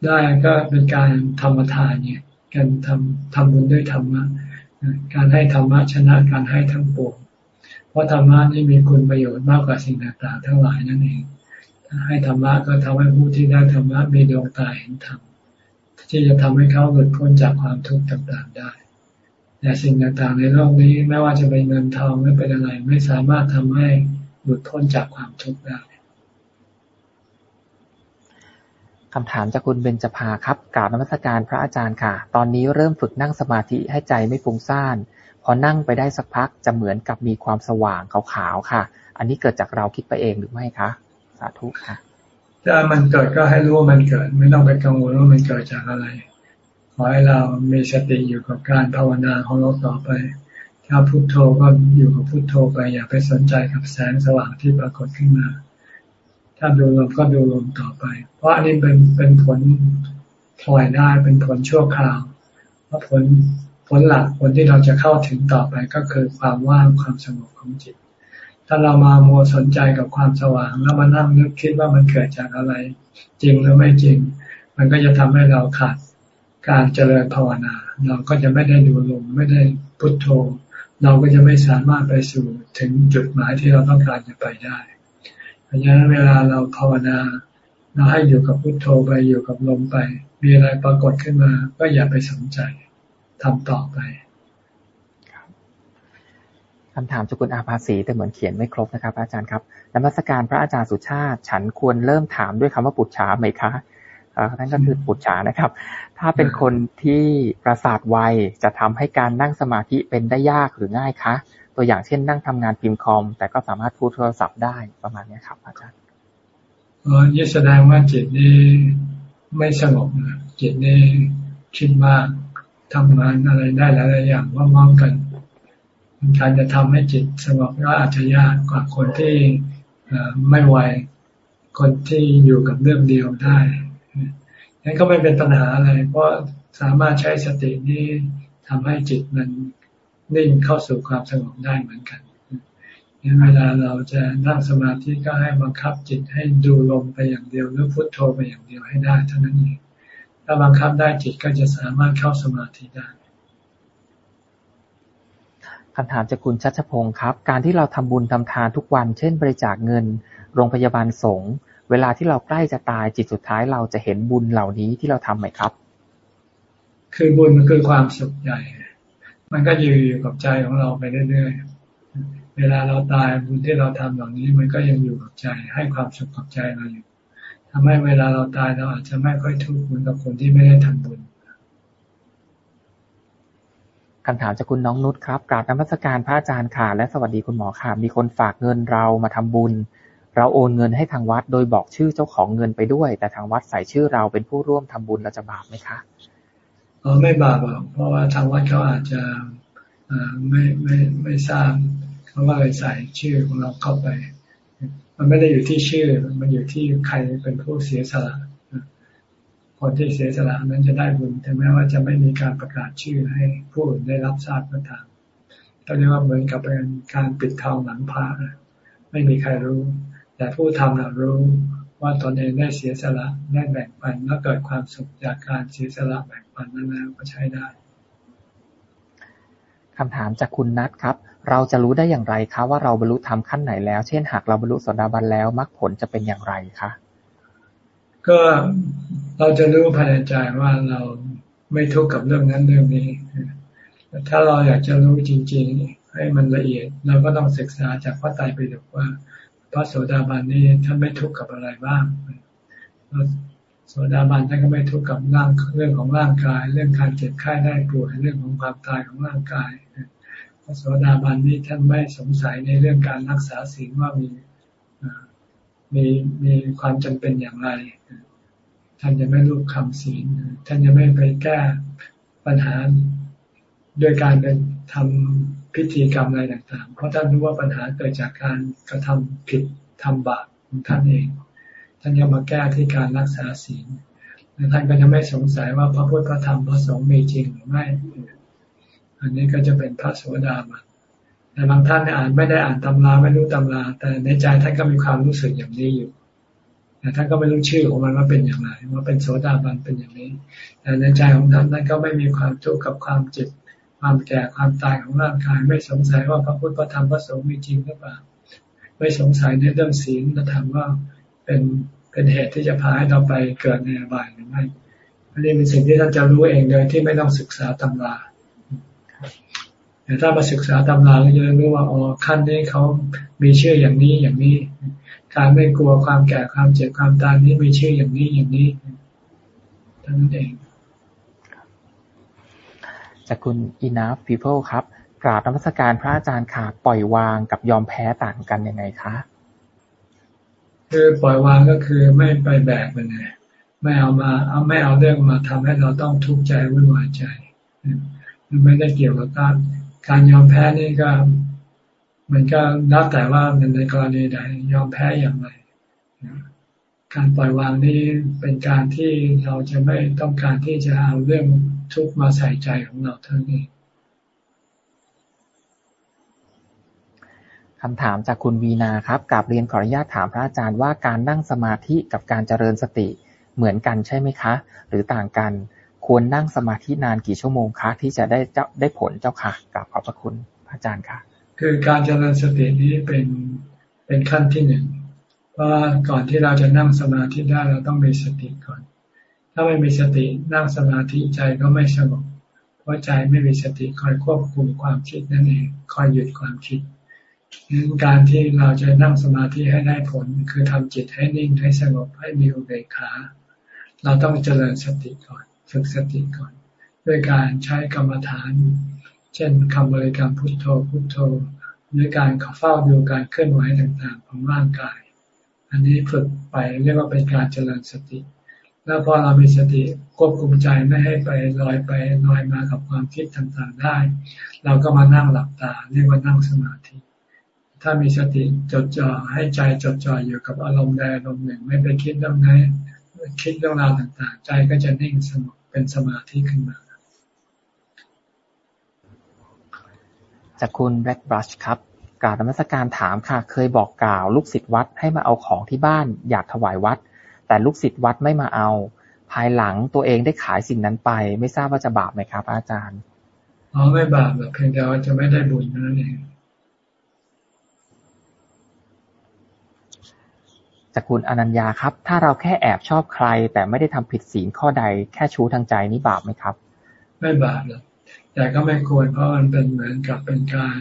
ได้ก็เป็นการธรรมทานเนี่ย การทำทำบุญด้วยธรรมะ การให้ธรรมะชนะการให้ทั้งปวงเพราะธรรมะนี่มีคุณประโยชน์มากกว่าสิ่งต่างๆทั้งหลายนั่นเองให้ธรรมะก็ทำให้ผู้ที่ได้ธรรมะมีดวงตาเห็นธรรมที่จะทำให้เขาหลุดพ้นจากความทุกข์ต่างๆได้ แต่สิ่งต่างๆในโลกนี้ไม่ว่าจะเป็นเงินทองไม่เป็นอะไร ไม่สามารถทำให้หลุดพ้นจากความทุกข์ได้คำถามจากคุณเบญจภาครับกราบนมัสการพระอาจารย์ค่ะ ตอนนี้เริ่มฝึกนั่งสมาธิให้ใจไม่ฟุ้งซ่าน พอนั่งไปได้สักพักจะเหมือนกับมีความสว่างขาวๆค่ะ อันนี้เกิดจากเราคิดไปเองหรือไม่คะสาธุค่ะถ้ามันเกิดก็ให้รู้ว่ามันเกิด ไม่ต้องไปกังวลว่ามันเกิดจากอะไร ขอให้เรามีสติอยู่กับการภาวนาของเราต่อไป ถ้าพุโทโธก็อยู่กับพุโทโธไป อย่าไปสนใจกับแสงสว่างที่ปรากฏขึ้นมา ถ้าดูลมก็ดูลมต่อไป เพราะอันนี้เป็นเป็นผลพลอยได้เป็นผลชั่วคราว เพราะผลผลหลักผลที่เราจะเข้าถึงต่อไปก็คือความว่างความสงบของจิต ถ้าเรามาโมสนใจกับความสว่าง แล้วมานั่งนึกคิดว่ามันเกิดจากอะไร จริงหรือไม่จริง มันก็จะทำให้เราขาด การเจริญภาวนา เราก็จะไม่ได้ดูลมไม่ได้พุทโธ เราก็จะไม่สามารถไปสู่ถึงจุดหมายที่เราต้องการจะไปได้เพราะฉะนั้นเวลาเราภาวนาเราให้อยู่กับพุทโธไปอยู่กับลมไป มีอะไรปรากฏขึ้นมา ก็อย่าไปสนใจทำต่อไปคำถามจากคุณอาภาสีแต่เหมือนเขียนไม่ครบนะครับ อาจารย์ครับนมัสการพระอาจารย์สุชาติ ฉันควรเริ่มถามด้วยคำว่าปุจฉาไหมคะ นั่นก็คือปุจฉานะครับ ถ้าเป็นคนที่ประสาทไวจะทำให้การนั่งสมาธิเป็นได้ยากหรือง่ายคะ ตัวอย่างเช่นนั่งทำงานพิมพ์คอม แต่ก็สามารถพูดโทรศัพท์ได้ประมาณนี้ครับ อาจารย์อ๋อยี่แสดงว่าจิตนี่ไม่สงบนะจิตนี่คิดมากทำงานอะไรได้หลายๆอย่างว่ามองกันการจะทำให้จิตสงบก็อาจจะยากกว่าคนที่ไม่ไวคนที่อยู่กับเรื่องเดียวได้ นั้นก็ไม่เป็นปัญหาอะไร เพราะสามารถใช้สตินี้ทำให้จิตมันนิ่งเข้าสู่ความสงบได้เหมือนกันงั้นเวลาเราจะนั่งสมาธิก็ให้บังคับจิตให้ดูลมไปอย่างเดียวหรือพุทโธไปอย่างเดียวให้ได้เท่านั้นเองถ้าบังคับได้จิตก็จะสามารถเข้าสมาธิได้คำถามจากคุณชัชพงศ์ครับ การที่เราทำบุญทำทานทุกวัน เช่น บริจาคเงิน โรงพยาบาลสงฆ์ เวลาที่เราใกล้จะตายจิตสุดท้ายเราจะเห็นบุญเหล่านี้ที่เราทำไหมครับ คือบุญมันคือความสุขใหญ่ มันก็อยู่อยู่กับใจของเราไปเรื่อยๆ เวลาเราตายบุญที่เราทำเหล่านี้ มันก็ยังอยู่กับใจ ให้ความสุขกับใจเราอยู่ทำให้เวลาเราตายเราอาจจะไม่ค่อยทุกข์เหมือนกับคนที่ไม่ได้ทำบุญคำถามจากคุณน้องนุชครับกราบนมัสการพระอาจารย์ค่ะและสวัสดีคุณหมอค่ะมีคนฝากเงินเรามาทำบุญ เราโอนเงินให้ทางวัดโดยบอกชื่อเจ้าของเงินไปด้วย แต่ทางวัดใส่ชื่อเราเป็นผู้ร่วมทำบุญเราจะบาปไหมคะอ๋อไม่บาปหรอกเพราะว่าทางวัดเขาอาจจะไม่ไม่ไม่ทราบเขาว่าเลยใส่ชื่อของเราเข้าไป มันไม่ได้อยู่ที่ชื่อมันอยู่ที่ใครเป็นผู้เสียสละคนที่เสียสละนั้นจะได้บุญถึงแม้ว่าจะไม่มีการประกาศชื่อให้ผู้อื่นได้รับทราบก็ตามก็เรียกว่าเหมือนกับเป็นการปิดทองหลังพระไม่มีใครรู้ แต่ผู้ทำเรารู้ว่าตนเองได้เสียสละได้แบ่งปันแล้วเกิดความสุขจากการเสียสละแบ่งปันนั้นแล้วก็ใช้ได้คำถามจากคุณนัทครับ เราจะรู้ได้อย่างไรคะว่าเราบรรลุธรรมขั้นไหนแล้ว เช่น หากเราบรรลุสดาบันแล้วมรรคผลจะเป็นอย่างไรคะ ก็เราจะรู้ภายในใจว่าเราไม่ทุกข์กับเรื่องนั้นเรื่องนี้ ถ้าเราอยากจะรู้จริง ๆ ให้มันละเอียด เราก็ต้องศึกษาจากพระไตรปิฎกว่า พระโสดาบันนี่ท่านไม่ทุกข์กับอะไรบ้างโสดาบันท่านก็ไม่ทุกข์กับร่างเรื่องของร่างกาย เรื่องการเจ็บไข้ได้ป่วยเรื่องของความตายของร่างกายพระโสดาบันนี่ท่านไม่สงสัยในเรื่องการรักษาศีลว่ามีมีมีความจำเป็นอย่างไร ท่านจะไม่รูปคำศีลท่านจะไม่ไปแก้ปัญหาด้วยการเป็นทำ พิธีกรรมอะไรต่างๆ เพราะท่านรู้ว่าปัญหาเกิดจากการกระทำผิดทำบาปของท่านเอง ท่านจะมาแก้ที่การรักษาศีลและท่านก็จะไม่สงสัยว่าพระพุทธพระธรรมพระสงฆ์มีจริงหรือไม่ อันนี้ก็จะเป็นพระโสดาบันแต่บางท่านอ่านไม่ได้อ่านตำราไม่รู้ตำรา แต่ในใจท่านก็มีความรู้สึกอย่างนี้อยู่แต่ท่านก็ไม่รู้ชื่อของมันว่าเป็นอย่างไรว่าเป็นโสดาบันเป็นอย่างนี้แต่ในใจของท่านท่านก็ไม่มีความทุกข์กับความเจ็บ ความแก่ความตายของร่างกาย ไม่สงสัยว่าพระพุทธพระธรรมพระสงฆ์มีจริงหรือเปล่า ไม่สงสัยในเรื่องศีลธรรมว่าเป็นเป็นเหตุที่จะพาให้เราไปเกิดในอบายหรือไม่อันนี้เป็นสิ่งที่ท่านจะรู้เองโดยที่ไม่ต้องศึกษาตำราแต่ถ้ามาศึกษาตำราก็จะรู้ว่าอ๋อขั้นนี้เขามีชื่ออย่างนี้อย่างนี้ การไม่กลัวความแก่ความเจ็บความตายนี้มีชื่ออย่างนี้อย่างนี้ท่านั้นเอง จากคุณ enough people ครับ กราบนมัสการพระอาจารย์ค่ะ ปล่อยวางกับยอมแพ้ต่างกันยังไงคะ คือปล่อยวางก็คือไม่ไปแบกมันไงไม่เอามาเอาไม่เอาเรื่องมาทำให้เราต้องทุกข์ใจวุ่นวายใจมันไม่ได้เกี่ยวกับการการยอมแพ้นี่ก็ มันก็แล้วแต่ว่ามันในกรณีใดยอมแพ้อย่างไรการปล่อยวางนี่เป็นการที่เราจะไม่ต้องการที่จะเอาเรื่อง ทุกข์มาใส่ใจของเราเท่านี้คำถามจากคุณวีนาครับกาบเรียนขออนุญาตถามพระอาจารย์ว่าการนั่งสมาธิกับการเจริญสติเหมือนกันใช่ไหมคะ หรือต่างกันควรนั่งสมาธินานกี่ชั่วโมงคะ ที่จะได้เจ้าได้ผลเจ้าค่ะกราบขอบพระคุณพระอาจารย์ค่ะ คือการเจริญสตินี้เป็นเป็นขั้นที่หนึ่งเพราะก่อนที่เราจะนั่งสมาธิได้เราต้องมีสติก่อน ถ้าไม่มีสตินั่งสมาธิใจก็ไม่สงบเพราะใจไม่มีสติคอยควบคุมความคิดนั่นเองคอยหยุดความคิดดังการที่เราจะนั่งสมาธิให้ได้ผล คือทำจิตให้นิ่งให้สงบให้มีอุเบกขา เราต้องเจริญสติก่อนฝึกสติก่อน ด้วยการใช้กรรมฐาน เช่นคำบริกรรมพุทโธพุทโธหรือการเฝ้าดูการเคลื่อนไหวต่างๆ ของร่างกาย อันนี้ฝึกไปเรียกว่าเป็นการเจริญสติ แล้วพอเรามีสติควบคุมใจไม่ให้ไปลอยไปลอยมากับความคิดต่างๆได้ เราก็มานั่งหลับตาเรียกว่านั่งสมาธิ ถ้ามีสติจดจ่อให้ใจจดจ่ออยู่กับอารมณ์ใดอารมณ์หนึ่ง ไม่ไปคิดเรื่องไหนคิดเรื่องราวต่างๆ ใจก็จะนิ่งสงบเป็นสมาธิขึ้นมาจากคุณแบล็กบรัชครับกาวนมัสการถามค่ะ เคยบอกกล่าวลูกศิษย์วัดให้มาเอาของที่บ้านอยากถวายวัด แต่ลูกศิษย์วัดไม่มาเอา ภายหลังตัวเองได้ขายสิ่งนั้นไป ไม่ทราบว่าจะบาปไหมครับ อาจารย์อ๋อไม่บาปหรอกเพียงแต่ว่าจะไม่ได้บุญนั่นเองจากคุณอนัญญาครับ ถ้าเราแค่แอบชอบใคร แต่ไม่ได้ทำผิดศีลข้อใด แค่ชู้ทางใจนี่บาปไหมครับ ไม่บาปหรอกแต่ก็ไม่ควรเพราะมันเป็นเหมือนกับเป็นการ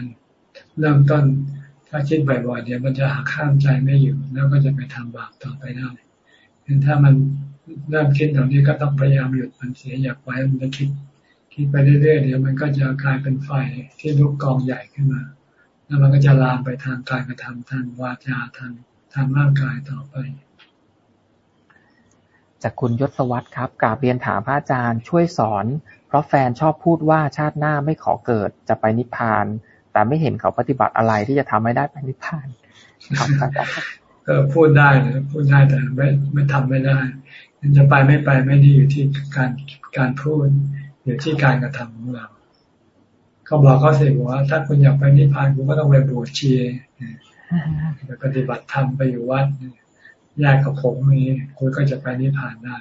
เริ่มต้น ถ้าคิดบ่อยๆเดี๋ยวมันจะหักข้ามใจไม่อยู่ แล้วก็จะไปทำบาปต่อไปได้ ถ้ามันเริ่มคิดตรงนี้ก็ต้องพยายามหยุดมันเสียอยากไว้มันจะคิดคิดไปเรื่อยๆเดี๋ยวมันก็จะกลายเป็นไฟที่ลุกกองใหญ่ขึ้นมา แล้วมันก็จะลามไปทางการกระทำทางวาจาทางทางร่างกายต่อไป จากคุณยศวัตรครับกราบเรียนถามพระอาจารย์ช่วยสอน เพราะแฟนชอบพูดว่าชาติหน้าไม่ขอเกิดจะไปนิพพาน แต่ไม่เห็นเขาปฏิบัติอะไรที่จะทำให้ได้ไปนิพพานครับอาจารย์ ก็พูดได้นะพูดได้แต่ไม่ไม่ทำไม่ได้จะไปไม่ไปไม่ได้อยู่ที่การการพูดอยู่ที่การกระทำของเราเขาบอกเขาเสียว่า ถ้าคุณอยากไปนิพพานคุณก็ต้องไปบวชชีไปปฏิบัติธรรมไปอยู่วัดแยกกับผมนี้คุณก็จะไปนิพพานได้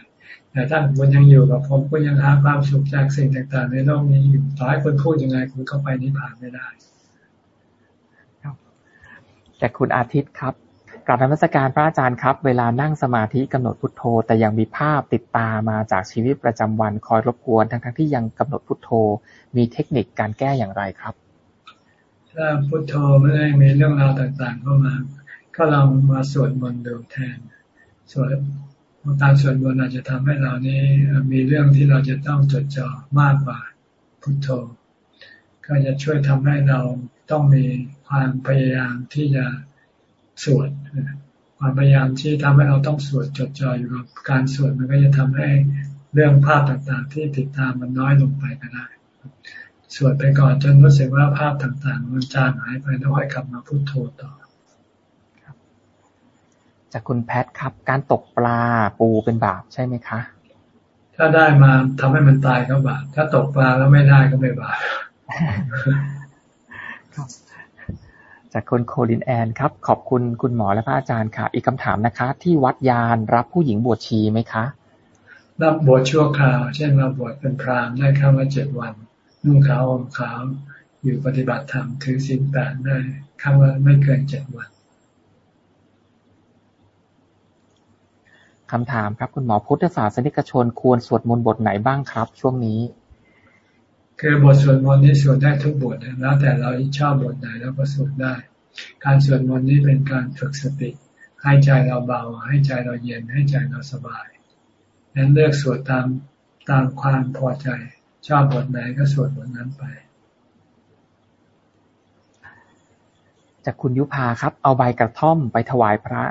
แต่ถ้าคุณยังอยู่กับผมคุณยังหาความสุขจากสิ่งต่าง ๆ ในโลกนี้อยู่ต่อให้คุณพูดยังไงคุณก็ไปนิพพานไม่ได้แต่คุณอาทิตย์ครับ กราบธรรมสการพระอาจารย์ครับ เวลานั่งสมาธิกำหนดพุทโธ แต่ยังมีภาพติดตามาจากชีวิตประจำวันคอยรบกวนทั้งทั้งที่ยังกำหนดพุทโธ มีเทคนิคการแก้อย่างไรครับ ถ้าพุทโธไม่ได้มีเรื่องราวต่างๆเข้ามา ก็ลองมาสวดมนต์ดูแทนสวดการสวดมนต์อาจจะทำให้เรานี้มีเรื่องที่เราจะต้องจดจ่อมากกว่าพุทโธ ก็จะช่วยทำให้เราต้องมีความพยายามที่จะ สวดความพยายามที่ทำให้เราต้องสวดจดจ่ออยู่กับการสวดมันก็จะทำให้เรื่องภาพต่างๆ ที่ติดตามมันน้อยลงไปก็ได้สวดไปก่อนจนรู้สึกว่าภาพต่างๆ มันจางหายไปแล้วค่อยกลับมาพุโทโธต่อจากคุณแพทครับ การตกปลาปูเป็นบาปใช่ไหมคะ ถ้าได้มาทำให้มันตายก็บาปถ้าตกปลาแล้วไม่ได้ก็ไม่บาป จากคุณโคลินแอนครับ ขอบคุณคุณหมอและพระอาจารย์ค่ะ อีกคำถามนะคะ ที่วัดยานรับผู้หญิงบวชชีไหมคะ รับบวชชั่วคราว เช่นมาบวชเป็นพรามได้ข้ามาเจ็ดวันนุ่งขาวห่มขาว อยู่ปฏิบัติธรรมถือศีลแปดได้ข้ามาไม่เกินเจ็ดวันคำถามครับ คุณหมอพุทธศาสนิกชนควรสวดมนต์บทไหนบ้างครับ ช่วงนี้ คือบทสวดมนต์นี้สวดได้ทุกบทแล้วแต่เราชอบบทไหนแล้วก็สวดได้ การสวดมนต์นี้เป็นการฝึกสติ ให้ใจเราเบา ให้ใจเราเย็น ให้ใจเราสบายนั้นเลือกสวดตามตามความพอใจ ชอบบทไหนก็สวดบทนั้นไป จากคุณยุพาครับ เอาใบกระท่อมไปถวายพระ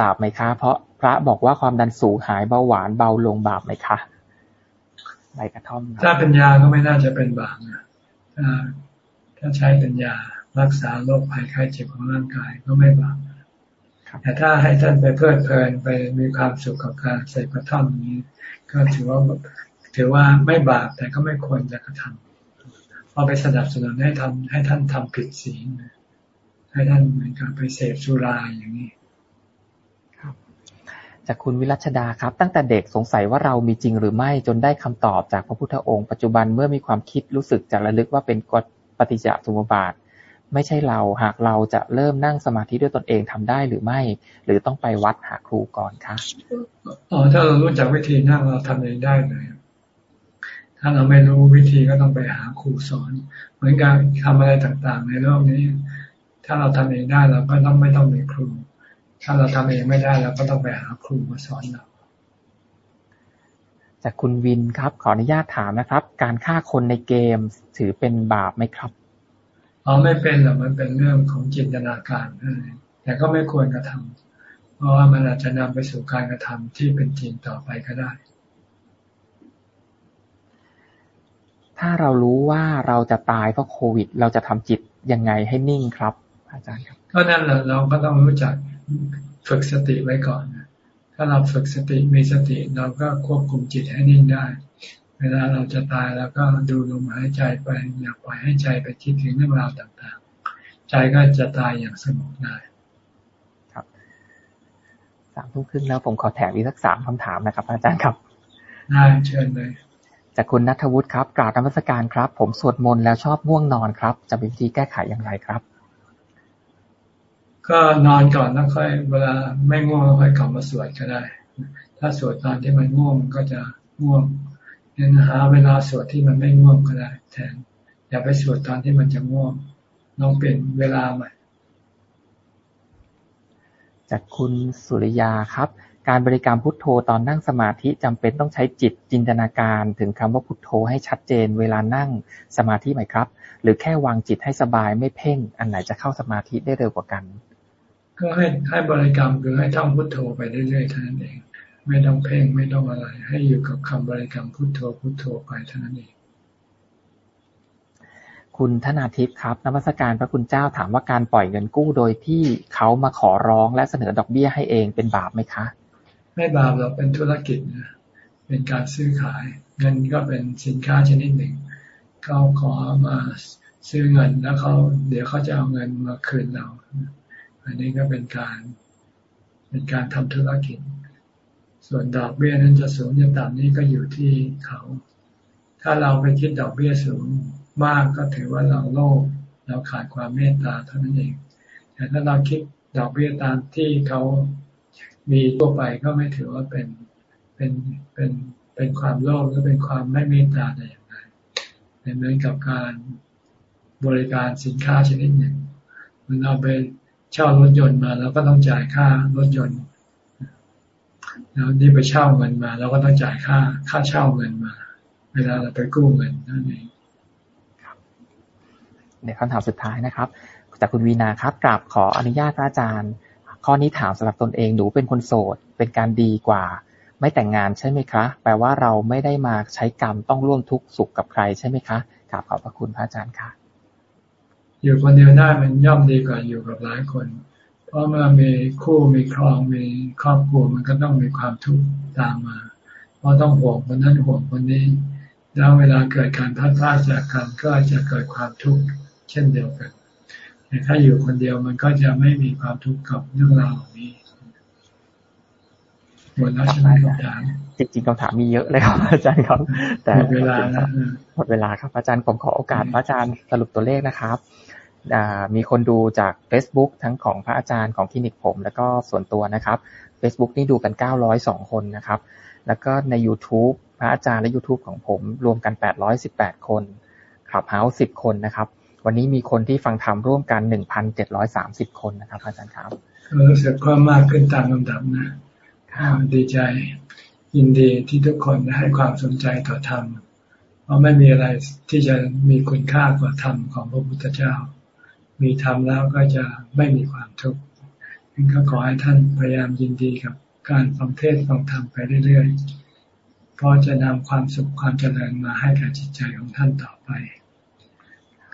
บาปไหมคะ เพราะพระบอกว่าความดันสูงหายเบาหวานเบาลงบาปไหมคะ ใบกระท่อมถ้าเป็นยาก็ไม่น่าจะเป็นบาปนะถ้าถ้าใช้เป็นยารักษาโรคภัยไข้เจ็บของร่างกายก็ไม่บาปแต่ถ้าให้ท่านไปเพลิดเพลินไปมีความสุขกับการใส่กระท่อมนี้ ก็ถือว่าถือว่าไม่บาปแต่ก็ไม่ควรจะกระทำเพราะไปสนับสนุนให้ทำให้ท่านทำผิดศีลให้ท่านเหมือนกับไปเสพสุราอย่างนี้ จากคุณวิรัชดาครับ ตั้งแต่เด็กสงสัยว่าเรามีจริงหรือไม่จนได้คำตอบจากพระพุทธองค์ ปัจจุบันเมื่อมีความคิดรู้สึกจะระลึกว่าเป็นกฎปฏิจจสมุปบาท ไม่ใช่เราหากเราจะเริ่มนั่งสมาธิด้วยตนเองทำได้หรือไม่ หรือต้องไปวัดหาครูก่อนคะอ๋อถ้าเรารู้จักวิธีนั่งเราทำเองได้เลยถ้าเราไม่รู้วิธีก็ต้องไปหาครูสอน เหมือนการทำอะไรต่างๆ ในโลกนี้ ถ้าเราทำเองได้เราก็ต้องไม่ต้องมีครู ถ้าเราทำเองไม่ได้เราก็ต้องไปหาครูมาสอนเราจากคุณวินครับ ขออนุญาตถามนะครับ การฆ่าคนในเกมถือเป็นบาปไหมครับอ๋อไม่เป็นหรอกมันเป็นเรื่องของจินตนาการแต่ก็ไม่ควรกระทำเพราะว่ามันอาจจะนำไปสู่การกระทำที่เป็นจริงต่อไปก็ได้ ถ้าเรารู้ว่าเราจะตายเพราะโควิด เราจะทำจิตยังไงให้นิ่งครับ อาจารย์ครับก็นั่นแหละเราก็ต้องรู้จัก ฝึกสติไว้ก่อน ถ้าเราฝึกสติมีสติเราก็ควบคุมจิตให้นิ่งได้ เวลาเราจะตายแล้วก็ดูลมหายใจไปอย่าปล่อยให้ใจไปคิดถึงเรื่องราวต่างๆ ใจก็จะตายอย่างสงบได้ครับสามทุ่มครึ่งแล้วผมขอแถมอีกสักสามคำถามนะครับ อาจารย์ครับได้เชิญเลยจากคุณนัทวุฒิครับกราบธรรมสการครับ ผมสวดมนต์แล้วชอบง่วงนอนครับ จะมีวิธีแก้ไขอย่างไรครับ ก็นอนก่อนแล้วค่อย เวลาไม่ง่วงค่อยกลับมาสวดก็ได้ ถ้าสวดตอนที่มันง่วงก็จะง่วงเนี่ยหาเวลาสวดที่มันไม่ง่วงก็ได้ แทน อย่าไปสวดตอนที่มันจะง่วงลองเปลี่ยนเวลาใหม่จากคุณสุริยาครับ การบริกรรมพุทโธตอนนั่งสมาธิจำเป็นต้องใช้จิตจินตนาการถึงคำว่าพุทโธให้ชัดเจน เวลานั่งสมาธิไหมครับ หรือแค่วางจิตให้สบายไม่เพ่ง อันไหนจะเข้าสมาธิได้เร็วกว่ากัน ก็ให้ให้บริกรรมคือให้ท่องพุทโธไปเรื่อยๆเท่านั้นเอง ไม่ต้องเพ่งไม่ต้องอะไร ให้อยู่กับคำบริกรรมพุทโธพุทโธไปเท่านั้นเอง คุณธนาทิพย์ครับนมัสการพระคุณเจ้าถามว่าการปล่อยเงินกู้โดยที่เขามาขอร้องและเสนอดอกเบี้ยให้เองเป็นบาปไหมคะ ไม่บาปเราเป็นธุรกิจนะเป็นการซื้อขาย เงินก็เป็นสินค้าชนิดหนึ่งเขาขอมาซื้อเงินแล้วเขาเดี๋ยวเขาจะเอาเงินมาคืนเรา อันนี้ก็เป็นการเป็นการทำธุรกิจ ส่วนดอกเบี้ยนั้นจะสูงจะต่ำนี่ก็อยู่ที่เขา ถ้าเราไปคิดดอกเบี้ยสูงมากก็ถือว่าเราโลภเราขาดความเมตตาเท่านั้นเอง แต่ถ้าเราคิดดอกเบี้ยตามที่เขามีทั่วไปก็ไม่ถือว่าเป็นเป็นเป็นเป็นความโลภหรือเป็นความไม่เมตตาแต่อย่างไรเป็นเหมือนกับการบริการสินค้าชนิดหนึ่งมื่อเราไป เช่ารถยนต์มาเราก็ต้องจ่ายค่ารถยนต์แล้วนี่ไปเช่าเงินมาเราก็ต้องจ่ายค่าค่าเช่าเงินมา เวลาเราไปกู้เงินนั่นเองเดี๋ยวคำถามสุดท้ายนะครับ จากคุณวีนาครับกราบขออนุญาตพระอาจารย์ ข้อนี้ถามสำหรับตนเองหนูเป็นคนโสด เป็นการดีกว่า ไม่แต่งงานใช่ไหมคะ แปลว่าเราไม่ได้มาใช้กรรมต้องร่วมทุกข์สุขกับใครใช่ไหมคะกราบขอบพระคุณพระอาจารย์ค่ะ อยู่คนเดียวได้มันย่อมดีกว่าอยู่กับหลายคน เพราะเมื่อมีคู่มีครองมีครอบครัวมันก็ต้องมีความทุกข์ตามมา เพราะต้องห่วงคนนั้นห่วงคนนี้ แล้วเวลาเกิดการพัดพลาดจากกันก็จะเกิดความทุกข์เช่นเดียวกันแต่ถ้าอยู่คนเดียวมันก็จะไม่มีความทุกข์กับเรื่องราวนี้หมดแล้วใช่ไหมคำถามจริงๆคำถามมีเยอะเลยครับอาจารย์ครับ แต่หมดเวลาแล้วหมดเวลาครับอาจารย์ผมขอโอกาสพระอาจารย์สรุปตัวเลขนะครับ มีคนดูจาก Facebook ทั้งของพระอาจารย์ของคลินิกผม แล้วก็ส่วนตัวนะครับ Facebook นี่ดูกัน 902 คนนะครับ แล้วก็ใน YouTube พระอาจารย์และ YouTube ของผมรวมกัน 818 คนขับเฮาส์10 คนนะครับ วันนี้มีคนที่ฟังธรรมร่วมกัน 1,730 คนนะครับ อาจารย์ครับรู้สึกความมากขึ้นตามลำดับนะดีใจ ยินดีที่ทุกคนให้ความสนใจต่อธรรม เพราะไม่มีอะไรที่จะมีคุณค่ากว่าธรรมของพระพุทธเจ้า มีธรรมแล้วก็จะไม่มีความทุกข์ดังก็ขอให้ท่านพยายามยินดีกับการฟังเทศฟังธรรมไปเรื่อยๆ เพราะจะนำความสุขความเจริญมาให้กับจิตใจของท่านต่อไป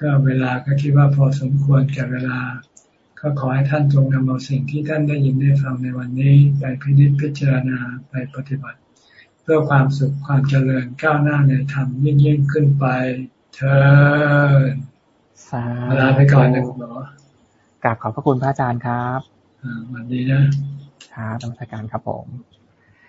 ก็เวลาก็คิดว่าพอสมควรแก่เวลา ก็ขอให้ท่านจงนำเอาสิ่งที่ท่านได้ยินได้ฟังในวันนี้ไปพิจิตพิจารณาไปปฏิบัติ เพื่อความสุขความเจริญก้าวหน้าในธรรมยิ่งยิ่งขึ้นไปเถิด ลาไปก่อนนะคุณหมอกราบขอบพระคุณพระอาจารย์ครับอ่าวันนี้นะครับธรรมสการครับผม